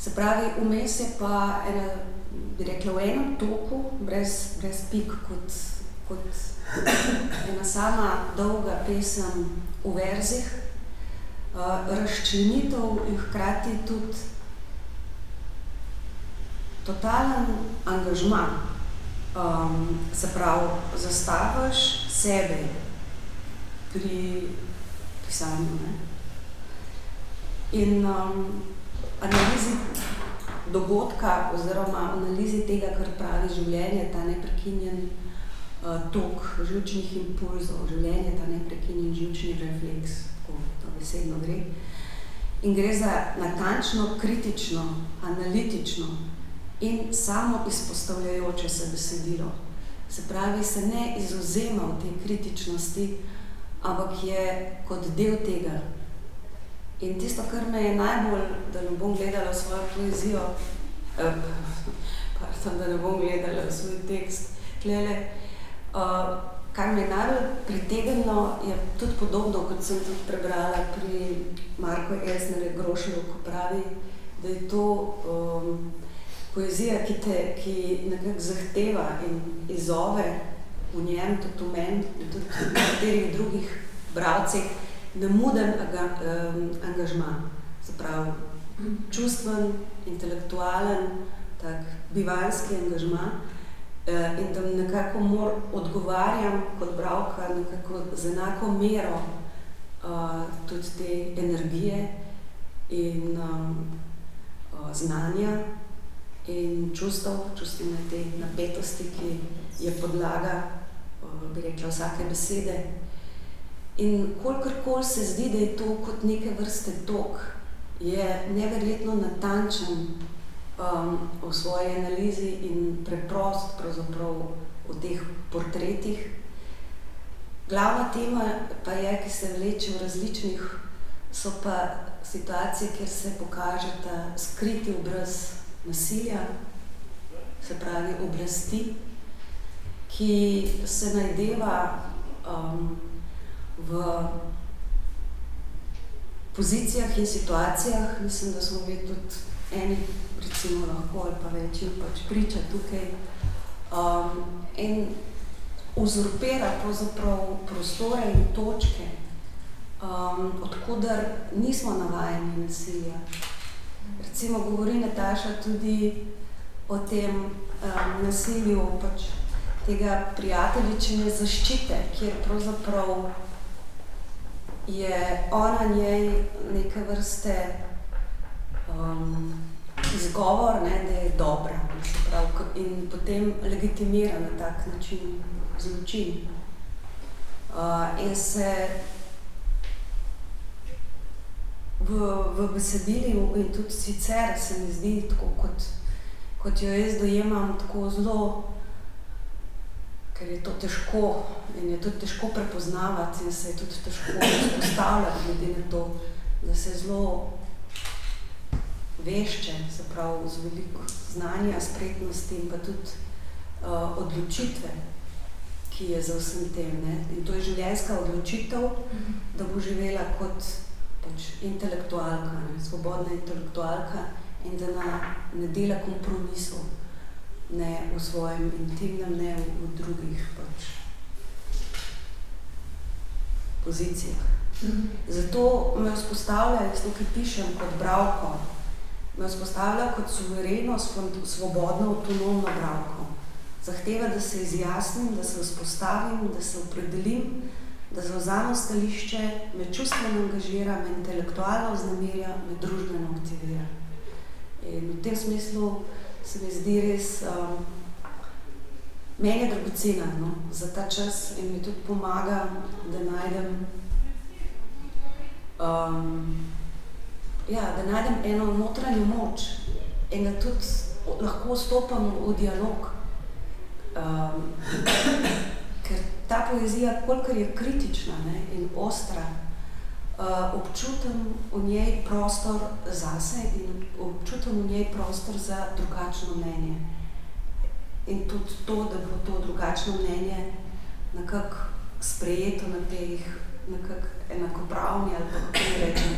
Se pravi, vmes je pa ena, bi rekla, v enem toku, brez, brez pik, kot, kot ena sama dolga pesem v verzih, uh, razčlenitev in hkrati tudi totalen angažma. Um, se pravi, zastaviš sebe pri pisanju. Ne? In um, analizi dogodka oziroma analizi tega, kar pravi življenje, ta neprekinjen uh, tok živčnih impulzov, življenje je ta neprekinjen živčni refleks, tako to besedno gre. In gre za natančno, kritično, analitično in samo izpostavljajoče se besedilo. Se pravi, se ne izuzema v tej kritičnosti, ampak je kot del tega. In tisto, kar me je najbolj, da ne bom gledala svojo poezijo, eh, pardon, da ne bom gledala svoj tekst, klele, uh, kar me je najbolj pritegnilo, je tudi podobno, kot sem tudi prebrala pri Marko Esnere Groševu, ko pravi, da je to um, poezija, ki te ki nekako zahteva in izove v njem, tudi v meni, tudi v nekaterih drugih bravcih, nemuden aga, um, angažman. Zaprav, čustven, intelektualen, tak, bivanski angažman uh, in da nekako mor odgovarjam kot bravka nekako z enako mero uh, tudi te energije in um, uh, znanja in čustev, čustvene te napetosti, ki je podlaga, uh, bi rekla, vsake besede. In kolikorkoli se zdi, da je to kot neke vrste tok, je neverjetno natančen um, v svoji analizi in preprost pravzaprav v teh portretih. Glavna tema pa je, ki se vleče v različnih, so pa situacije, kjer se pokaže ta skriti obraz nasilja, se pravi oblasti, ki se najdeva um, v pozicijah in situacijah, mislim, da smo bili tudi eni, recimo lahko ali pa več, pač priča tukaj um, in uzurpira pravzaprav prostore in točke, um, odkudar nismo navajeni nasilja. Recimo govori Nataša tudi o tem um, nasilju pač tega prijateljičine zaščite, kjer pravzaprav je ona njej neke vrste um, izgovor, ne, da je dobra prav, in potem legitimira na tak način zločin. Uh, in se v, v besedilju in tudi sicer se mi zdi tako, kot, kot jo jaz dojemam, tako zelo, ker je to težko in je tudi težko prepoznavati in se je tudi težko izpostavljati glede na to, da se zelo vešče, se pravi z veliko znanja, spretnosti in pa tudi uh, odločitve, ki je za vsem tem. Ne? In to je življenjska odločitev, da bo živela kot pač, intelektualka, ne? svobodna intelektualka in da na, ne dela kompromisov, ne v svojem intimnem, ne v, v drugih pač, pozicijah. Zato me vzpostavlja, jaz tukaj pišem kot bravko, me vzpostavlja kot suvereno, svobodno, avtonomno bravko. Zahteva, da se izjasnim, da se vzpostavim, da se opredelim, da zauzamem stališče, me čustveno angažira, me intelektualno vznemirja, me družbeno aktivira. In v tem smislu se mi zdi res, um, meni je dragocena no, za ta čas in mi tudi pomaga, da najdem um, ja, da najdem eno notranjo moč in da tudi lahko stopam v dialog. Um, ker ta poezija, kolikor je kritična ne, in ostra, občutim v njej prostor zase in občutim v njej prostor za drugačno mnenje. In tudi to, da bo to drugačno mnenje nekako sprejeto na teh nekako enakopravni ali kako rečem,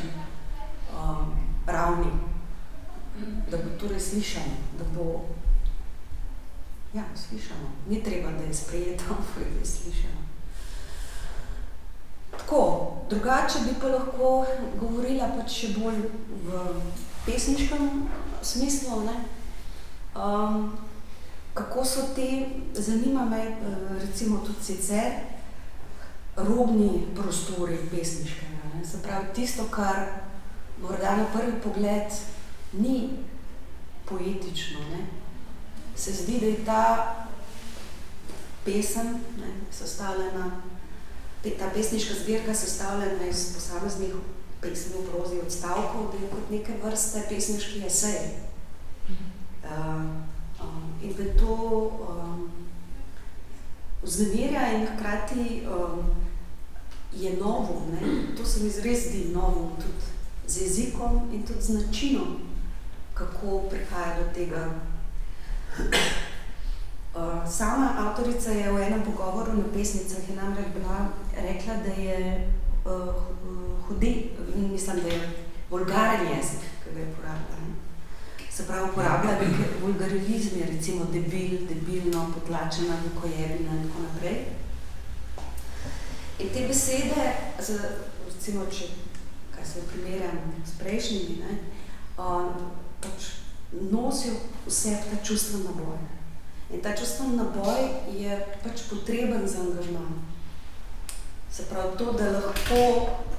um, ravni, da bo torej slišano, da bo ja, slišano. Ni treba, da je sprejeto, ampak da je slišano. Tako, drugače bi pa lahko govorila pač še bolj v pesniškem smislu, ne? Um, kako so te, zanima me recimo tudi sicer, robni prostori pesniškega, ne? se pravi tisto, kar morda na prvi pogled ni poetično. Ne? Se zdi, da je ta pesem, ne, sestavljena, ta pesniška zbirka sestavljena iz posameznih pesmi v prozi odstavkov, je kot neke vrste pesniški esej. Uh, um, in da to um, vznemirja in hkrati um, je novo, ne? to se mi res zdi novo tudi z jezikom in tudi z načinom, kako prihaja do tega. Uh, sama avtorica je v enem pogovoru na pesnicah je namreč bila rekla, da je uh, hudi, mislim, da je vulgaren jezik, ki ga je uporabljala. Se pravi, uporablja neke vulgarizme, recimo debil, debilno, potlačena, nekojebina in tako naprej. In te besede, recimo, če kaj se primerjam s prejšnjimi, ne, um, pač nosijo vse ta čustven naboj. In ta čustven naboj je pač potreben za angažman. Se pravi, to, da lahko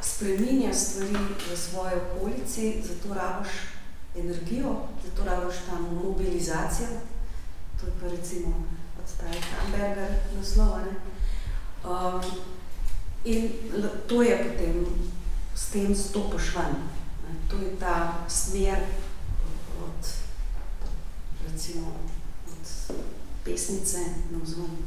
spreminja stvari v svoji okolici, zato rabiš energijo, zato rabiš tam mobilizacijo, to je pa recimo odstavi Kramberger naslova, ne. Um, in to je potem, s tem stopiš ven. Ne. To je ta smer od, recimo, od pesnice na vzvon.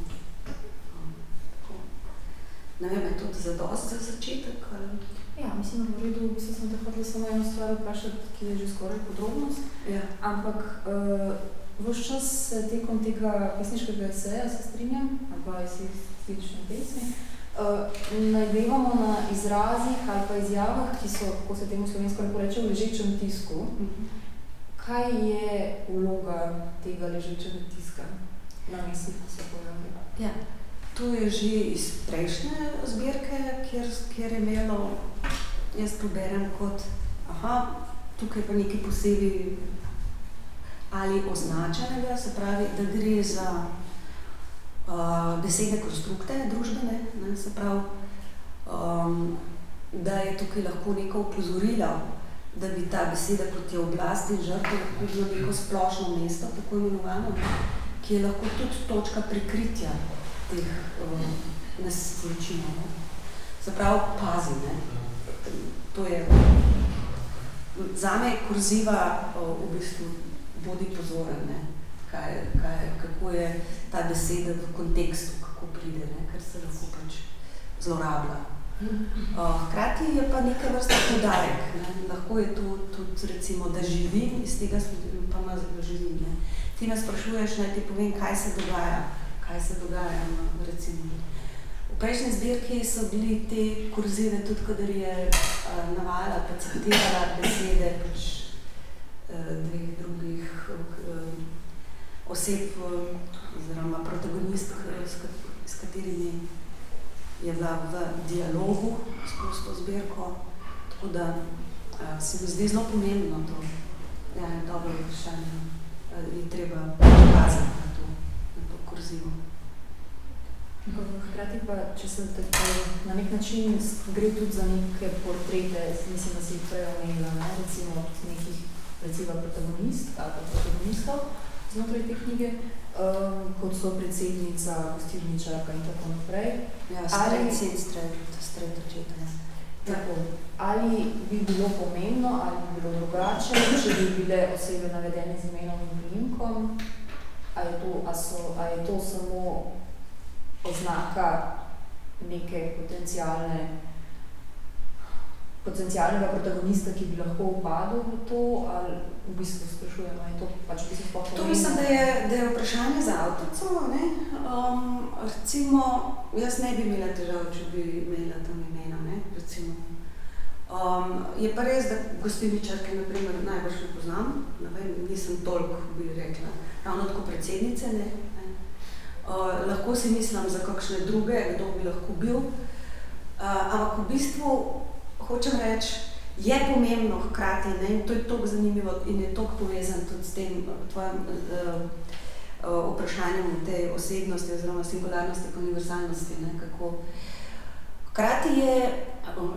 Ne vem, je to zadost za začetek? Ali? Ja, mislim, da v redu, v bistvu sem te hotela samo eno stvar vprašati, ki je že skoraj podrobnost. Ja. Ampak uh, vse čas se tekom tega pesniškega eseja, se strinjam, ali pa eseistične pesmi, uh, najdevamo na izrazih ali pa izjavah, ki so, kako se temu slovensko lepo reče, v ležečem tisku. Uh -huh. Kaj je vloga tega ležečega tiska na mislih, ko se pojavlja? Ja. To je že iz prejšnje zbirke, kjer, kjer je imelo, jaz poberem kot, aha, tukaj pa nekaj posebej ali označenega, se pravi, da gre za uh, besede konstrukte družbene, ne, se pravi, um, da je tukaj lahko neko upozorilo, da bi ta beseda kot je oblast in žrtev lahko bilo neko splošno mesto, tako imenovano, ki je lahko tudi točka prikritja teh uh, nesrečinov. Se pravi, pazi, ne. To je, zame je kurziva uh, v bistvu bodi pozoren, ne. Kaj, kaj, kako je ta beseda v kontekstu, kako pride, ne, ker se lahko pač zlorablja. Uh, hkrati je pa neka vrsta podarek, ne. lahko je to tudi recimo, da živim, iz tega pa ima zelo živim. Ne. Ti me sprašuješ, naj ti povem, kaj se dogaja, kaj se dogaja, no, recimo. V prejšnji zbirki so bili te kurzive tudi, kadar je uh, navajala pa citirala besede pač, uh, dveh drugih oseb oziroma kat s katerimi je bila v dialogu skozi to zbirko. Tako da uh, se mi zdi zelo pomembno to. Ja, dobro vprašanje. Uh, je treba pokazati na to, na to kurzivo. Hkrati pa, če se tako na nek način gre tudi za neke portrete, mislim, da si jih prej omenila, ne? recimo nekih recimo protagonist ali protagonistov znotraj te knjige, um, kot so predsednica, gostilničarka in tako naprej. Ja, in strejt očeta. Tako. Ali bi bilo pomembno, ali bi bilo drugače, če bi bile osebe navedene z imenom in priimkom, a je to, a so, a je to samo oznaka neke potencialne, potencialnega protagonista, ki bi lahko upadel v to, ali v bistvu sprašujemo, je to pač v bistvu To mislim, da je, da je vprašanje za avtorico, ne. Um, recimo, jaz ne bi imela težav, če bi imela tam imena, ne, recimo. Um, je pa res, da gostilničarke, na primer, najbolj ne poznam, ne vem, nisem toliko, bi rekla, ravno tako predsednice, ne, Uh, lahko si mislim za kakšne druge, kdo bi lahko bil. Uh, ampak v bistvu hočem reči, je pomembno hkrati ne, in to je toliko zanimivo in je toliko povezan tudi s tem tvojim uh, vprašanjem te osebnosti oziroma singularnosti, univerzalnosti. Ne, kako. Hkrati je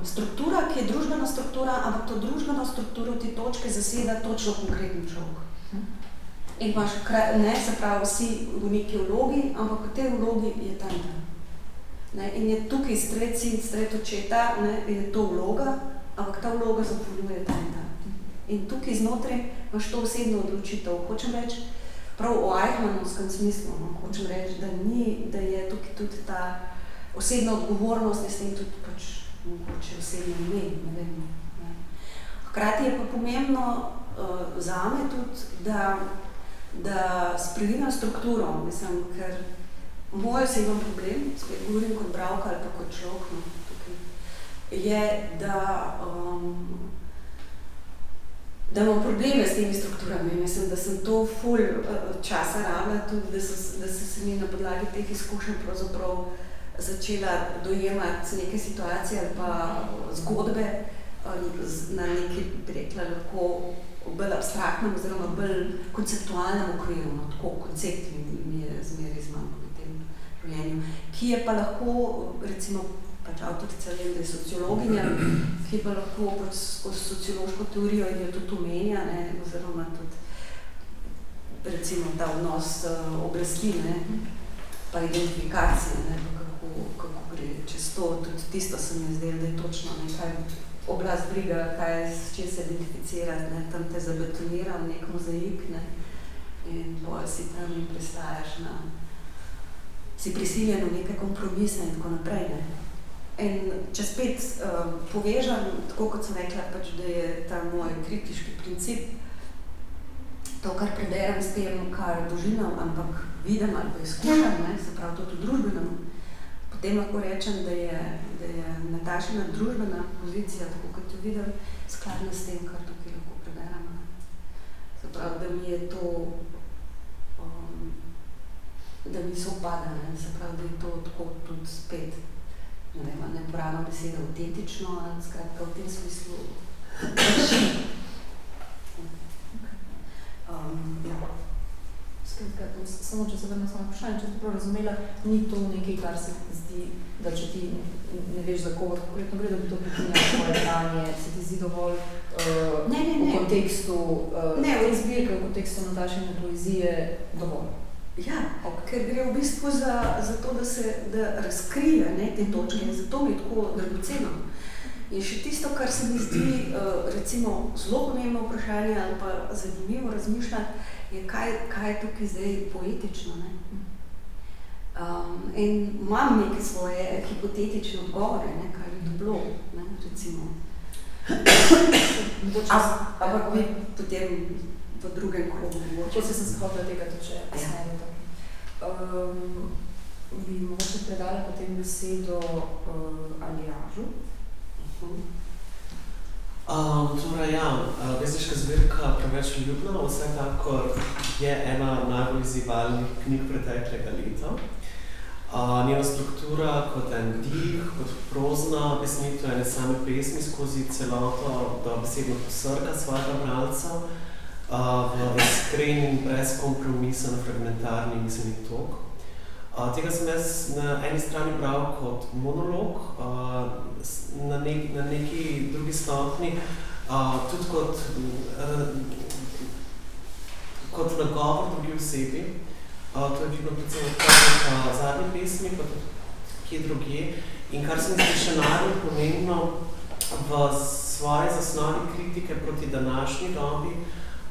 struktura, ki je družbena struktura, ampak to družbeno strukturo te točke zaseda točno konkreten človek. In imaš, ne, se pravi, si v neki vlogi, ampak v tej vlogi je ta in ta. Ne, in je tukaj stret sin, stret očeta, ne, je to vloga, ampak ta vloga zapolnjuje ta in ta. In tukaj znotraj imaš to osebno odločitev. Hočem reči, prav v Eichmannovskem smislu, no, hočem reči, da, ni, da je tukaj tudi ta osebna odgovornost, in s tem tudi pač mogoče osebno ime, ne vem. Ne. Hkrati je pa pomembno uh, zame tudi, da, da spremenjam strukturo, mislim, ker moj osebni problem, spet govorim kot bravka ali pa kot človek, no, tukaj, je, da um, da imam probleme s temi strukturami. Mislim, da sem to ful uh, časa rabila, tudi da so, da so se mi na podlagi teh izkušenj pravzaprav začela dojemati neke situacije ali pa zgodbe uh, na neki, bi rekla, lahko bolj abstraktnem oziroma bolj konceptualnem okviru, no, tako koncept mi, mi je v tem življenju, ki je pa lahko, recimo, pač avtorica vem, da je sociologinja, ki pa lahko pač skozi sociološko teorijo in jo tudi omenja, ne, oziroma tudi recimo ta odnos uh, oblasti, ne, pa identifikacije, ne, pa kako, kako gre čez to, tudi tisto se mi zdelo, da je točno nekaj oblast briga, kaj s čim se identificirati, ne, tam te zabetonira v nek mozaik, ne, in bolj si tam in pristajaš na, si prisiljen v neke kompromise in tako naprej, ne. In če spet um, povežem, tako kot sem rekla, pač, da je ta moj kritiški princip, to, kar preberem s tem, kar doživljam, ampak vidim ali pa izkušam, ne, se pravi tudi družbenem, potem lahko rečem, da je, da je Natašina družbena pozicija, tako kot jo vidim, skladna s tem, kar tukaj lahko preberem. Ne. Se pravi, da mi je to, da mi se upada, ne, se pravi, da je to tako tudi spet ne vem, ne uporabljam besede avtentično, ali skratka v tem smislu. Um, ja. Skratka, samo če se vrnem samo vprašanje, če ste prav razumela, ni to nekaj, kar se zdi, da če ti ne veš za koga konkretno gre, da bi to prekinjalo svoje branje, se ti zdi dovolj uh, ne, ne, ne. v kontekstu uh, ne, te zbirke, v kontekstu Natašine poezije dovolj. Ja, ker gre v bistvu za, za to, da se da razkrije ne, te točke in zato mi je tako dragoceno. In še tisto, kar se mi zdi uh, recimo zelo pomembno vprašanje ali pa zanimivo razmišljati, je kaj, kaj je tukaj zdaj poetično. Ne? Um, in imam neke svoje hipotetične odgovore, ne, kaj bi to bilo, ne, recimo. Ampak bi potem v drugem krogu. Če se sem shodila tega, to če ja. um, bi mogoče predala potem besedo uh, Aljažu. Uh -huh. Um, torej, ja, Vezniška zbirka Preveč ljubna, vsekakor je ena najbolj izzivalnih knjig preteklega leta. Uh, njena struktura kot en dih, kot prozna pesnitev, ene same pesmi skozi celoto, da besedno posrka svojega bralca, uh, v iskren in brezkompromisen fragmentarni miselni tok. Uh, tega sem jaz na eni strani bral kot monolog, uh, na, nek, na neki drugi stopni, uh, tudi kot, uh, kot nagovor drugi osebi. Uh, to je vidno predvsem uh, zadnji pesmi, pa tudi drugje. In kar se mi zdi še najbolj pomembno v svoji zasnovi kritike proti današnji dobi,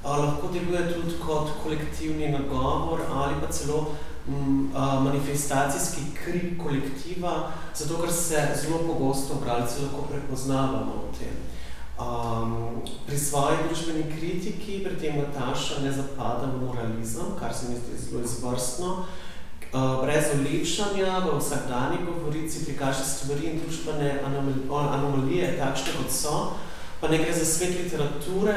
uh, lahko deluje tudi kot kolektivni nagovor ali pa celo m, uh, manifestacijski krik kolektiva, zato ker se zelo pogosto bralci lahko prepoznavamo v tem. Um, pri svoji družbeni kritiki, pri tem Nataša ne zapada v moralizem, kar se mi zdi zelo izvrstno, uh, brez olepšanja v vsakdanji govorici prikaže stvari in družbene anomalije takšne, kot so, pa ne gre za svet literature,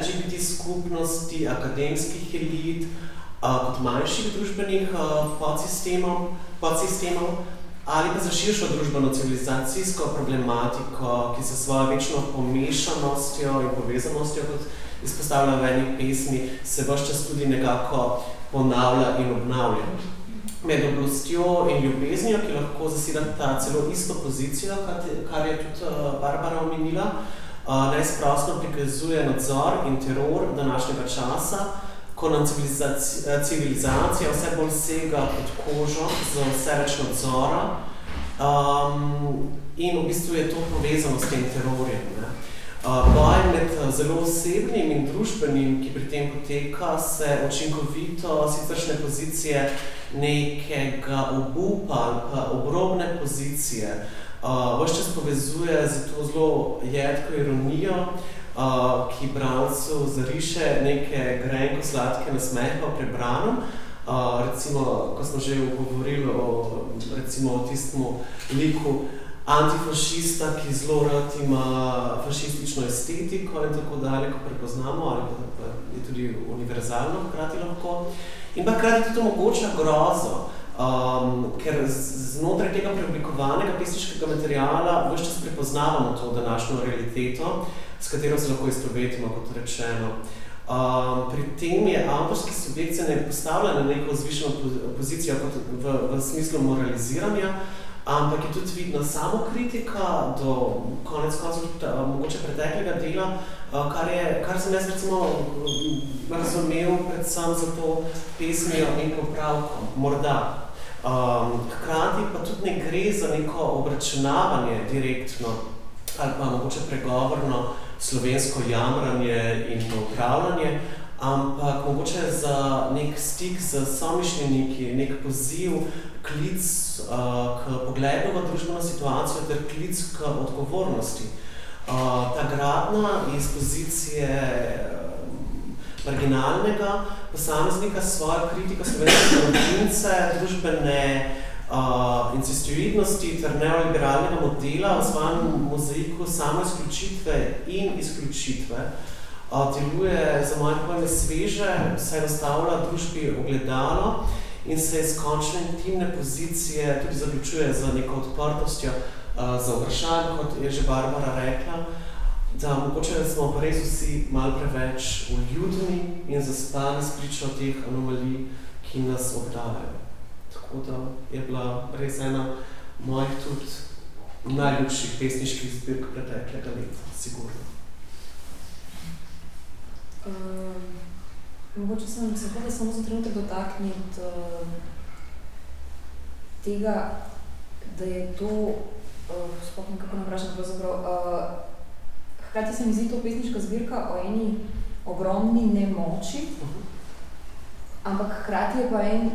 LGBT skupnosti, akademskih elit, uh, kot manjših družbenih uh, podsistemov, podsistemov, ali pa za širšo družbeno civilizacijsko problematiko, ki se svojo večno pomešanostjo in povezanostjo, kot izpostavlja v eni pesmi, se vse čas tudi nekako ponavlja in obnavlja. Med oblastjo in ljubeznijo, ki lahko zasedata celo isto pozicijo, kar je tudi Barbara omenila, najsprostno prikazuje nadzor in teror današnjega časa, ko nam civilizacija, civilizacija vse bolj sega pod kožo z vse več nadzora um, in v bistvu je to povezano s tem terorjem. Ne. Boj med zelo osebnim in družbenim, ki pri tem poteka, se učinkovito siceršne pozicije nekega obupa ali pa obrobne pozicije uh, vse čas povezuje z to zelo jedko ironijo, uh, ki bralcu zariše neke grenko sladke nasmehe o prebranem. Uh, recimo, ko smo že govorili o, recimo, o tistem liku antifašista, ki zelo rad ima fašistično estetiko in tako dalje, ko prepoznamo, ali pa je tudi univerzalno hkrati lahko. In pa hkrati tudi omogoča grozo, um, ker znotraj tega preoblikovanega pesniškega materijala vse čas prepoznavamo to današnjo realiteto, s katero se lahko istovetimo, kot rečeno. Um, pri tem je avtorski subjekt se ne postavlja na neko zvišeno pozicijo kot v, v smislu moraliziranja, ampak je tudi vidna samo kritika do konec koncev mogoče preteklega dela, uh, kar, je, kar sem jaz recimo razumel predvsem za to pesmijo in popravko, morda. Um, hkrati pa tudi ne gre za neko obračunavanje direktno ali pa mogoče pregovorno slovensko jamranje in upravljanje, ampak mogoče za nek stik z somišljeniki, nek poziv, klic uh, k pogledu v družbeno situacijo ter klic k odgovornosti. Uh, ta gradna iz pozicije uh, marginalnega posameznika svojo kritiko slovenske province, družbene uh, incestuidnosti ter neoliberalnega modela v svojem mozaiku samo izključitve in izključitve uh, deluje za moje pojme sveže, se nastavlja družbi ogledalo in se iz končne intimne pozicije tudi zaključuje za neko odprtostjo uh, za vprašanje, kot je že Barbara rekla, da mogoče smo pa res vsi malo preveč vljudni in zaspani s pričo teh anomalij, ki nas obdajajo. Tako da je bila res ena mojih tudi najljubših pesniških zbirk preteklega leta, sigurno. Uh, mogoče sem se hoda samo za trenutek dotakniti uh, tega, da je to, uh, sploh nekako ne vprašam, pravzaprav, uh, hkrati se mi zdi to pesniška zbirka o eni ogromni nemoči, uh -huh. ampak hkrati je pa en,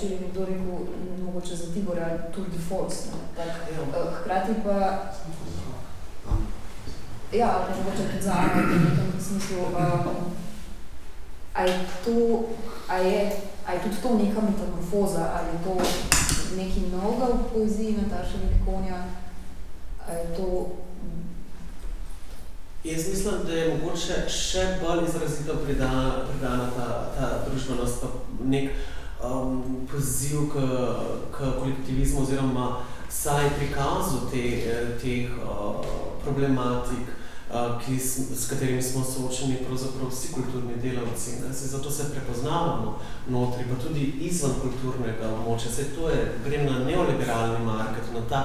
če je nekdo rekel, mogoče za Tibor ali Tour de Force, ne, tak, uh, hkrati pa, ja, pa mogoče tudi za Ana, v nekem smislu, uh, a je to, a je, a je tudi to neka metamorfoza, ali je to neki novega v poeziji Nataša Velikonja, a je to Jaz mislim, da je mogoče še bolj izrazito predana, predana ta, ta družbenost, pa nek um, poziv k, k kolektivizmu oziroma saj prikazu te, teh uh, problematik, ki, s katerimi smo soočeni pravzaprav vsi kulturni delavci. Ne? Se, zato se prepoznavamo notri, pa tudi izvan kulturnega območja. Se to je, grem na neoliberalni market, na ta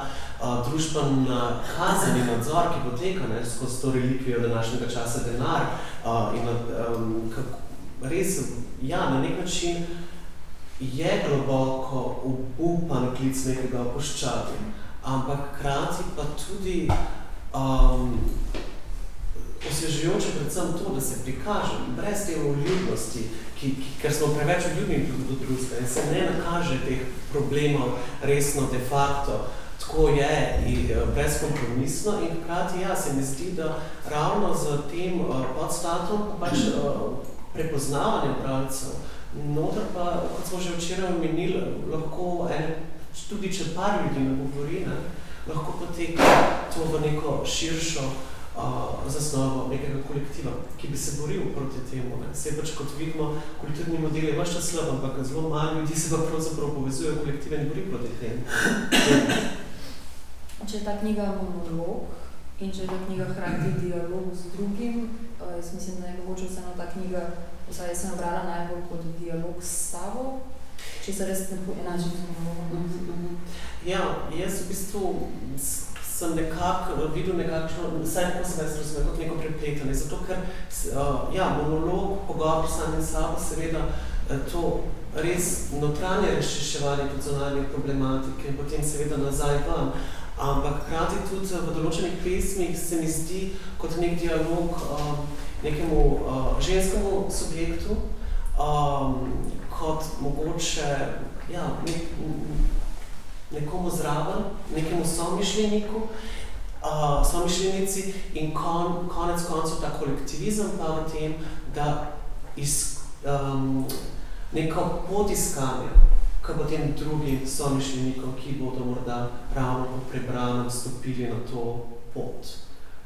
družbena kazen in nadzor, ki poteka ne, skozi to relikvijo današnjega časa denar. Uh, in, um, kako, res, ja, na nek način je globoko upan klic nekega opuščati, ampak krati pa tudi um, osvežujoče predvsem to, da se prikaže brez te vljudnosti, ki, ki, ker smo preveč vljudni do drugega in se ne nakaže teh problemov resno de facto, tako je in eh, brezkompromisno in hkrati ja, se mi zdi, da ravno z tem uh, podstatom pač uh, prepoznavanjem pravcev, noter pa, kot smo že včeraj omenili, lahko en, tudi če par ljudi ne govori, ne, lahko poteka to v neko širšo uh, zasnovo nekega kolektiva, ki bi se boril proti temu. Ne. Se pač, kot vidimo, kulturni model je vaš slab, ampak zelo malo ljudi se pa pravzaprav povezuje kolektive in bori proti temu. Če je ta knjiga monolog in če je ta knjiga hkrati dialog z drugim, uh, jaz mislim, da je mogoče vseeno ta knjiga, vsaj jaz sem obrala najbolj kot dialog s sabo, če se res ne enačim z monologom. Ja, jaz v bistvu sem nekako videl nekakšno, vsaj tako sem jaz razumel, kot neko prepletanje. Zato, ker uh, ja, monolog, pogovor samim sabo, seveda to res notranje razčiščevanje tudi zonalne problematike in potem seveda nazaj ven. Ampak hkrati tudi v določenih pesmih se mi zdi kot nek dialog um, nekemu uh, ženskemu subjektu, um, kot mogoče ja, nek, nekomu zraven, nekemu somišljeniku, uh, somišljenici in kon, konec koncev ta kolektivizem pa v tem, da iz, um, neko pot iskanja, k potem drugim somišljenikom, ki bodo morda ravno po prebranem stopili na to pot.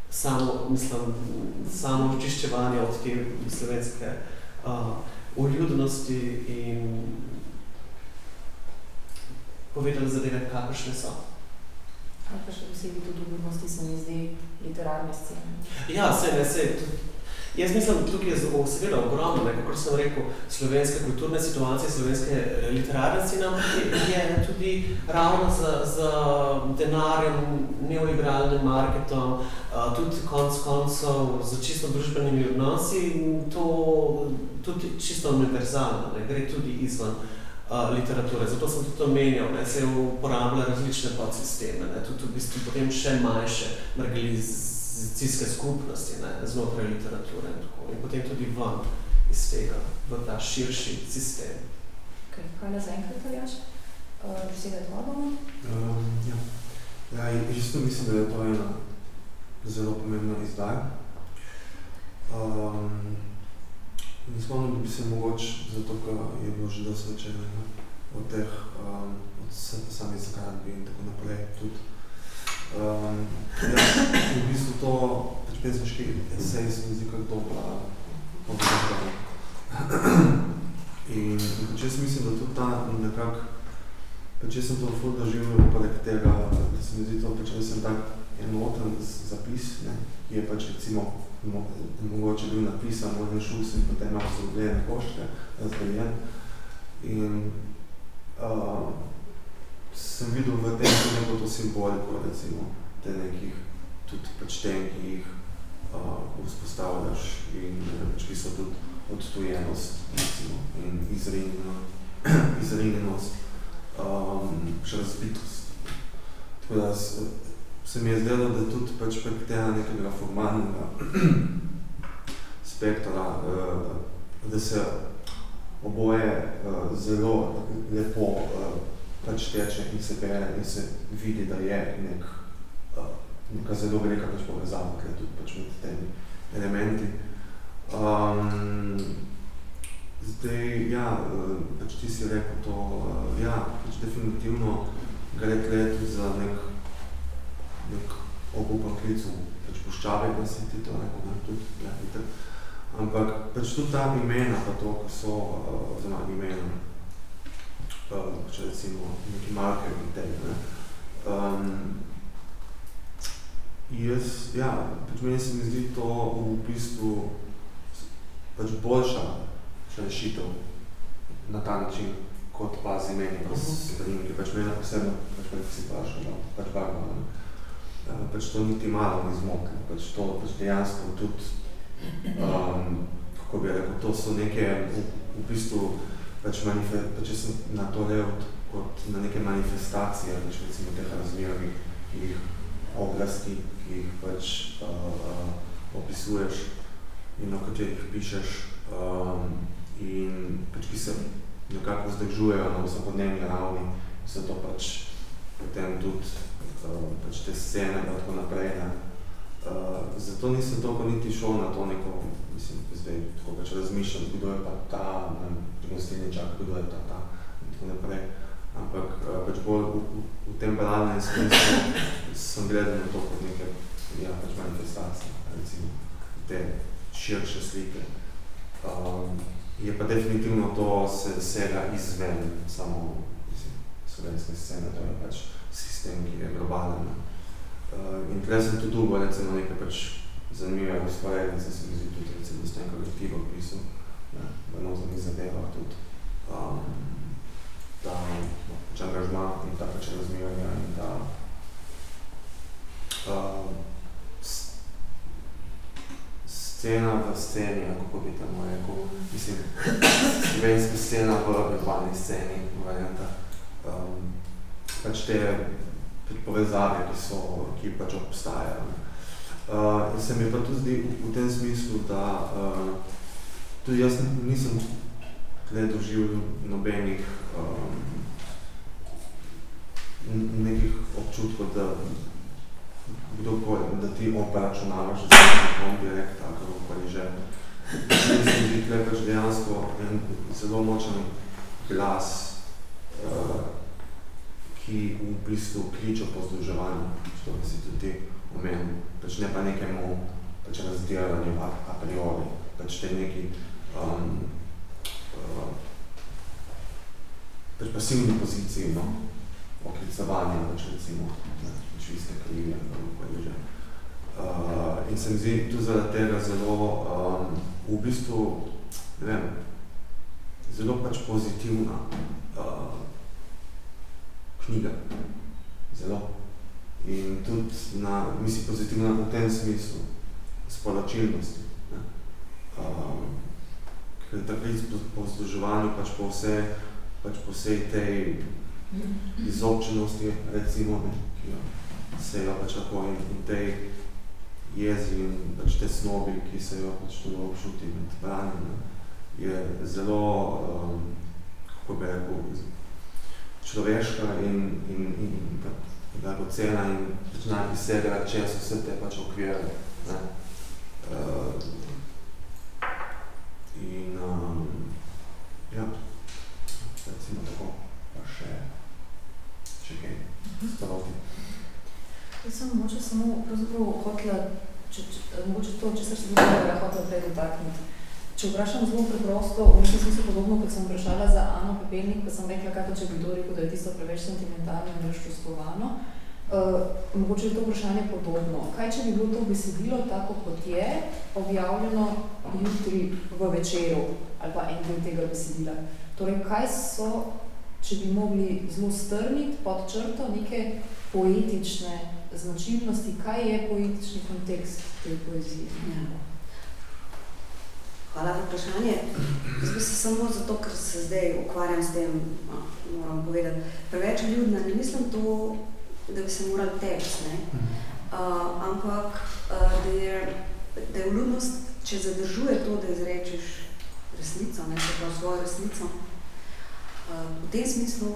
Samo, mislim, samo očiščevanje od te slovenske uh, uljudnosti in povedali zadeve, kakršne so. Ali pa še posebej tudi uljudnosti se mi zdi literarne scene? Ja, se ne, se Jaz mislim, tukaj je seveda ogromno, ne, kako sem rekel, slovenske kulturne situacije, slovenske eh, literarne scene, je tudi ravno z, z denarjem, neoliberalnim marketom, uh, tudi konc koncev z čisto družbenimi odnosi, to tudi čisto univerzalno, ne, gre tudi izvan uh, literature. Zato sem tudi omenjal, ne, se uporablja različne podsisteme, ne, tudi v bistvu potem še manjše margaliz civilizacijske skupnosti, ne, znotraj literature in tako. In potem tudi ven iz tega, v ta širši sistem. Okay, hvala za enkrat, Aljaš. Uh, beseda je tvoja? Um, ja. ja, isto mislim, da je to ena zelo pomembna izdaja. Um, in spomnim, da bi se mogoč, zato ker je bilo že dosti večera, od teh, um, od samih zgradbi in tako naprej, tudi Um, ja, v bistvu to pač pesniški esej se mi zdi kar dobra povedala. In, pač jaz mislim, da tudi ta nekak, pač jaz sem to ful doživljal poleg tega, da se mi zdi to pač res tak enoten zapis, ne, ki je pač recimo mo, mogoče bil napisan, možno šus in potem malo zaobljene koške, razdeljen. In uh, sem videl v tem tudi neko to simboliko, recimo, te nekih tudi pač tem, ki jih uh, vzpostavljaš in pač, ki so tudi odtujenost, recimo, in izrinjeno, izrinjenost, um, še razbitost. Tako da se mi je zdelo, da tudi pač prek tega nekega formalnega spektra, uh, da se oboje uh, zelo lepo uh, pač teče in se bere in se vidi, da je nek, neka zelo velika pač povezava, ker tudi pač med temi elementi. Um, zdaj, ja, pač ti si rekel to, ja, pač definitivno gre tudi za nek, nek obupan klic v pač puščave, da si ti to rekel, ne, tudi, ja, Ampak pač tudi ta imena, pa to, ko so, uh, oziroma imena, uh, če recimo neki marker in tem. Ne. Um, jaz, ja, pač meni se mi zdi to v bistvu pač boljša rešitev na ta način, kot pa z imeni, pa s spremljami, ki pač meni posebno, pač meni si vprašal, da pač barva, ne. Uh, pač to niti malo ni zmotno, pač to pač dejansko tudi, um, kako bi rekel, to so neke v, v bistvu pač, pač sem na to lev kot na neke manifestacije, pač recimo teh razmerov, ki jih oblasti, ki jih pač uh, uh, opisuješ in o katerih pišeš um, in pač, ki se nekako vzdržujejo na vsakodnevni ravni, so to pač potem tudi uh, pač te scene in tako naprej. Ne. Uh, zato nisem toliko niti šel na to neko, mislim, zdaj tako pač razmišljam, kdo je pa ta, ne, naslednji čak, kdo je ta, ta in tako naprej. Ampak uh, pač bolj v, v, v tem banalnem smislu sem gledal na to kot neke ja, pač manifestacije, recimo te širše slike. Um, je pa definitivno to se vsega izven samo slovenske scene, to je pač sistem, ki je globalen. Uh, in tukaj sem tudi dugo recimo nekaj pač zanimive usporednice, se mi zdi tudi recimo s tem kolektivom pisal v notranjih zadevah tudi um, ta pač angažma in ta pač razmivanja in ta uh, scena v sceni, kako bi temu rekel, mislim, slovenska scena v urbani sceni, varianta. Um, pač te povezave, ki so, ki pač obstajajo. Uh, in se mi pa tudi zdi v, v tem smislu, da uh, tudi jaz nisem tle doživel nobenih um, nekih občutkov, da kdorkoli, da ti operačunavaš z nekom direkt, tako pa je že. Mislim, da je pač dejansko en zelo močen glas, uh, ki v bistvu kliče po združevanju, što bi si tudi omenil. Pač ne pa nekemu pač razdiranju a, a priori, pač te neki um, uh, pač pasivni poziciji, no, oklicavanja, pač recimo, pač vi ste krivi, ali je že. Uh, in se mi zdi tu zaradi tega zelo, um, v bistvu, ne vem, zelo pač pozitivna uh, knjiga. Zelo. In tudi, na, mislim, pozitivna v tem smislu, sporočilnosti. Ne. Um, ker takrat po, združevanju pač po vse, pač po vsej tej izobčenosti, recimo, ne, ki jo sejo pač tako in, in tej jezi in pač te snobi, ki se jo pač tudi občuti med branjem, je zelo, um, kako bi rekel, človeška in, in, in, in dragocena in začne iz vsega, čez vse te pač okvire. Ne. Uh, in um, ja, recimo tako, pa še, še kaj, sproti. Jaz sem mogoče samo pravzaprav hotela, če, če, mogoče to, če se bi bila hotela prej dotakniti. Če vprašam zelo preprosto, v nekem smislu podobno, kot sem vprašala za Ano Pepelnik, ko sem rekla, kako če bi kdo rekel, da je tisto preveč sentimentalno in razčustvovano, uh, mogoče je to vprašanje podobno. Kaj, če bi bilo to besedilo tako, kot je, objavljeno jutri v večeru ali pa en del tega besedila? Torej, kaj so, če bi mogli zelo strniti pod črto neke poetične značilnosti, kaj je poetični kontekst te poezije? Ja. Hvala za vprašanje. Jaz bi se samo zato, ker se zdaj ukvarjam s tem, moram povedati, preveč ljudna, ne mislim to, da bi se morali tekst, ne? Uh, ampak uh, da, je, da je vljudnost, če zadržuje to, da izrečeš resnico, ne, se prav svojo resnico, uh, v tem smislu,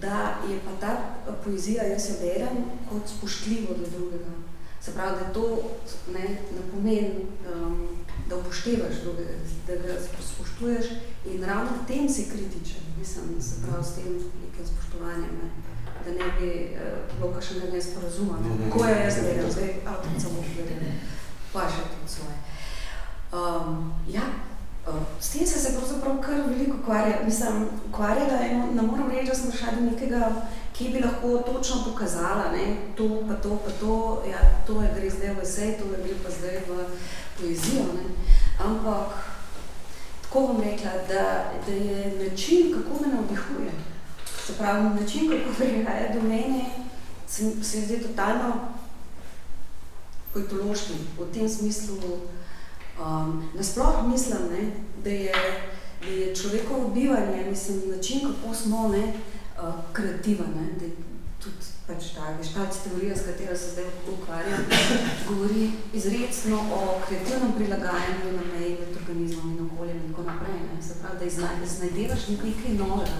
da je pa ta poezija, jaz jo berem, kot spoštljivo do drugega. Se pravi, da to ne, ne pomeni, um, da upoštevaš drugega, da ga spoštuješ in ravno v tem si kritičen, mislim, se pravi, s tem nekim spoštovanjem, ne, da ne bi uh, bilo kakšnega nesporazuma. Ne. Ko je jaz berem, zdaj avtorica bo povedala, pa še tudi svoje. Um, ja, S tem se pravzaprav kar veliko ukvarjala, mislim, ukvarjala in ne moram reči, da sem prišla do nekega, ki bi lahko točno pokazala, ne, to, pa to, pa to, ja, to je gre zdaj v esej, to je gre pa zdaj v poezijo, ne. Ampak, tako bom rekla, da, da je način, kako me navdihuje, se pravi, način, kako prihaja do mene, se, se je zdaj totalno poetološki, v tem smislu, Um, nasploh mislim, ne, da, je, da je človekovo bivanje, mislim, način, kako smo ne, uh, kreativa, ne, da je tudi pač ta geštalci teorija, s katero se zdaj ukvarjam, govori izredno o kreativnem prilagajanju na meji med organizmom in okoljem in tako naprej. Ne, se pravi, da iznajdevaš nekaj novega.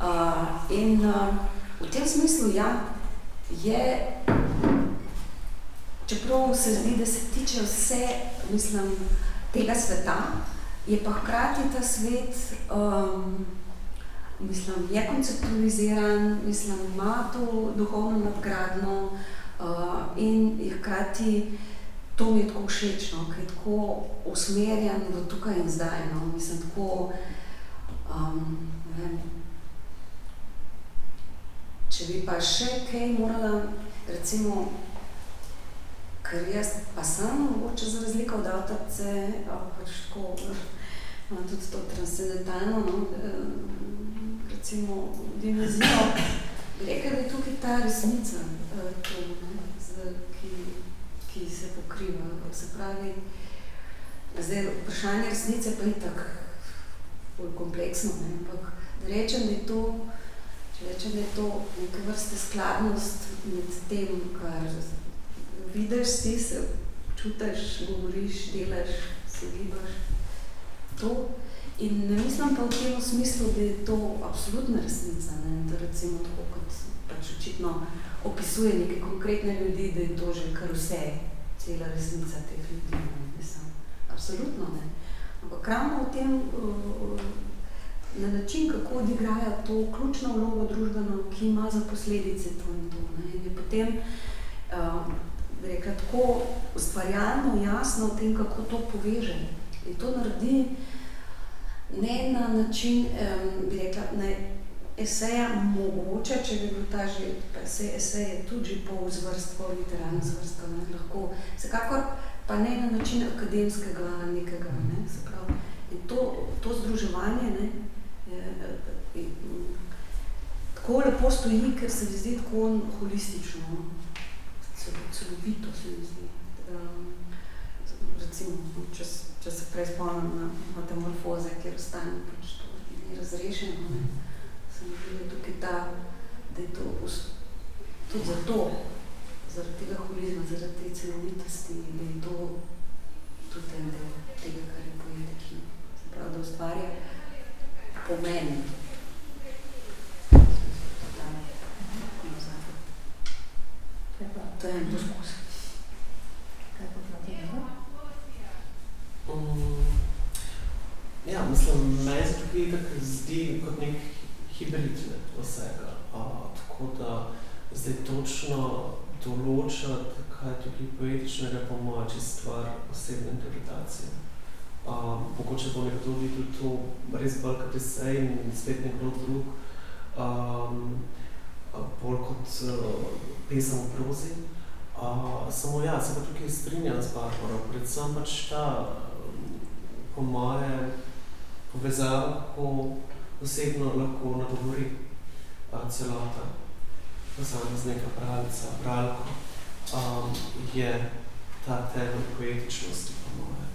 Uh, in uh, v tem smislu, ja, je čeprav se zdi, da se tiče vse, mislim, tega sveta, je pa hkrati ta svet, um, mislim, je konceptualiziran, mislim, ima to duhovno nadgradno uh, in je hkrati to mi je tako všečno, ker je tako usmerjen v tukaj in zdaj, no, mislim, tako, um, ne vem, če bi pa še kaj morala, recimo, ker jaz pa sem, mogoče za razliko od avtace, pač tako, tudi to transcendentalno, no, recimo, dimenzijo, rekel, da je tukaj ta resnica, uh, to, ne, ki, ki se pokriva. Se pravi, zdaj, vprašanje resnice pa je tako bolj kompleksno, ne, ampak da rečem, da je to, če rečem, da je to neka vrste skladnost med tem, kar vidiš, si se čutiš, govoriš, delaš, se gibaš, to. In ne mislim pa v tem smislu, da je to absolutna resnica, ne, da recimo tako kot pač očitno opisuje neke konkretne ljudi, da je to že kar vse, cela resnica teh ljudi, ne, mislim, absolutno ne. Ampak ravno v tem, na način, kako odigraja to ključno vlogo družbeno, ki ima za posledice to in to, ne, in je potem, uh, rekla, tako ustvarjalno, jasno o tem, kako to poveže. In to naredi ne na način, um, bi rekla, ne, eseja mogoče, če bi bil ta že, pa esej, esej je tudi že pol zvrstvo, literarno zvrstvo, ne, lahko, vsekakor pa ne na način akademskega nekega, ne, se pravi. In to, to združevanje, ne, je, je, tako lepo stoji, ker se mi zdi tako holistično, celovito se mi zdi. Um, recimo, če, če se prej spomnim na metamorfoze, kjer ostane pač to razrešeno, ne, se mi zdi, da je tukaj ta, da je to tudi zato, zaradi tega holizma, zaradi te celovitosti, da je to tudi en del tega, kar je poetično. Se pravi, da ustvarja pomen. To je en poskus. Kaj pa Matija? Um, ja, mislim, meni se tukaj tako zdi kot nek hibrid vsega. Uh, tako da zdaj točno določati, kaj je tukaj poetičnega, po moja čist stvar osebne interpretacije. Uh, mogoče bo nekdo videl to res bolj kot esej in spet nekdo drug, um, bolj kot uh, pesem v prozi. Uh, samo ja, se pa tukaj strinjam z Barbaro, predvsem pač ta, po moje, povezava, kako osebno lahko nagovori uh, celota posameznika bralca, bralko, um, je ta temelj poetičnosti, po moje.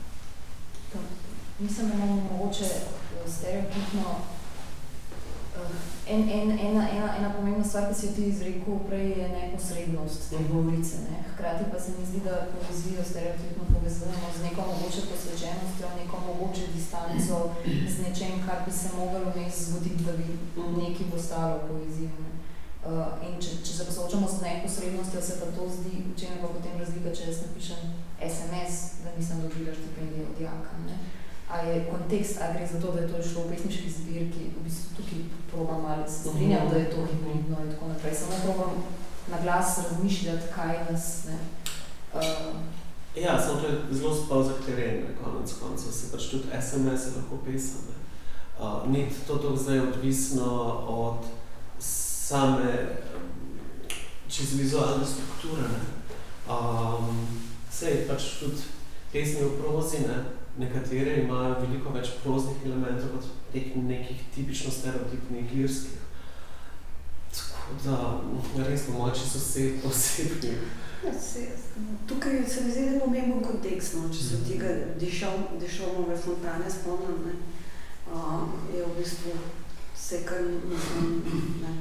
Mislim, da imamo mogoče stereotipno en, en, ena, ena, ena pomembna stvar, ki si jo ti izrekel prej, je neposrednost te govorice. Ne? Hkrati pa se mi zdi, da poezijo stereotipno povezujemo z neko mogoče posvečenostjo, neko mogoče distanco, z nečem, kar bi se moglo vmes zgoditi, da bi nekaj postalo poezijo. Ne? Uh, in če, če se posločamo z neposrednostjo, se pa to zdi, v čem je pa potem razlika, če jaz napišem SMS, da nisem dobila štipendijo od jaka. Ne? A je kontekst, a gre za to, da je to šlo v pesniški zbirki, v bistvu tukaj probam malo se strinjam, da je to hibridno in tako naprej. Samo probam na glas razmišljati, kaj nas, ne. Uh, Ja, samo to je zelo spolzak teren, ne, konec koncev, se pač tudi SMS je lahko pesem, ne. Uh, ni to tako zdaj odvisno od same čez vizualne strukture, ne. Um, sej pač tudi pesmi v prozi, ne, nekatere imajo veliko več proznih elementov kot nek, nekih tipično stereotipnih lirskih. Tako da, res po moči so vse posebni. Ja, tukaj se mi zdi, da je pomemben kontekst, no, če se od tega Dešovove fontane spomnim, ne, uh, je v bistvu vse, kar ne,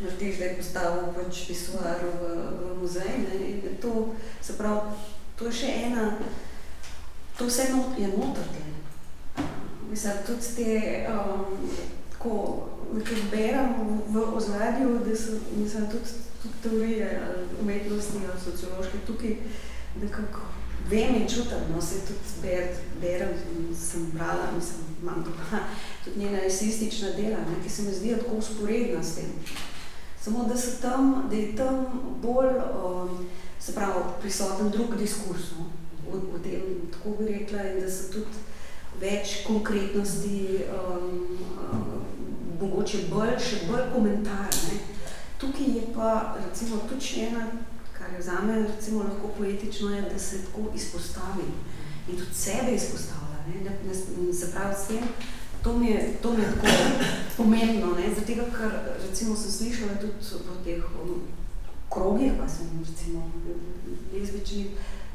narediš, da je postavil pač pisuar v, v muzej, ne, to, se pravi, to je še ena, to vse not, je noter tle. Mislim, tudi te, um, tako, nekaj berem v, ozadju, da so, mislim, tudi, tudi teorije umetnosti, sociološke, tukaj nekako vem in čutim, no, se tudi ber, berem, sem brala, mislim, imam doma, tudi njena esistična dela, ne, ki se mi zdijo tako usporedna s tem. Samo, da so tam, da je tam bolj, um, se pravi, prisoten drug diskurs, no, v, v tem, tako bi rekla, in da so tudi več konkretnosti, um, um, mogoče bolj, še bolj komentar. Ne. Tukaj je pa recimo tudi ena, kar je zame recimo lahko poetično, je, da se tako izpostavi in tudi sebe izpostavlja. Ne. Ne, ne, se pravi s tem, to mi je, to mi je tako pomembno, ne, zato ker recimo sem slišala tudi v teh um, krogih, pa sem recimo lezbični,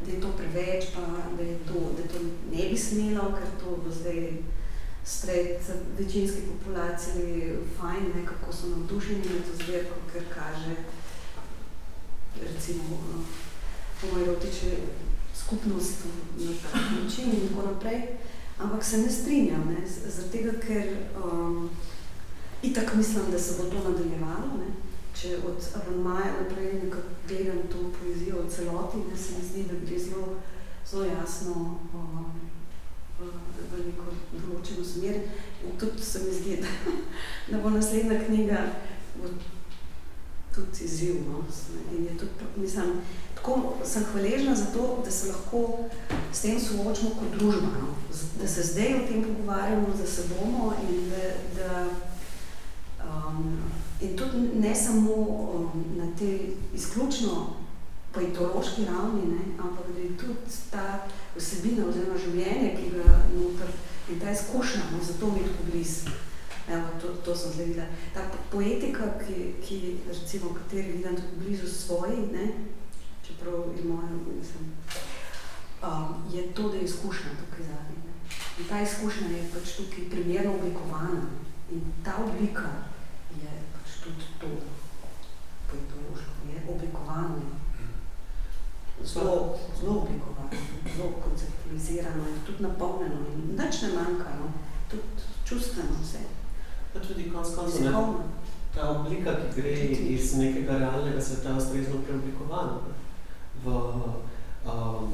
da je to preveč, pa da je to, da to ne bi smelo, ker to bo zdaj straight večinski populaciji fajn, ne, kako so navdušeni na to zbirko, ker kaže recimo homoerotične skupnost na tak način in tako naprej. Ampak se ne strinjam, ne, zaradi tega, ker um, itak mislim, da se bo to nadaljevalo, ne. Če od Avonmaja naprej nekako gledam to poezijo v celoti, ne, se mi zdi, da gre zelo, zelo jasno um, v neko določeno smer. In tudi se mi zdi, da, da bo naslednja knjiga bo tudi izziv. No? In je tudi, mislim, tako sem hvaležna za to, da se lahko s tem soočimo kot družba. No? Da se zdaj o tem pogovarjamo, da se bomo in da, da um, in tudi ne samo um, na tej izključno poetološki ravni, ne? ampak da je tudi ta vsebina oziroma življenje, ki ga noter in ta izkušnja, no, zato mi je tako blizu. Evo, to, to sem zdaj videla. Ta poetika, ki, ki recimo, kateri vidim tudi blizu svoji, ne, čeprav je moja, mislim, um, je to, da je izkušnja tukaj zadnji. Ne. In ta izkušnja je pač tukaj primerno oblikovana. In ta oblika je pač tudi to poetološko, je oblikovano zelo, zelo oblikovano, zelo konceptualizirano in tudi napolnjeno in nič ne manjka, no. tudi čustveno vse. Pa tudi konc koncev, ta oblika, ki gre iz nekega realnega sveta, ustrezno preoblikovana v um,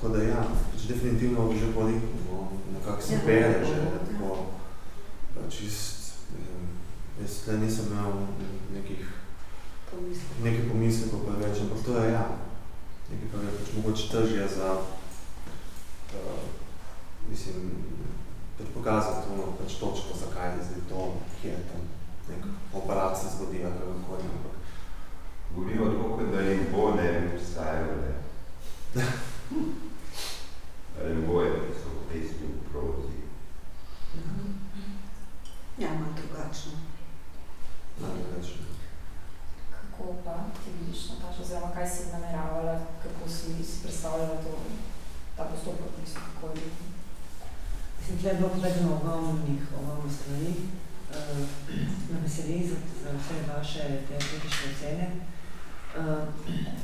tako da ja, pač definitivno že po liku, no, nekako se Ja. bere že, tako, čist, jaz tle nisem imel nekih Pomislim. nekaj pomislekov pa več, ampak to je ja, nekaj kar je pač mogoče težje za, uh, mislim, pač pokazati to pač točko, zakaj je zdaj to, kje je tam nek operat se zgodi, ali kakokoli, ampak Govorijo tako, da jim bo ne bi obstajalo, ne. Boje, da so v pesmi v prozi. Ja, malo drugačno. malo več. Kako pa ti vidiš, Nataša, oziroma kaj si nameravala, kako si, si predstavljala to, ta postopek, mislim, kako je? Mislim, tle je bilo povedano ogromnih, ogromno stvari. Uh, me veseli za, za vse vaše te kritične ocene. Uh,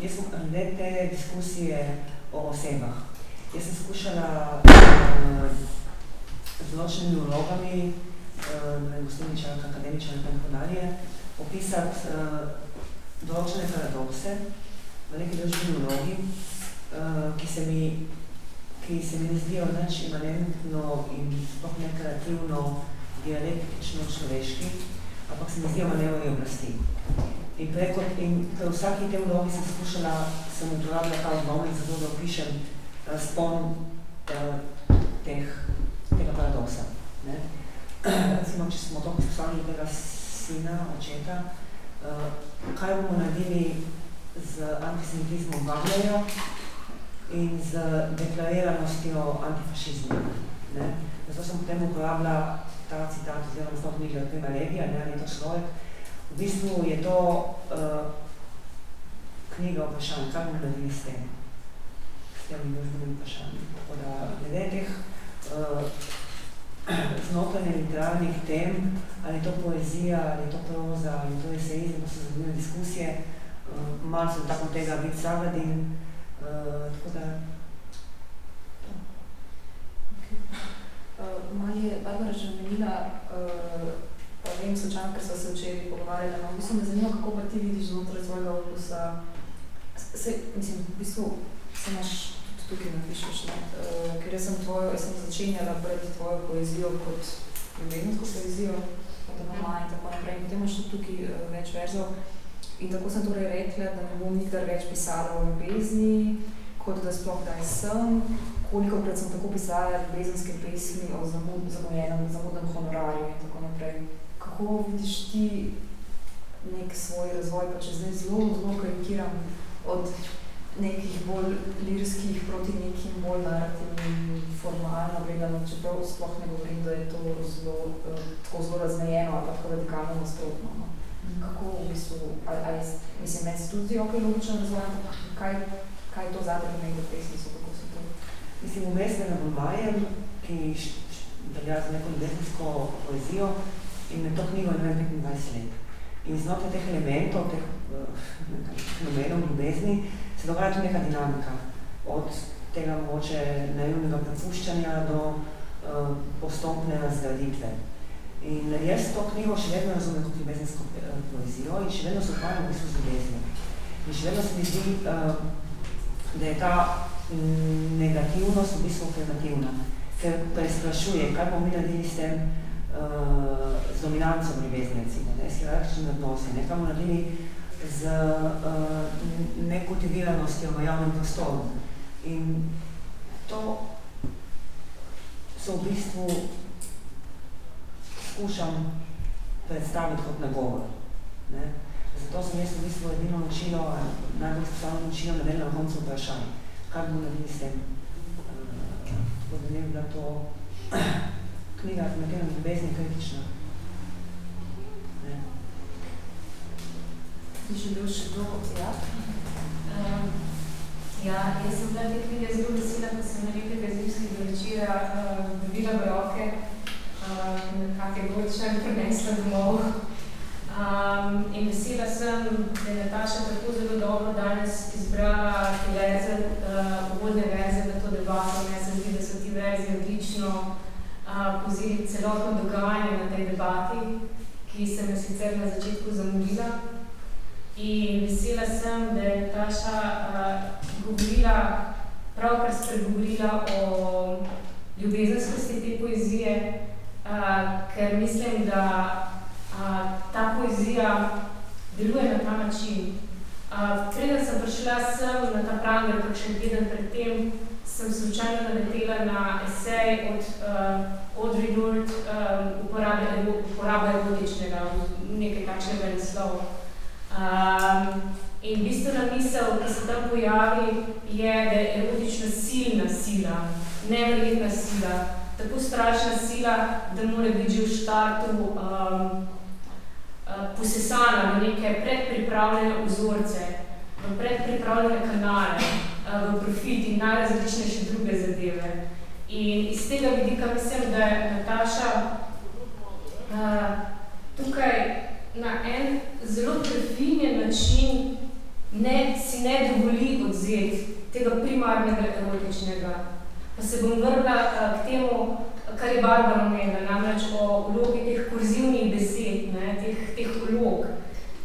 jaz sem glede te diskusije o osebah. Jaz sem skušala uh, z določenimi vlogami, uh, gostilničank, akademičank in tako dalje, opisati uh, določene paradokse v neki družbeni vlogi, uh, ki se mi ki se mi ne zdijo nič imanentno in sploh ne kreativno, dialektično človeški, ampak se mi zdijo manevrni oblasti. In preko, in v vsaki tem vlogi sem skušala, sem uporabila ta odlomek, zato da opišem razpon eh, teh, tega paradoksa. Ne? Recimo, če smo to postavili tega sina, očeta, eh, kaj bomo naredili z antisemitizmom Wagnerja, in z deklariranostjo antifašizma. Ne? Zato sem potem uporabila ta citat oziroma naslov knjige od Prima Levija, ne, ali je to človek. V bistvu je to uh, knjiga vprašanj, kaj bomo naredili s tem, s temi družbenimi vprašanji. Tako da glede teh uh, znotranje literarnih tem, ali je to poezija, ali je to proza, ali je to esejizem, to so zanimive diskusije, uh, malo sem tako tega biti zagadim, Uh, tako da, Uh, malo je Barbara že omenila, uh, pa vem slučajno, ker sva se včeraj pogovarjala, no, v bistvu me zanima, kako pa ti vidiš znotraj svojega opusa. Se, mislim, v bistvu se imaš tukaj napišeš, ne? Uh, ker jaz sem tvojo, jaz sem začenjala brati tvojo poezijo kot ljubezensko poezijo, od doma in tako naprej. Potem imaš tudi tukaj uh, več verzov. In tako sem torej rekla, da ne bom nikdar več pisala o ljubezni, kot da sploh kdaj sem. Koliko krat sem tako pisala ljubezenske pesmi o zamud, zamujenem, zamudnem honorarju in tako naprej. Kako vidiš ti nek svoj razvoj, pa če zdaj zelo, zelo karikiram od nekih bolj lirskih proti nekim bolj narativnim, formalno gledano, čeprav sploh ne govorim, da je to zelo, uh, tako zelo razmejeno ali tako radikalno nasprotno. No. Kako v bistvu, ali, ali mislim, meni se tudi ok logično razvoj, kaj, kaj to zate pomeni v pesmi, so kako se to? Mislim, vmes me navljajem, ki velja za neko ljubezensko poezijo in me to knjigo vem 25 let. In znotraj teh elementov, teh fenomenov ljubezni, se dogaja tudi neka dinamika. Od tega mogoče naivnega prepuščanja do uh, postopne razgraditve. In jaz to knjigo še vedno razumem kot ljubezensko poezijo in še vedno se ukvarjam v bistvu z ljubeznjo. In še vedno se mi zdi, uh, da je ta negativnost v bistvu afirmativna, ker prestrašuje, kaj bomo mi naredili s tem, uh, z dominanco ljubezni, recimo, ne, s hierarhičnim odnosi, ne, kaj bomo naredili z uh, nekultiviranostjo v javnem prostoru. In to so v bistvu skušam predstaviti kot nagovor. Ne. Zato sem jaz v bistvu edino načilo, najbolj spostavno načilo naredila na koncu vprašanje, kaj bomo naredili s tem. Uh, tako da ne bi bila to knjiga Afirmativna ljubezni kritična. Še bil še kdo? Ja? Um, ja, jaz sem bila te knjige zelo vesela, ko sem na nekega zimskega večera uh, dobila v roke uh, nekak je Gorča prinesla domov. Um, in vesela sem, da je Nataša tako zelo dobro danes izbrala te verze, uh, uvodne verze v to debato. Meni se zdi, da so ti verzi odlično pozeli celotno dogajanje na tej debati, ki sem jo sicer na začetku zamudila. In vesela sem, da je Nataša uh, govorila, pravkar spregovorila o ljubezenskosti te poezije, uh, ker mislim, da uh, ta poezija deluje na ta način. Uh, preden sem prišla sem na ta pranger, kakšen teden pred tem, sem slučajno naletela na esej od uh, Audrey Lord um, uporabe, uporabe erotičnega, nekaj takšnega naslova. Um, in bistvena misel, ki se tam pojavi, je, da je erotična silna sila, neverjetna sila, tako strašna sila, da mora biti že v štartu um, posesana v neke predpripravljene vzorce, v predpripravljene kanale, Eh, v profit in najrazličnejše druge zadeve. In iz tega vidika mislim, da je Nataša uh, tukaj na en zelo prefinjen način ne, si ne dovoli odzeti tega primarnega erotičnega. Pa se bom vrla uh, k temu, kar je Barbara omenila, namreč o vlogi teh kurzivnih besed, ne, teh, teh vlog.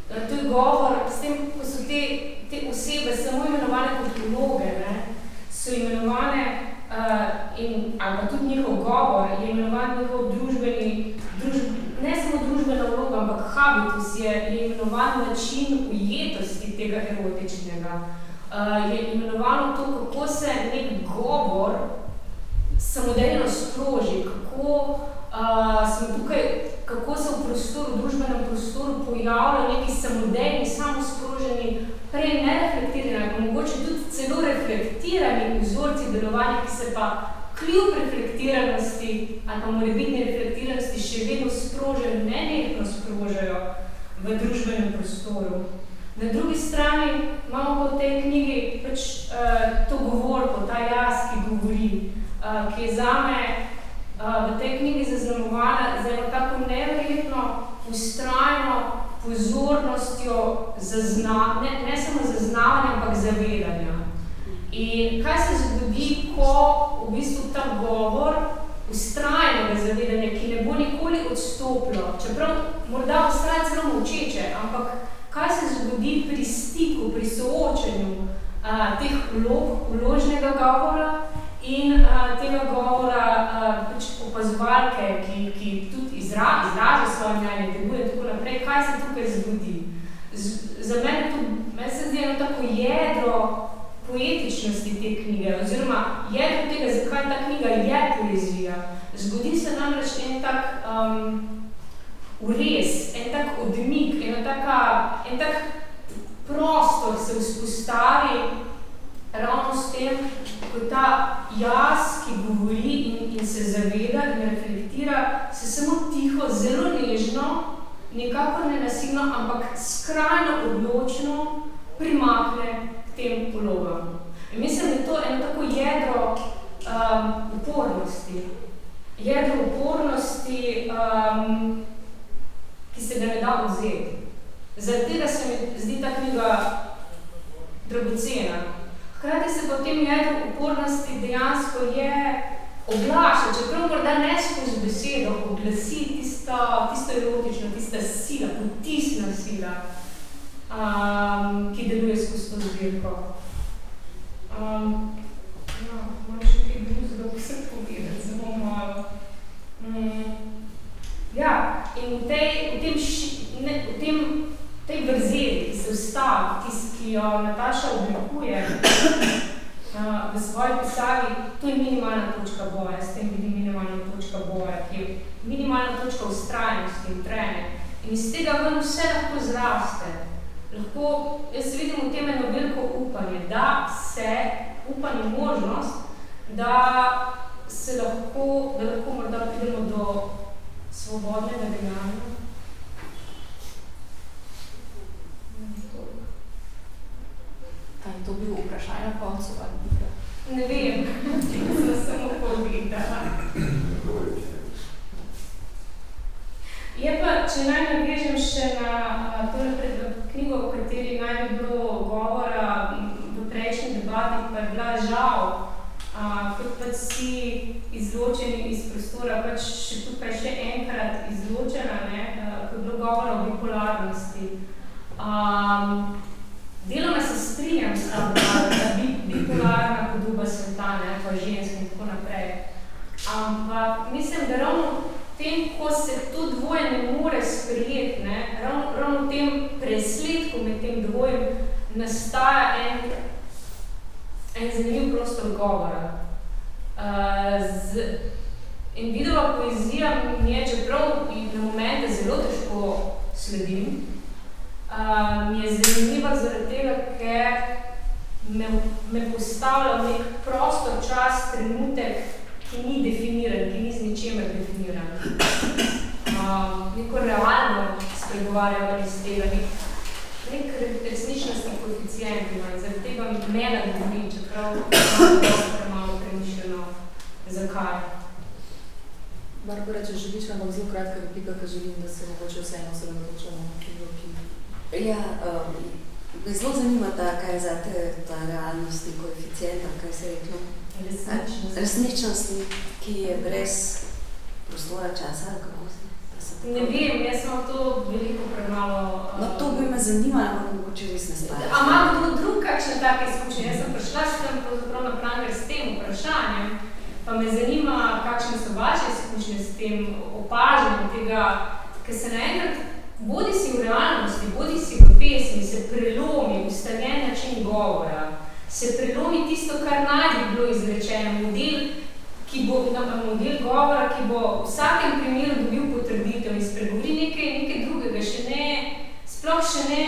Uh, to je govor s tem, ko so te te osebe samo imenovane kot vloge, ne, so imenovane uh, in, ali pa tudi njihov govor, je imenovan njihov družbeni, družb, ne samo družbena vloga, ampak habitus je, je imenovan način ujetosti tega erotičnega. Uh, je imenovano to, kako se nek govor samodejno sproži, kako uh, smo tukaj, kako se v prostoru, v družbenem prostoru pojavlja neki samodejni, samosproženi prej nereflektirani, mogoče tudi celo reflektirani vzorci delovanja, ki se pa kljub reflektiranosti ali pa morebitni reflektiranosti še vedno sprožajo, nenehno sprožajo v družbenem prostoru. Na drugi strani imamo po tej knjigi pač uh, to govorko, ta jaz, ki govori, uh, ki je zame uh, v tej knjigi zaznamovana za eno tako neverjetno, ustrajno pozornostjo zazna, ne, ne samo zaznavanja, ampak zavedanja. In kaj se zgodi, ko v bistvu ta govor ustrajnega zavedanja, ki ne bo nikoli odstopilo, čeprav morda ustraja celo močeče, ampak kaj se zgodi pri stiku, pri soočenju a, teh vlog, vložnega govora in a, tega govora a, pač opazovalke, ki, ki tudi izra, izraža svoje mnenje, deluje tako naprej, kaj se tukaj zgodi. Z, za mene to, meni se zdi eno tako jedro poetičnosti te knjige, oziroma jedro tega, zakaj ta knjiga je poezija. Zgodi se namreč en tak um, ures, en tak odmik, ena taka, en tak prostor se vzpostavi ravno s tem, ko ta jaz, ki govori in, in se zaveda in reflektira, se samo tiho, zelo nežno, nekako ne nasilno, ampak skrajno odločno primakne tem vlogam. In mislim, da je to eno tako jedro um, upornosti. Jedro upornosti, um, ki se ga ne da vzeti. Zaradi tega se mi zdi ta knjiga dragocena. Hkrati se pa v tem jedru upornosti dejansko je oglaša, čeprav morda ne skozi besedo, oglasi tisto, tisto erotično, tista sila, potisna sila, um, ki deluje skozi to zbirko. Um, no, moram še kaj drugega vse povedati, zelo malo. Mm, ja, in tej, v tem, ši, ne, v tem tej vrzeli, ki se ustavi, ki, ki jo Nataša oblikuje uh, v svoji pisavi, to je minimalna točka boja, s tem vidim minimalna točka boja, ki je minimalna točka ustrajnosti in trenja. In iz tega ven vse lahko zraste. Lahko, jaz vidim v tem eno veliko upanje, da se, upanje možnost, da se lahko, da lahko morda pridemo do svobodnega dejanja, Kaj je to bil vprašanje na koncu ali nekaj? Ne vem, sem samo povedala. Je pa, če naj navežem še na tole pred knjigo, o kateri naj bi bilo govora v prejšnji debati, pa je bila žal, a, kot pač si izločeni iz prostora, pač še tukaj še enkrat izločena, ne, ko je bilo govora o bipolarnosti. Um, Deloma se strinjam s tem, da bi bipolarna podoba sveta, ne, pa žensk in tako naprej. Ampak mislim, da ravno tem, ko se to dvoje ne more sprejeti, ne, ravno, ravno tem presledku med tem dvojem nastaja en, en zanimiv prostor govora. Uh, z, in vidova poezija mi je, čeprav na momente zelo težko sledim, mi um, je zanimiva zaradi tega, ker me, me postavlja v nek prostor, čas, trenutek, ki ni definiran, ki ni z ničemer definiran. Um, neko realno spregovarjamo iz tega, nek, nek resničnostni koeficient ima in zaradi tega mi mene govori, čeprav imam premalo premišljeno, zakaj. Barbara, če želiš, ampak zelo kratka replika, ker želim, da se mogoče vseeno sredotočamo na knjigo, ki Ja, um, me zelo zanima ta, kaj je za te ta realnosti, koeficijenta, kaj se je reklo. Resničnost. Resničnost, ki je brez prostora časa, kako se? Ne vem, jaz sem to veliko premalo... Uh, no, to bi me zanimalo, ampak mogoče res ne stane. A imam drug, drug kakšne take izkušnje? Jaz sem prišla s tem, pravzaprav na pranger s tem vprašanjem, pa me zanima, kakšne so vaše izkušnje s tem opažanjem tega, ker se naenkrat bodi si v realnosti, bodi si v pesmi, se prelomi ustaljen način govora, se prelomi tisto, kar naj bi bilo izrečeno, model, ki bo, model govora, ki bo v vsakem primeru dobil potrditev in spregovori nekaj, nekaj drugega, še ne, sploh še ne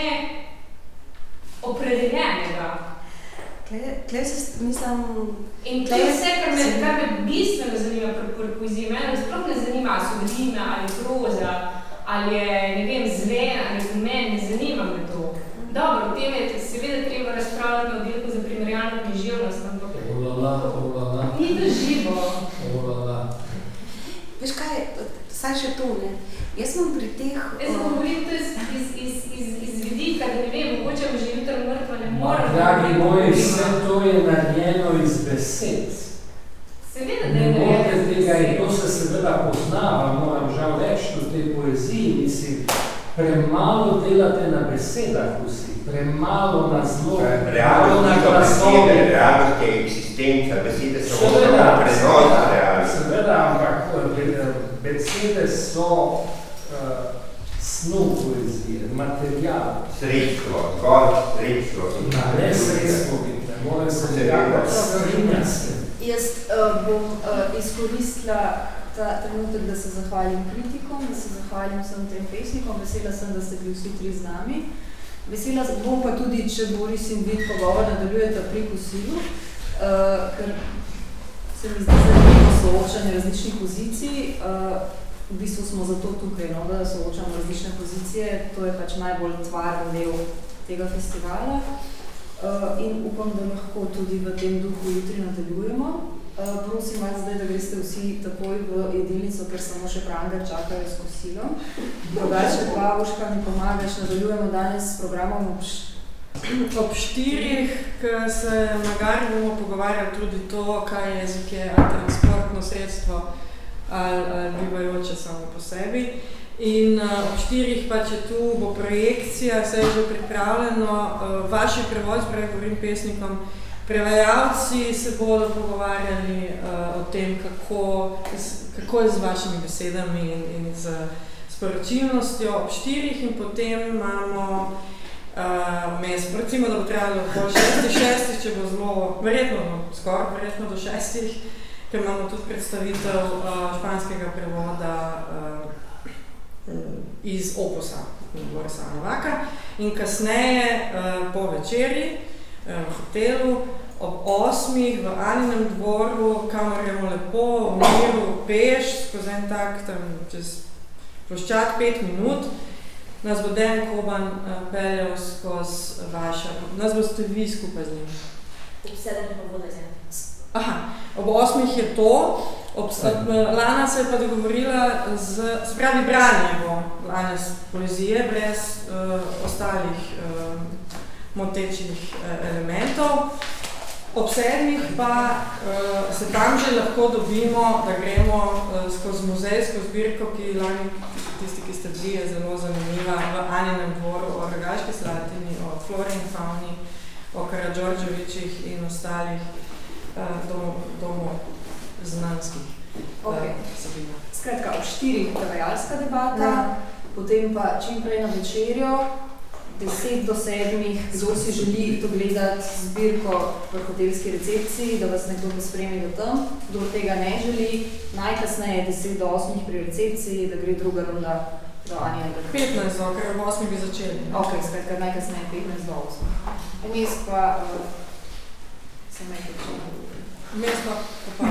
opredeljenega. Tle se mislim... In to je vse, kar me, kar me bistveno zanima pri, pri poeziji. Mene sploh ne zanima, so rime ali proza, ali je, ne vem, zven ali pomen, ne zanima me to. Dobro, tem je seveda treba razpravljati na oddelku za primerjalno književnost, ampak olala, olala. Ni to živo. Olala. Veš kaj, saj še to, ne? Jaz sem pri teh... Jaz sem govorim to iz, iz, iz, iz, iz vidika, da ne vem, mogoče bom že jutro mrtva, ne moram. Dragi moji, vse to je narejeno iz besed. Seveda, da je narejeno iz tega in to se seveda poznava, moram žal reči v tej poeziji, mislim, premalo delate na besedah vsi, premalo na zlo, premalo na glasove. Realnost je eksistenca, besede so prenos realnosti. Seveda, ampak besede so uh, snov poezije, material. Sredstvo, zgolj sredstvo. Na, ne sredstvo, vidite, mora se nekako strinjati. Jaz uh, bom uh, izkoristila ta trenutek, da se zahvalim kritikom, da se zahvalim vsem trem pesnikom. Vesela sem, da ste bili vsi tri z nami. Vesela bom pa tudi, če Boris in Vid pogovor nadaljujete pri kosilu, uh, ker se mi zdi zanimivo soočanje različnih pozicij. Uh, v bistvu smo zato tukaj, no, da soočamo različne pozicije. To je pač najbolj tvaren del tega festivala. Uh, in upam, da lahko tudi v tem duhu jutri nadaljujemo. Uh, prosim vas zdaj, da greste vsi takoj v jedilnico, ker samo še pranger čakajo s kosilom. Drugače pa, Uška, mi pomagaš, nadaljujemo danes s programom ob, ob štirih, ker se na gari bomo pogovarjali tudi to, kaj jezik je transportno sredstvo ali, ali bivajoče samo po sebi. In uh, ob štirih pa, če tu bo projekcija, se je že pripravljeno, uh, vaši prevod, prej govorim pesnikom, prevajalci se bodo pogovarjali uh, o tem, kako, kako je z vašimi besedami in, in z sporočilnostjo ob štirih in potem imamo uh, mes, recimo, da bo trebalo po šestih, šestih, če bo zelo, verjetno, no, skoraj, verjetno do šestih, ker imamo tudi predstavitev uh, španskega prevoda uh, iz Opusa, Borisa Novaka. In kasneje, uh, po večeri, hotelu, ob osmih v Aninem dvoru, kamor gremo lepo, v miru, peš, skozi en tak, tam čez ploščat pet minut, nas bo Dan Koban uh, peljal skozi vaša, nas boste vi skupaj z njim. Ob sedem pa bo. Aha, ob osmih je to, ob, ob, Lana se je pa dogovorila z, se pravi, branje bo Lane poezije brez uh, ostalih uh, motečih uh, elementov. Ob sedmih pa uh, se tam že lahko dobimo, da gremo uh, skozi muzej, skozi zbirko, ki lani, tisti, ki ste bili, je zelo zanimiva, v Aninem dvoru, o Rogaški Slatini, o Flori in Fauni, o Karadžorđevičih in ostalih domov, domov znanskih okay. sabina. Skratka, ob štirih prevajalska debata, ja. potem pa čim prej na večerjo, deset do sedmih, kdo si želi to gledati zbirko v hotelski recepciji, da vas nekdo pospremi do tam, kdo tega ne želi, najkasneje deset do osmih pri recepciji, da gre druga runda do Anja. 15 do, ker v osmih bi začeli. Ok, skratka, najkasneje 15 do 8. Vmes pa uh, sem nekaj Mesto, pa